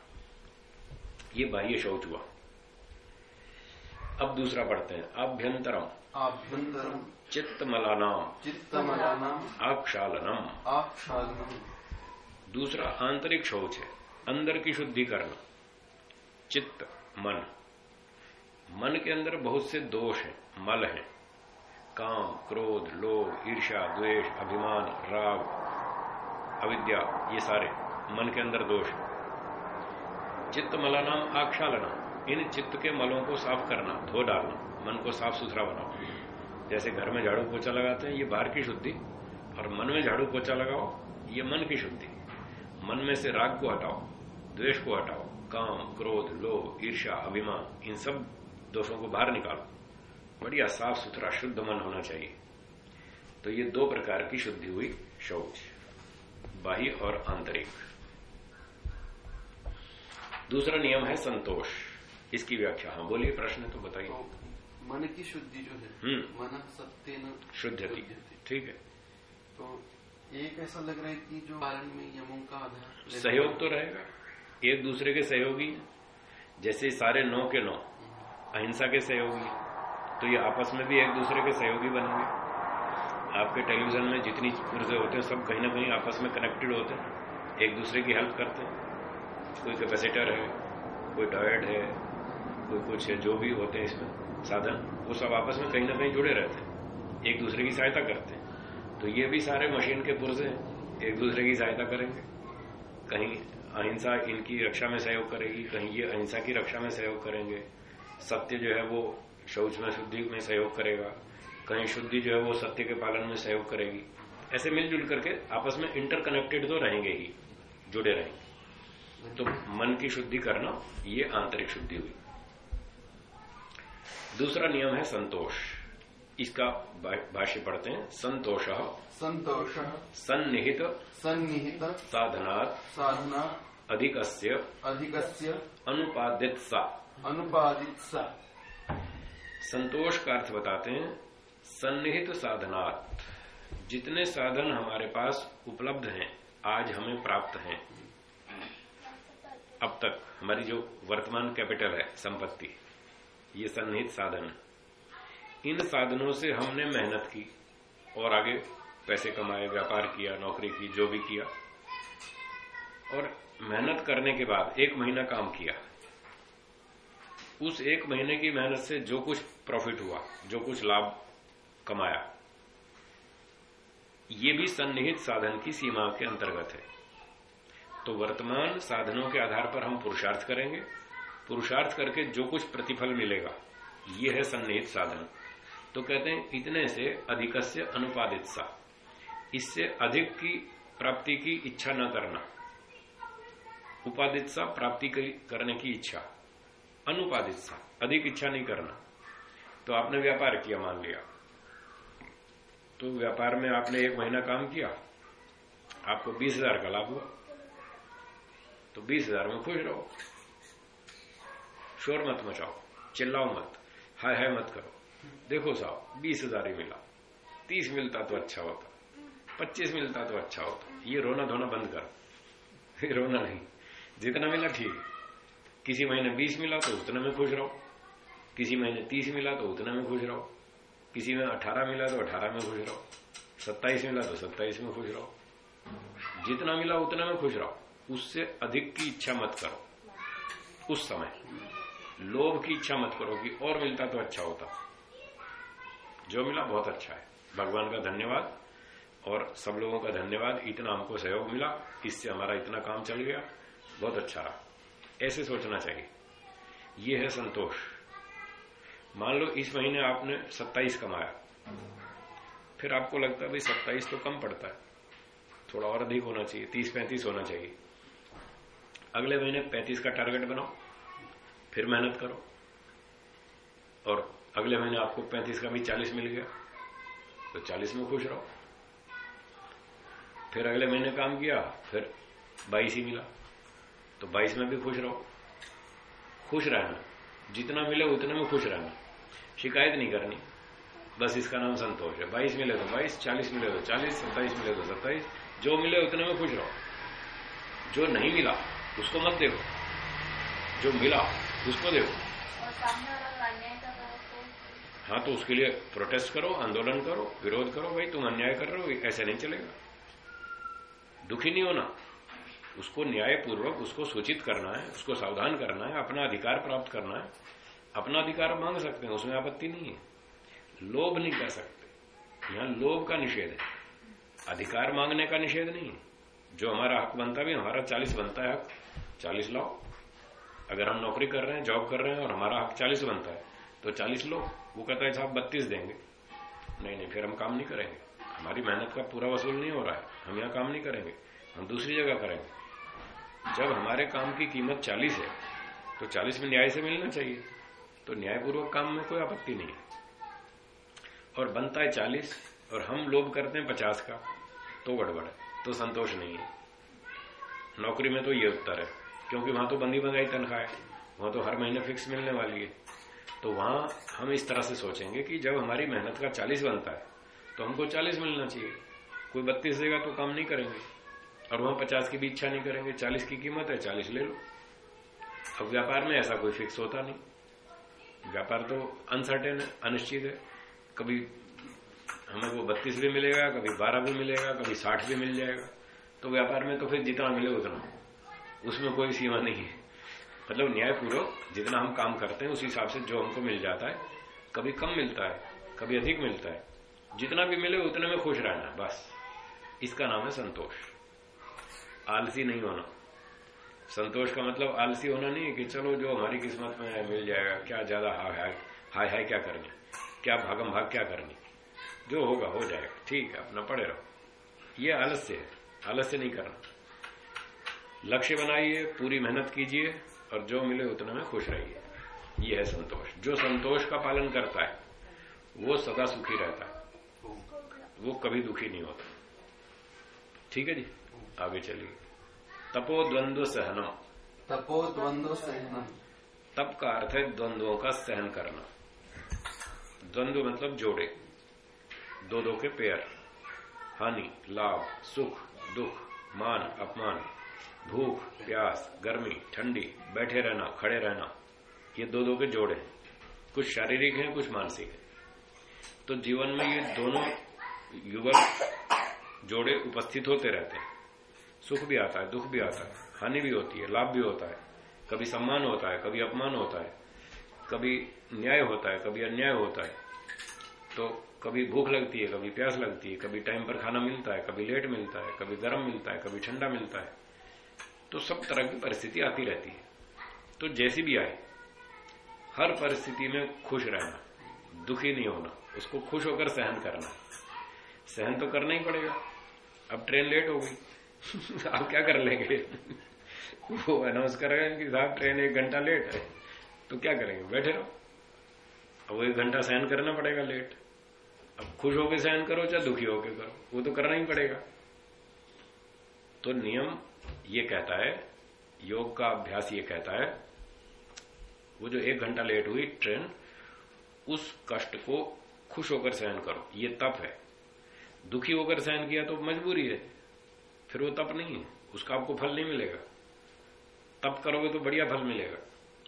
ये बाह्य शौच हुआ। अब दूसरा पढ़ते हैं। आभ्यंतरम। आभ्यंतरम। चित्त मलानाम चित्त मलानाम आक्षालनम। आक्षालनम। दूसरा आंतरिक शौच है। अंदर की शुद्धि करना चित्त मन। मन के अंदर बहुत से दोष हैं। मल हैं। काम क्रोध लोभ ईर्षा द्वेष अभिमान राग। अविद्या, ये सारे, मन के अंदर दोष। चित्त मलानाम आक्षालना, इन चित्त के मलों को साफ़ करना, धो डालना, मन को साफ़ सुथरा बनाओ जैसे घर में झाड़ू पोछा लगाते हैं, ये बाहर की शुद्धि, और मन में झाड़ू पोछा लगाओ, ये मन की शुद्धि। मन में से राग को हटाओ, द्वेष को हटाओ, काम, क्रोध, लोभ, ईर्ष्या, अभिमान, इन सब दोषों को बाहर निकालो। बढ़िया, साफ़ सुथरा, शुद्ध मन होना चाहिए। तो ये दो प्रकार की शुद्धि हुई शौच। बाह्य और आंतरिक। दूसरा नियम है संतोष। इसकी व्याख्या। हाँ बोलिए प्रश्न तो बताइए। तो मन की शुद्धि जो है हम्म। मन सत्य न शुद्धति। ठीक है। तो एक ऐसा लग रहा है कि जो कारण में यमों का आधार सहयोग तो रहेगा। एक दूसरे के सहयोगी जैसे सारे नौ के नौ अहिंसा के सहयोगी। तो ये आपस में भी एक दूसरे के सहयोगी बनेंगे। आपके टेलीविज़न में जितनी पुर्जे होते हैं, सब कहीं ना कहीं आपस में कनेक्टेड होते हैं। एक दूसरे की हेल्प करते हैं। कोई कैपेसिटर है, कोई डायड है, कोई कुछ है, जो भी होते हैं इसमें, साधन, वो सब आपस में कहीं ना कहीं जुड़े रहते हैं। एक दूसरे की सहायता करते हैं। तो ये भी सारे मशीन के पुर्जे हैं। एक दूसरे की सहायता करेंगे। कहीं अहिंसा इनकी रक्षा में सहयोग करेगी, कहीं ये अहिंसा की रक्षा में सहयोग करेंगे। सत्य जो है, वो शौच में, शुद्धि में सहयोग करेगा। कहीं शुद्धि जो है वो सत्य के पालन में सहयोग करेगी। ऐसे मिलजुल करके आपस में इंटरकनेक्टेड तो रहेंगे ही जुड़े रहेंगे। तो मन की शुद्धि करना ये आंतरिक शुद्धि हुई। दूसरा नियम है संतोष। इसका भाष्य पढ़ते हैं संतोष संतोष सन्निहित सन्निहित साधनात् साधना अधिकस्य अधिकस्य अनुपादित सा अनुपादित सा संतोष का अर्थ बताते हैं सन्निहित साधनात्। जितने साधन हमारे पास उपलब्ध हैं, आज हमें प्राप्त हैं। अब तक हमारी जो वर्तमान कैपिटल है, संपत्ति, ये सन्निहित साधन। इन साधनों से हमने मेहनत की और आगे पैसे कमाए, व्यापार किया, नौकरी की, जो भी किया। और मेहनत करने के बाद एक महीना काम किया। उस एक महीने की मेहनत से जो कुछ प्रॉफिट हुआ, जो कुछ लाभ कमाया। ये भी सन्निहित साधन की सीमा के अंतर्गत है। तो वर्तमान साधनों के आधार पर हम पुरुषार्थ करेंगे। पुरुषार्थ करके जो कुछ प्रतिफल मिलेगा, ये है सन्निहित साधन। तो कहते हैं, इतने से अधिक से अनुपादित सा इससे अधिक की प्राप्ति की इच्छा न करना। उपादित सा प्राप्ति करने की इच्छा। अनुपादित सा अधिक इच्छा नहीं करना। तो आपने व्यापार किया, मान लिया। तो व्यापार में आपने एक महीना काम किया, आपको बीस हज़ार का लाभ हुआ। तो बीस हज़ार में खुश रहो। शोर मत मचाओ, चिल्लाओ मत, हाय हाय मत करो। देखो साहब, बीस हज़ार ही मिला। तीस मिलता तो अच्छा होता, पच्चीस मिलता तो अच्छा होता। ये रोना धोना बंद करो। रोना नहीं। जितना मिला ठीक। किसी महीने बीस मिला तो उतना में खुश रहो। किसी महीने तीस मिला तो उतना में खुश रहो। किसी में अठारह मिला तो अठारह में खुश रहो। सत्ताईस मिला तो सत्ताईस में खुश रहो। जितना मिला उतना में खुश रहो। उससे अधिक की इच्छा मत करो। उस समय। लोभ की इच्छा मत करो कि और मिलता तो अच्छा होता। जो मिला बहुत अच्छा है। भगवान का धन्यवाद। और सब लोगों का धन्यवाद। इतना हमको सहयोग मिला। इससे हमारा इतना काम चल गया। बहुत अच्छा रहा। ऐसे सोचना चाहिए। ये है संतोष। मान लो इस महीने आपने 27 कमाया। फिर आपको लगता है भाई 27 तो कम पड़ता है। थोड़ा और अधिक होना चाहिए 30 पैंतीस होना चाहिए। अगले महीने 35 का टारगेट बनाओ, फिर मेहनत करो। और अगले महीने आपको 35 का भी 40 मिल गया तो 40 में खुश रहो। फिर अगले महीने काम किया, फिर 22 ही मिला तो 22 में भी खुश रहो। खुश रहना, जितना मिले उतने में खुश रहना। शिकायत नहीं करनी। बस इसका नाम संतोष है। 22 मिले तो 22 40 मिले तो 40 27 मिले तो 27 जो मिले उतने में खुश रहो। जो नहीं मिला, उसको मत देखो। जो मिला, उसको देखो। हाँ तो उसके लिए प्रोटेस्ट करो, आंदोलन करो, विरोध करो, भाई, तुम अन्याय कर रहे हो ऐसे नहीं चलेगा। दुखी नहीं होना। उसको न्यायपूर्वक, उसको सूचित करना है, उसको सावधान करना है, अपना अधिकार प्राप्त करना है। अपना अधिकार मांग सकते हैं, उसमें आपत्ति नहीं है। लोभ नहीं कर सकते। यहाँ लोभ का निषेध है। अधिकार मांगने का निषेध नहीं है। जो हमारा हक बनता भी हमारा चालीस बनता है हक। चालीस लाओ। अगर हम नौकरी कर रहे हैं, जॉब कर रहे हैं और हमारा हक चालीस बनता है तो चालीस लो। वो कहता है, साहब, बत्तीस देंगे। नहीं नहीं, फिर हम काम नहीं करेंगे। हमारी मेहनत का पूरा वसूल नहीं हो रहा है। हम यहाँ काम नहीं करेंगे। हम दूसरी जगह करेंगे। जब हमारे काम की कीमत चालीस है तो चालीस में न्याय से मिलना चाहिए। तो न्यायपूर्वक काम में कोई आपत्ति नहीं है। और बनता है चालीस, और हम लोभ करते हैं पचास का तो गड़बड़ है तो संतोष नहीं है। नौकरी में तो ये उत्तर है, क्योंकि वहाँ तो बंदी बंगाई तनख्वाह है, वहाँ तो हर महीने फिक्स मिलने वाली है। तो वहाँ हम इस तरह से सोचेंगे कि जब हमारी मेहनत का चालीस बनता है तो हमको चालीस मिलना चाहिए। कोई बत्तीस देगा तो काम नहीं करेंगे। और वहाँ पचास की भी इच्छा नहीं करेंगे, चालीस की कीमत है, चालीस ले लो। अब व्यापार में ऐसा कोई फिक्स होता नहीं। व्यापार तो अनसर्टेन है, अनिश्चित है। कभी हमें वो बत्तीस भी मिलेगा, कभी बारह भी मिलेगा, कभी साठ भी मिल जाएगा। तो व्यापार में तो फिर जितना मिले उतना। उसमें कोई सीमा नहीं है। मतलब न्यायपूर्वक जितना हम काम करते हैं, उस हिसाब से जो हमको मिल जाता है, कभी कम मिलता है, कभी अधिक मिलता है। जितना भी मिले, उतने में खुश रहना, बस। इसका नाम है संतोष। आलसी नहीं होना। संतोष का मतलब आलसी होना नहीं है कि चलो जो हमारी किस्मत में है, मिल जाएगा। क्या ज़्यादा हाय हाय हाय हाय क्या करनी क्या भागम भाग क्या करनी? जो होगा, हो जाएगा। ठीक है, अपना पड़े रहो। ये आलस्य है। आलस्य नहीं करना। लक्ष्य बनाइए, पूरी मेहनत कीजिए, और जो मिले उतने में खुश रहिए। ये है संतोष। जो संतोष का पालन करता है, वो सदा सुखी रहता है। वो कभी दुखी नहीं होता। ठीक है जी? आगे चलिए। तपो द्वंद्व सहनम तपो द्वंद्व सहनम तप का अर्थ है द्वंद्वों का सहन करना। द्वंद्व मतलब जोड़े। दो दो के पेयर हानि लाभ सुख दुख मान अपमान भूख प्यास गर्मी ठंडी बैठे रहना खड़े रहना। ये दो दो के जोड़े हैं। कुछ शारीरिक हैं कुछ मानसिक हैं। तो जीवन में ये दोनों युवक जोड़े उपस्थित होते रहते हैं। सुख भी आता है, दुख भी आता है, हानि भी होती है, लाभ भी होता है, कभी सम्मान होता है, कभी अपमान होता है, कभी न्याय होता है, कभी अन्याय होता है तो कभी भूख लगती है, कभी प्यास लगती है, कभी टाइम पर खाना मिलता है, कभी लेट मिलता है, कभी गर्म मिलता है, कभी ठंडा मिलता है तो सब तरह की परिस्थिति आती रहती है। तो जैसी भी आए, हर परिस्थिति में खुश रहना, दुखी नहीं होना, उसको खुश होकर सहन करना। सहन तो करना ही पड़ेगा। अब ट्रेन लेट हो गई। आप क्या कर लेंगे? वो अनाउंस कर रहे हैं कि साहब ट्रेन एक घंटा लेट है। तो क्या करेंगे? बैठे रहो। अब वो एक घंटा सहन करना पड़ेगा लेट अब खुश होकर सहन करो चाहे दुखी होकर करो। वो तो करना ही पड़ेगा। तो नियम ये कहता है, योग का अभ्यास ये कहता है, वो जो एक घंटा लेट हुई ट्रेन उस कष्ट को खुश होकर सहन करो। ये तप है। दुखी होकर सहन किया तो मजबूरी है। फिर वो तप नहीं है, उसका आपको फल नहीं मिलेगा। तप करोगे तो बढ़िया फल मिलेगा।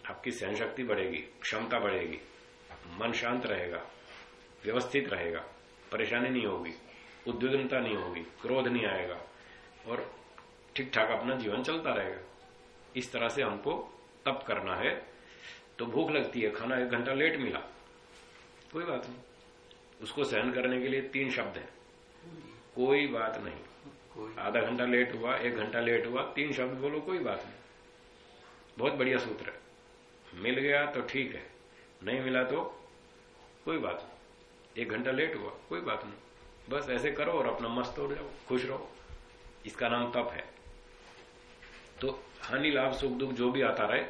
आपकी सहन शक्ति बढ़ेगी, क्षमता बढ़ेगी, मन शांत रहेगा, व्यवस्थित रहेगा, परेशानी नहीं होगी, उद्विग्नता नहीं होगी, क्रोध नहीं आएगा और ठीक ठाक अपना जीवन चलता रहेगा। इस तरह से हमको तप करना है तो भूख लगती है, खाना एक घंटा लेट मिला, कोई बात नहीं। उसको सहन करने के लिए तीन शब्द हैं। कोई बात नहीं। आधा घंटा लेट हुआ, एक घंटा लेट हुआ, तीन शब्द बोलो, कोई बात नहीं। बहुत बढ़िया सूत्र है। मिल गया तो ठीक है, नहीं मिला तो कोई बात नहीं। एक घंटा लेट हुआ, कोई बात नहीं। बस ऐसे करो और अपना मस्त हो जाओ, खुश रहो। इसका नाम तप है। तो हानि, लाभ, सुख, दुख जो भी आता रहे,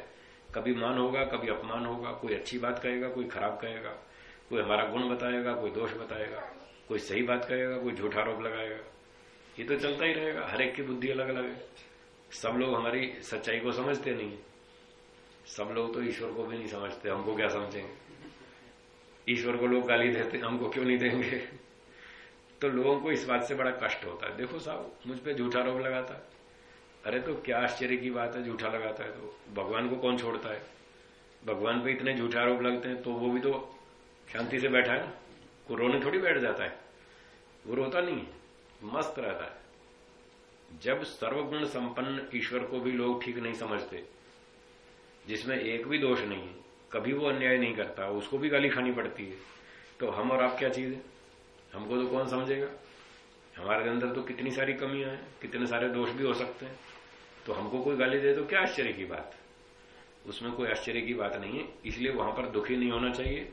कभी मान होगा, कभी अपमान होगा, कोई अच्छी बात कहेगा, कोई खराब कहेगा, कोई हमारा गुण बताएगा, कोई दोष बताएगा, कोई सही बात कहेगा, कोई झूठा आरोप लगाएगा। ये तो चलता ही रहेगा, हर एक की बुद्धि अलग अलग है। सब लोग हमारी सच्चाई को समझते नहीं। सब लोग तो ईश्वर को भी नहीं समझते, हमको क्या समझेंगे? ईश्वर को लोग गाली देते, हमको क्यों नहीं देंगे? तो लोगों को इस बात से बड़ा कष्ट होता है। देखो साहब, मुझ पर झूठा रोग लगाता है। अरे तो क्या आश्चर्य की बात है, झूठा लगाता है तो। भगवान को कौन छोड़ता है? भगवान पे इतने झूठा आरोप लगते हैं तो वो भी तो शांति से बैठा है ना। को रोने थोड़ी बैठ जाता है। वो रोता नहीं है। मस्त रहता है। जब सर्वगुण संपन्न ईश्वर को भी लोग ठीक नहीं समझते, जिसमें एक भी दोष नहीं है, कभी वो अन्याय नहीं करता, उसको भी गाली खानी पड़ती है तो हम और आप क्या चीज़ है? हमको तो कौन समझेगा? हमारे अंदर तो कितनी सारी कमियाँ हैं, कितने सारे दोष भी हो सकते हैं। तो हमको कोई गाली दे तो क्या आश्चर्य की बात? उसमें कोई आश्चर्य की बात नहीं है, इसलिए वहाँ पर दुखी नहीं होना चाहिए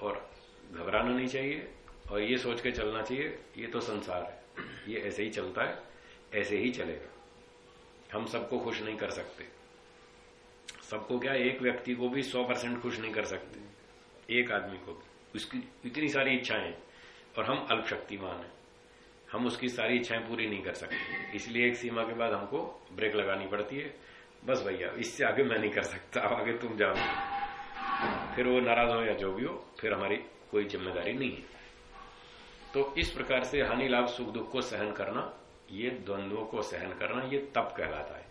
और घबराना नहीं चाहिए और ये सोच के चलना चाहिए, ये तो संसार है। ये ऐसे ही चलता है, ऐसे ही चलेगा। हम सबको खुश नहीं कर सकते। सबको क्या, एक व्यक्ति को भी सौ परसेंट खुश नहीं कर सकते। एक आदमी को भी। उसकी इतनी सारी इच्छाएँ और हम अल्प शक्तिमान है। हम उसकी सारी इच्छाएँ पूरी नहीं कर सकते। इसलिए एक सीमा के बाद हमको ब्रेक लगानी पड़ती है। बस भैया, इससे आगे मैं नहीं कर सकता। अब आगे तुम जाओ। फिर वो नाराज़ हो या जो भी हो, फिर हमारी कोई ज़िम्मेदारी नहीं है। तो इस प्रकार से हानि लाभ सुख दुख को सहन करना ये द्वंद्वों को सहन करना ये तप कहलाता है।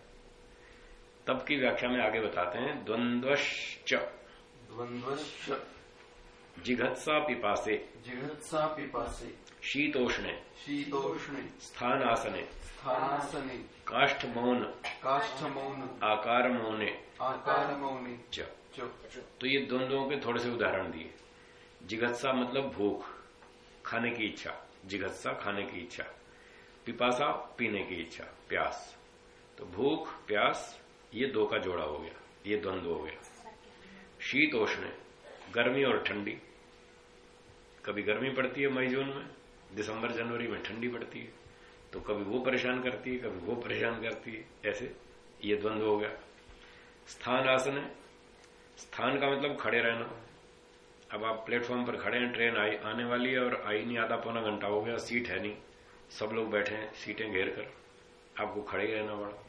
तप की व्याख्या में आगे बताते हैं। द्वंद्वश्च। द्वंद्वश्च। जिघत्सा पिपासे। जिघत्सा पिपासे। शीतोष्णे। शीतोष्णे। स्थान आसने स्थानासने। काष्ठ मौन काष्ठमौन। आकार मौने आकार मौने च। तो ये द्वंद्वों के थोड़े से उदाहरण दिए। जिगत्सा मतलब भूख। खाने की इच्छा जिगत्सा खाने की इच्छा, पिपासा पीने की इच्छा, प्यास। तो भूख, प्यास, ये दो का जोड़ा हो गया, ये द्वंद्व हो गया। शीत उष्ण, गर्मी और ठंडी। कभी गर्मी पड़ती है मई, जून में, दिसंबर, जनवरी में ठंडी पड़ती है तो कभी वो परेशान करती है, कभी वो परेशान करती है, ऐसे ये द्वंद्व हो गया। स्थान आसन है, स्थान का मतलब खड़े रहना। अब आप प्लेटफॉर्म पर खड़े हैं, ट्रेन आई, आने वाली है और आई नहीं, आधा पौना घंटा हो गया, सीट है नहीं। सब लोग बैठे हैं, सीटें घेर कर। आपको खड़े ही रहना पड़ा।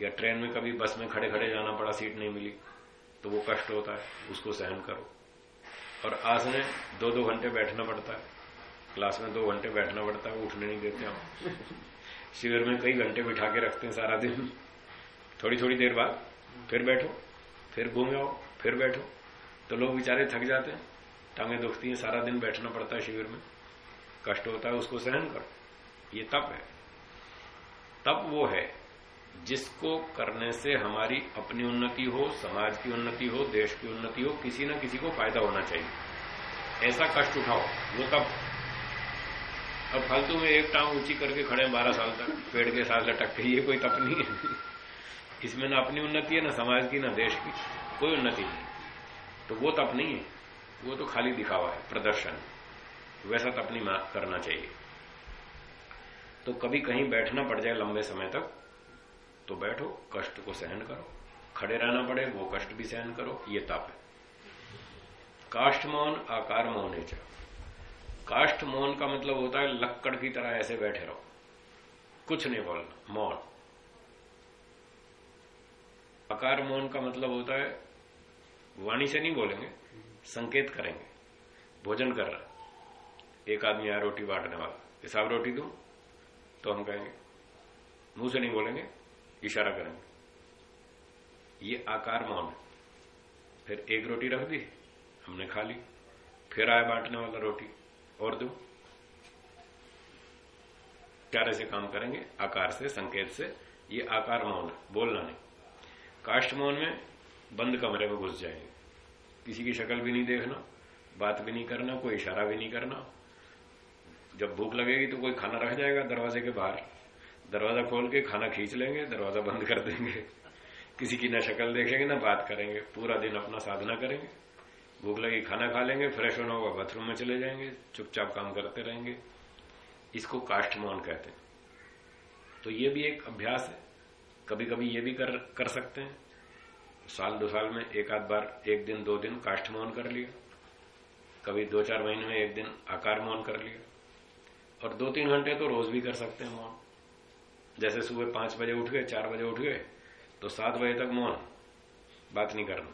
या ट्रेन में कभी बस में खड़े खड़े जाना पड़ा, सीट नहीं मिली तो वो कष्ट होता है, उसको सहन करो। और आज आसने दो दो घंटे बैठना पड़ता है। क्लास में दो घंटे बैठना पड़ता है, उठने नहीं देते हम। शिविर में कई घंटे बिठा के रखते हैं सारा दिन। थोड़ी थोड़ी देर बाद फिर बैठो, फिर घूम आओ, फिर बैठो। तो लोग बेचारे थक जाते हैं। टांगे दुखती हैं, सारा दिन बैठना पड़ता है शिविर में। कष्ट होता है, उसको सहन करो। ये तप है। तप वो है, जिसको करने से हमारी अपनी उन्नति हो, समाज की उन्नति हो, देश की उन्नति हो, किसी न किसी को फ़ायदा होना चाहिए। ऐसा कष्ट उठाओ, वो तब अब फालतू में एक टांग ऊँची करके खड़े बारह साल तक, पेड़ के साथ लटक के, ये कोई तप नहीं है। इसमें ना अपनी उन्नति है, ना समाज की, ना देश की, कोई उन्नति नहीं। तो वो तप नहीं है। वो तो खाली दिखावा है, प्रदर्शन। वैसा तप नहीं करना चाहिए। तो कभी कहीं बैठना पड़ जाए लंबे समय तक तो बैठो, कष्ट को सहन करो। खड़े रहना पड़े, वो कष्ट भी सहन करो, ये तप है। काष्ठ मौन, आकार मौन है काष्ठ मौन का मतलब होता है लक्कड़ की तरह ऐसे बैठे रहो। कुछ नहीं बोलना, मौन। आकार मौन का मतलब होता है वाणी से नहीं बोलेंगे, संकेत करेंगे। भोजन कर रहा। एक आदमी आया, रोटी बांटने वाला। हिसाब रोटी दू? तो हम कहेंगे, मुँह से नहीं बोलेंगे, इशारा करेंगे। ये आकार मौन है। फिर एक रोटी रख दी, हमने खा ली। फिर आया बांटने वाला रोटी, और दो? प्यारे से काम करेंगे, आकार से, संकेत से। ये आकार मौन है, बोलना नहीं। काष्ट मौन में बंद कमरे में घुस जाएँगे। किसी की शक्ल भी नहीं देखना, बात भी नहीं करना, कोई इशारा भी नहीं करना। जब भूख लगेगी तो कोई खाना रख जाएगा दरवाजे के बाहर। दरवाज़ा खोल के खाना खींच लेंगे, दरवाज़ा बंद कर देंगे। किसी की ना शक्ल देखेंगे, ना बात करेंगे। पूरा दिन अपना साधना करेंगे। भूख लगी खाना खा लेंगे, फ्रेश होना होगा, बाथरूम में चले जाएँगे, चुपचाप काम करते रहेंगे। इसको काष्ठ मौन कहते हैं। तो ये भी एक अभ्यास है। कभी कभी ये भी कर कर सकते हैं। साल दो साल में एक आध बार, एक दिन, दो दिन काष्ठ मौन कर लिया। कभी दो चार महीने में एक दिन आकार मौन कर लिया। और दो तीन घंटे तो रोज भी कर सकते हैं मौन। जैसे सुबह पाँच बजे उठ गए, चार बजे उठ गए तो सात बजे तक मौन। बात नहीं करना।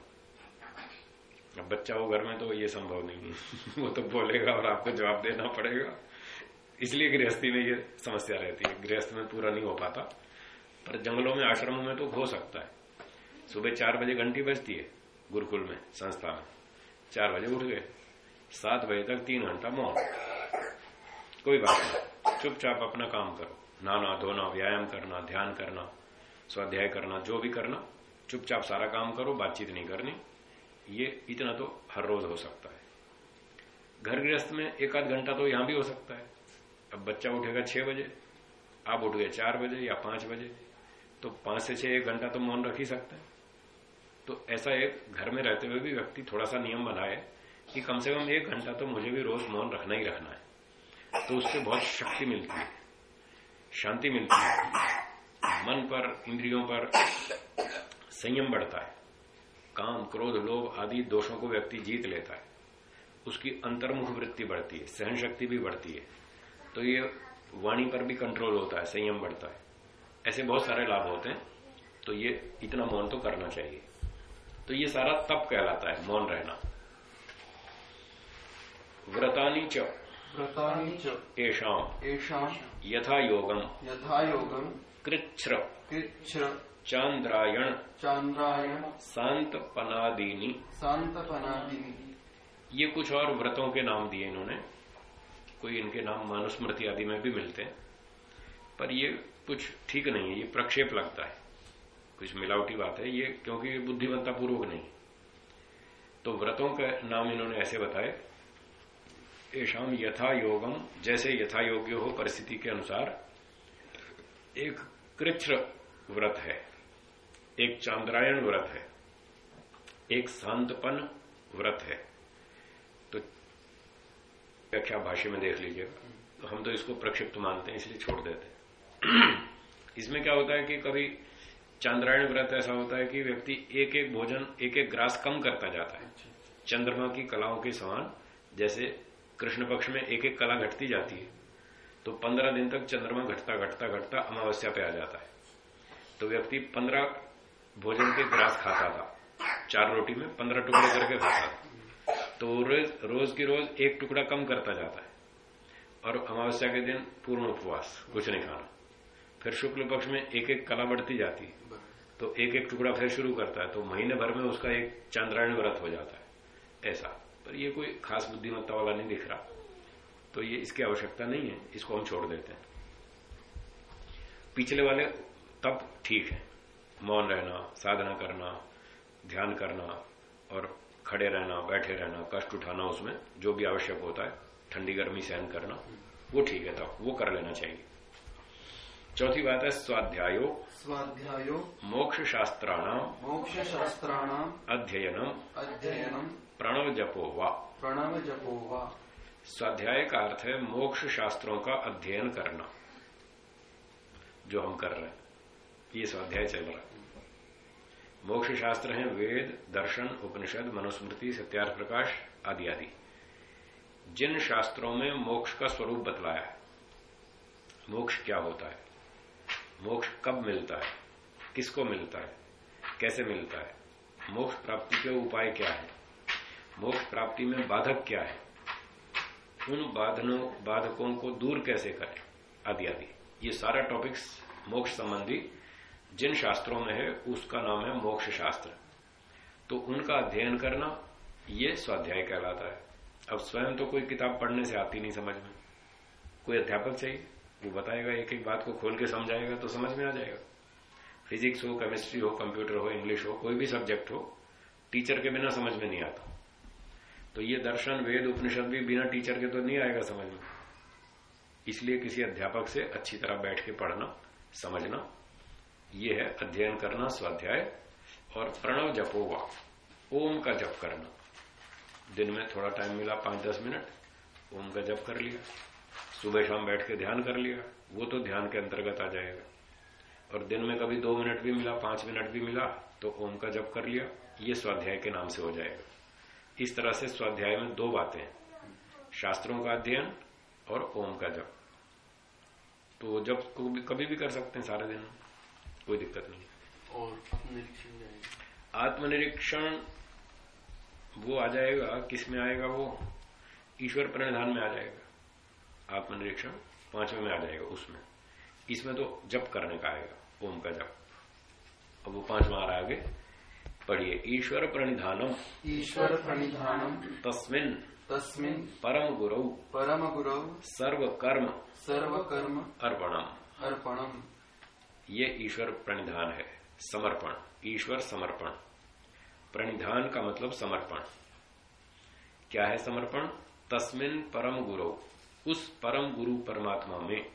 अब बच्चा हो घर में तो ये संभव नहीं है। वो तो बोलेगा और आपको जवाब देना पड़ेगा। इसलिए गृहस्थी में ये समस्या रहती है। गृहस्थ में पूरा नहीं हो पाता। पर जंगलों में, आश्रमों में तो हो सकता है। सुबह चार बजे घंटी बजती है गुरुकुल में, संस्था में। चार बजे उठ गए। सात बजे तक तीन घंटा मौन। कोई बात नहीं। चुपचाप अपना काम करो। नहाना, धोना, व्यायाम करना, ध्यान करना, स्वाध्याय करना, जो भी करना, चुपचाप सारा काम करो, बातचीत नहीं करनी। ये इतना तो हर रोज हो सकता है। घर गृहस्थ में एक आध घंटा तो यहाँ भी हो सकता है। अब बच्चा उठेगा छह बजे, आप उठ गए चार बजे या पाँच बजे तो पाँच से छह एक घंटा तो मौन रख ही सकते हैं। तो ऐसा एक घर में रहते हुए भी व्यक्ति थोड़ा सा नियम बनाए कि कम से कम एक घंटा तो मुझे भी रोज मौन रखना ही रखना है। तो उससे बहुत शक्ति मिलती है, शांति मिलती है। मन पर, इंद्रियों पर संयम बढ़ता है। काम, क्रोध, लोभ आदि दोषों को व्यक्ति जीत लेता है। उसकी अंतर्मुख वृत्ति बढ़ती है सहन शक्ति भी बढ़ती है। तो ये वाणी पर भी कंट्रोल होता है, संयम बढ़ता है। ऐसे बहुत सारे लाभ होते हैं तो ये इतना मौन तो करना चाहिए। तो ये सारा तप कहलाता है मौन रहना। व्रतानी च। व्रतानि च। एषाम। येषाम् यथा योगम। यथा योगम्। कृच्छ्र। कृच्छ्र। चांद्रायण चांद्रायण शांत पनादीनी शांतपनादिनी ये कुछ और व्रतों के नाम दिए इन्होंने। कोई इनके नाम मानुस्मृति आदि में भी मिलते हैं। पर ये कुछ ठीक नहीं है ये प्रक्षेप लगता है। कुछ मिलावटी बात है। ये क्योंकि बुद्धिमत्ता पूर्वक नहीं। तो व्रतों का नाम इन्होंने ऐसे बताए ऐशाम यथा योगम जैसे यथा योग्य हो परिस्थिति के अनुसार, एक कृच्र व्रत है, एक चांद्रायण व्रत है, एक शांतपन व्रत है। तो व्याख्या भाष्य में देख लीजिएगा तो हम तो इसको प्रक्षिप्त मानते हैं, इसलिए छोड़ देते हैं। इसमें क्या होता है कि कभी चांद्रायण व्रत ऐसा होता है कि व्यक्ति एक एक भोजन एक एक ग्रास कम करता जाता है। चंद्रमा की कलाओं के समान जैसे कृष्ण पक्ष में एक एक कला घटती जाती है तो पंद्रह दिन तक चंद्रमा घटता घटता घटता अमावस्या पे आ जाता है। तो व्यक्ति पंद्रह भोजन के ग्रास खाता था। चार रोटी में पंद्रह टुकड़े करके खाता था। तो रोज रोज की रोज एक टुकड़ा कम करता जाता है। और अमावस्या के दिन पूर्ण उपवास कुछ नहीं खाना। फिर शुक्ल पक्ष में एक एक कला बढ़ती जाती है। तो एक एक टुकड़ा फिर शुरू करता है तो महीने भर में उसका एक चांद्रायण व्रत हो जाता है, ऐसा। पर ये कोई खास बुद्धिमत्ता वाला नहीं दिख रहा। तो ये इसकी आवश्यकता नहीं है, इसको हम छोड़ देते हैं। पिछले वाले तब ठीक है। मौन रहना, साधना करना, ध्यान करना और खड़े रहना, बैठे रहना, कष्ट उठाना उसमें, जो भी आवश्यक होता है, ठंडी गर्मी सहन करना, वो ठीक है तब वो कर लेना चाहिए। चौथी बात है स्वाध्यायो। स्वाध्यायो। मोक्ष शास्त्राणाम मोक्ष शास्त्राणाम अध्ययनम। अध्ययनम। प्रणव जपो वा प्रणव जपो वा स्वाध्याय का अर्थ है मोक्ष शास्त्रों का अध्ययन करना जो हम कर रहे हैं। ये स्वाध्याय चल रहा है। मोक्ष शास्त्र हैं वेद दर्शन उपनिषद मनुस्मृति सत्यार्थ प्रकाश आदि आदि। जिन शास्त्रों में मोक्ष का स्वरूप बतलाया है मोक्ष क्या होता है? मोक्ष कब मिलता है? किसको मिलता है? कैसे मिलता है? मोक्ष प्राप्ति के उपाय क्या है? मोक्ष प्राप्ति में बाधक क्या है? उन बाधनों, बाधकों को दूर कैसे करें? आदि आदि। ये सारा टॉपिक्स मोक्ष संबंधी जिन शास्त्रों में है, उसका नाम है मोक्ष शास्त्र। तो उनका अध्ययन करना, ये स्वाध्याय कहलाता है। अब स्वयं तो कोई किताब पढ़ने से आती नहीं समझ में। कोई अध्यापक चाहिए? वो बताएगा, एक एक बात को खोल के समझाएगा तो समझ में आ जाएगा। फिजिक्स हो केमिस्ट्री हो कंप्यूटर हो इंग्लिश हो, कोई भी सब्जेक्ट हो टीचर के बिना समझ में नहीं आता। तो ये दर्शन, वेद, उपनिषद भी बिना टीचर के तो नहीं आएगा समझ में। इसलिए किसी अध्यापक से अच्छी तरह बैठ के पढ़ना, समझना, ये है अध्ययन करना, स्वाध्याय, और प्रणव जपोवा ओम का जप करना। दिन में थोड़ा टाइम मिला, पाँच दस मिनट, ओम का जप कर लिया। सुबह शाम बैठ के ध्यान कर लिया वो तो ध्यान के अंतर्गत आ जाएगा। और दिन में कभी दो मिनट भी मिला पाँच मिनट भी मिला तो ओम का जप कर लिया ये स्वाध्याय के नाम से हो जाएगा। इस तरह से स्वाध्याय में दो बातें हैं शास्त्रों का अध्ययन और ओम का जप। तो जब कभी भी कर सकते हैं सारे दिन कोई दिक्कत नहीं और आत्मनिरीक्षण आत्मनिरीक्षण वो आ जाएगा किसमें आएगा वो? ईश्वर प्रणिधान में आ जाएगा। आत्मनिरीक्षण पाँचवें में आ जाएगा उसमें। इसमें तो जप करने का आएगा ओम का जप। अब वो पांचवा आ रहा आगे। पढ़िए ईश्वर प्रणिधानम। ईश्वर प्रणिधानम। तस्मिन। तस्मिन। परम गुरु। परम गुरु। सर्व कर्म। सर्व कर्म। अर्पणम। अर्पणम। ये ईश्वर प्रणिधान है समर्पण। ईश्वर समर्पण। प्रणिधान का मतलब समर्पण। क्या है समर्पण? तस्मिन परम गुरु। उस परम गुरु परमात्मा में,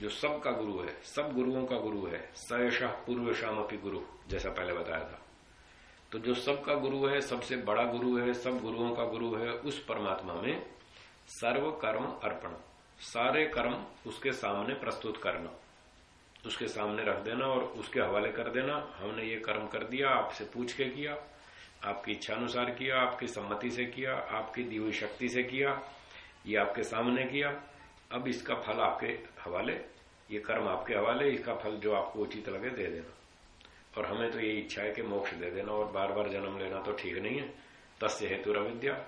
जो सबका गुरु है, सब गुरुओं का गुरु है सयशाह पूर्व शाम अपनी गुरु, जैसा पहले बताया था। तो जो सबका गुरु है, सबसे बड़ा गुरु है, सब गुरुओं का गुरु है, उस परमात्मा में सर्व कर्म अर्पण, सारे कर्म उसके सामने प्रस्तुत करना, उसके सामने रख देना और उसके हवाले कर देना, हमने ये कर्म कर दिया, आपसे पूछ के किया, आपकी इच्छा अनुसार किया, आपकी सम्मति से किया, आपकी दी हुई शक्ति से किया ये आपके सामने किया। अब इसका फल आपके हवाले, ये कर्म आपके हवाले, इसका फल जो आपको उचित लगे दे देना। और हमें तो ये इच्छा है कि मोक्ष दे देना, और बार बार जन्म लेना तो ठीक नहीं है। तस्य हेतु अविद्या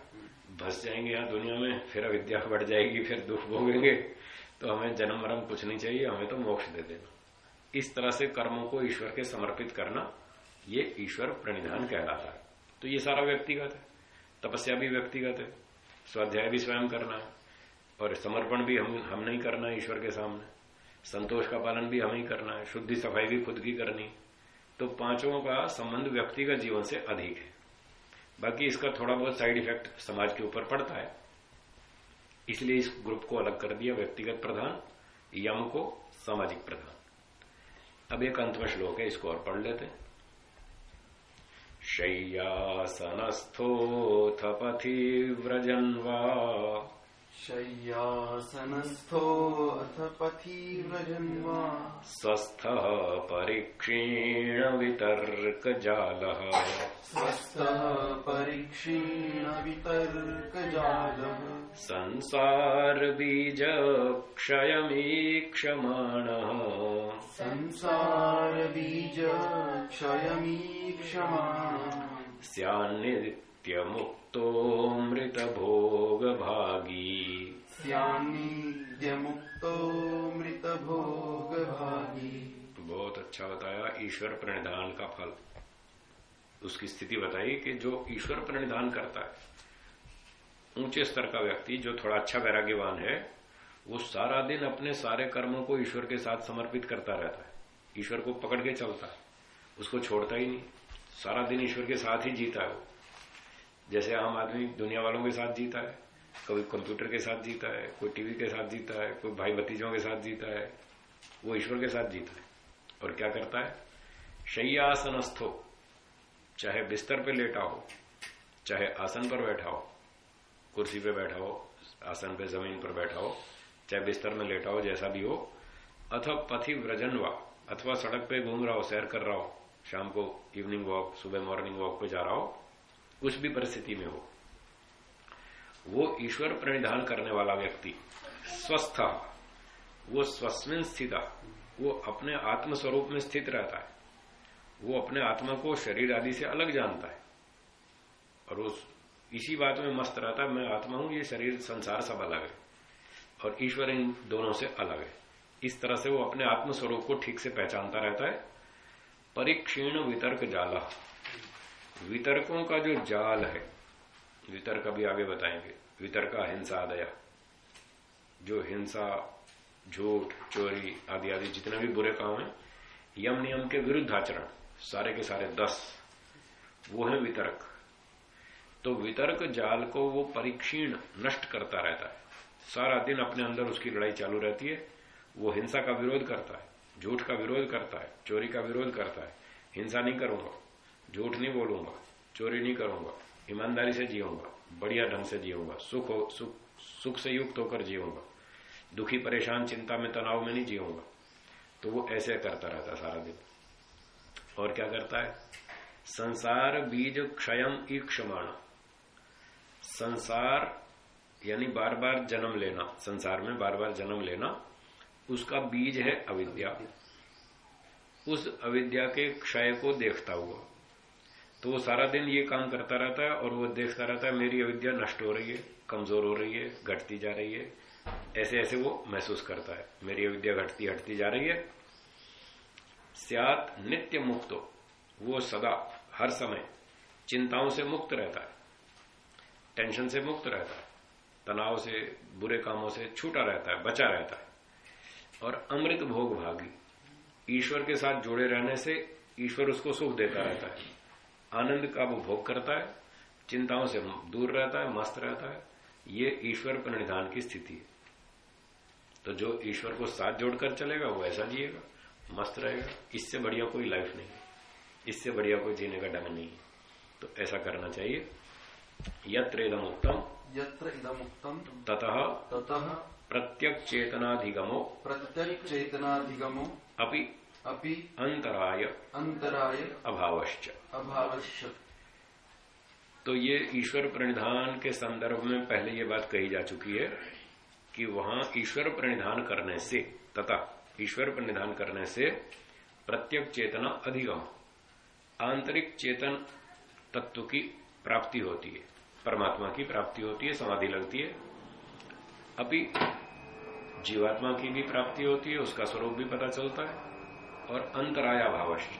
भस जाएँगे यहाँ दुनिया में, फिर अविद्या बढ़ जाएगी, फिर दुख भोगेंगे। तो हमें जन्म मरम कुछ नहीं चाहिए, हमें तो मोक्ष दे देना। इस तरह से कर्मों को ईश्वर के समर्पित करना, ये ईश्वर प्रणिधान कहलाता है। तो ये सारा व्यक्तिगत है। तपस्या भी व्यक्तिगत है। स्वाध्याय भी स्वयं करना है, और समर्पण भी हम हम नहीं करना है ईश्वर के सामने। संतोष का पालन भी हमें करना है, शुद्धि सफ़ाई भी खुद की करनी तो पाँचों का संबंध व्यक्तिगत जीवन से अधिक है। बाकी इसका थोड़ा बहुत साइड इफ़ेक्ट समाज के ऊपर पड़ता है। इसलिए इस ग्रुप को अलग कर दिया व्यक्तिगत प्रधान, यम को सामाजिक प्रधान। अब एक अंतम श्लोक है, इसको और पढ़ लेते हैं। शय्यासनस्थोऽथ पथि व्रजन्वा शय्यासनस्थो अथ पथि व्रजन् वा स्वस्थः परीक्षीण वितर्कजालः स्वस्थः परीक्षीण वितर्कजालः संसारबीजक्षयमीक्षमाणः। संसारबीज क्षयमीक्षमाणः स्यान्नित्यमुक्तोऽमृतभोगभागी स्यान्नित्यमुक्तो मृतभोगभागी बहुत अच्छा बताया ईश्वर प्रणिधान का फल। उसकी स्थिति बताई कि जो ईश्वर प्रणिधान करता है ऊँचे स्तर का व्यक्ति जो थोड़ा अच्छा वैराग्यवान है वो सारा दिन अपने सारे कर्मों को ईश्वर के साथ समर्पित करता रहता है। ईश्वर को पकड़ के चलता है उसको छोड़ता ही नहीं। सारा दिन ईश्वर के साथ ही जीता है वो। जैसे आम आदमी दुनिया वालों के साथ जीता है, कभी कंप्यूटर के साथ जीता है, कोई टीवी के साथ जीता है, कोई भाई भतीजों के साथ जीता है, वो ईश्वर के साथ जीता है। और क्या करता है? शय्यासनस्थ, चाहे बिस्तर पे लेटा हो, चाहे आसन पर बैठा हो, कुर्सी पे बैठा हो, आसन पे ज़मीन पर बैठा हो, चाहे बिस्तर में लेटा हो, जैसा भी हो, अथवा पथि व्रजनवा अथवा सड़क पे घूम रहा हो, सैर कर रहा हो, शाम को इवनिंग वॉक सुबह मॉर्निंग वॉक पे जा रहा हो कुछ भी परिस्थिति में हो। वो ईश्वर प्रणिधान करने वाला व्यक्ति, स्वस्थ, वो स्वस्मिन स्थित, वो अपने आत्म स्वरूप में स्थित रहता है। वो अपने आत्मा को शरीर आदि से अलग जानता है। और उस, इसी बात में मस्त रहता है, मैं आत्मा हूँ, ये शरीर, संसार सब अलग है। और ईश्वर इन दोनों से अलग है। इस तरह से वो अपने आत्म स्वरूप को ठीक से पहचानता रहता है। परिक्षीण वितर्क जाला। वितर्कों का जो जाल है, वितर्क अभी आगे बताएँगे, वितर्क हिंसा दया, जो हिंसा, झूठ, चोरी आदि आदि जितने भी बुरे काम है, यम नियम के विरुद्ध आचरण, सारे के सारे दस, वो है वितर्क। तो वितर्क जाल को वो परीक्षीण नष्ट करता रहता है। सारा दिन अपने अंदर उसकी लड़ाई चालू रहती है, वो हिंसा का विरोध करता है, झूठ का विरोध करता है, चोरी का विरोध करता है, हिंसा नहीं करूँगा। झूठ नहीं बोलूँगा, चोरी नहीं करूँगा, ईमानदारी से जीऊँगा, बढ़िया ढंग से जीऊँगा, सुख सुख सुख से युक्त होकर जीऊँगा, दुखी, परेशान, चिंता में, तनाव में नहीं जीऊँगा। तो वो ऐसे करता रहता सारा दिन। और क्या करता है? संसार बीज क्षयम ईक्षमाण। संसार, यानी बार बार जन्म लेना, संसार में बार बार जन्म लेना, उसका बीज है अविद्या। उस अविद्या के क्षय को देखता हुआ। तो वो सारा दिन ये काम करता रहता है और वो देखता रहता है, मेरी अविद्या नष्ट हो रही है, कमज़ोर हो रही है, घटती जा रही है। ऐसे ऐसे वो महसूस करता है। मेरी अविद्या घटती, हटती जा रही है। सियात नित्य मुक्त। हो वो सदा, हर समय चिंताओं से मुक्त रहता है। टेंशन से मुक्त रहता है। तनाव से, बुरे कामों से छूटा रहता है, बचा रहता है। और अमृत भोग भागी। ईश्वर के साथ जुड़े रहने से ईश्वर उसको सुख देता रहता है। आनंद का वो भोग करता है चिंताओं से दूर रहता है मस्त रहता है ये ईश्वर परिधान की स्थिति है। तो जो ईश्वर को साथ जोड़कर चलेगा वो ऐसा जिएगा मस्त रहेगा इससे बढ़िया कोई लाइफ नहीं है इससे बढ़िया कोई जीने का ढंग नहीं है। तो ऐसा करना चाहिए। यत्र इदम उत्तम यत्र इदम उत्तम ततः ततः प्रत्यक चेतनाधिगमो प्रत्यक चेतनाधिगमो अपि अपि अंतराय अंतराय अभावश्च। अभावश्य तो ये ईश्वर प्रणिधान के संदर्भ में पहले ये बात कही जा चुकी है कि वहाँ ईश्वर प्रणिधान करने से तथा ईश्वर प्रणिधान करने से प्रत्येक चेतना अधिगम आंतरिक चेतन तत्व की प्राप्ति होती है परमात्मा की प्राप्ति होती है समाधि लगती है। अभी जीवात्मा की भी प्राप्ति होती है उसका स्वरूप भी पता चलता है। और अंतराय अभावश्य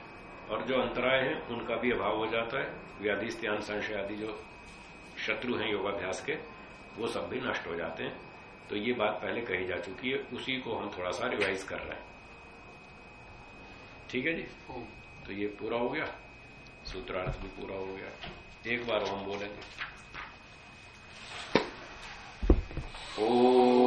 और जो अंतराय है उनका भी अभाव हो जाता है। व्याधि स्त्यान संशय आदि जो शत्रु हैं योगाभ्यास के वो सब भी नष्ट हो जाते हैं। तो ये बात पहले कही जा चुकी है उसी को हम थोड़ा सा रिवाइज कर रहे हैं। ठीक है जी? तो ये पूरा हो गया? सूत्रार्थ भी पूरा हो गया। एक बार हम बोलेंगे। ओ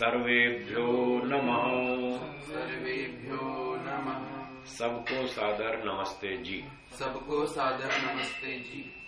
सर्वेभ्यो नमः। सर्वेभ्यो नमः। सबको सादर नमस्ते जी। सबको सादर नमस्ते जी।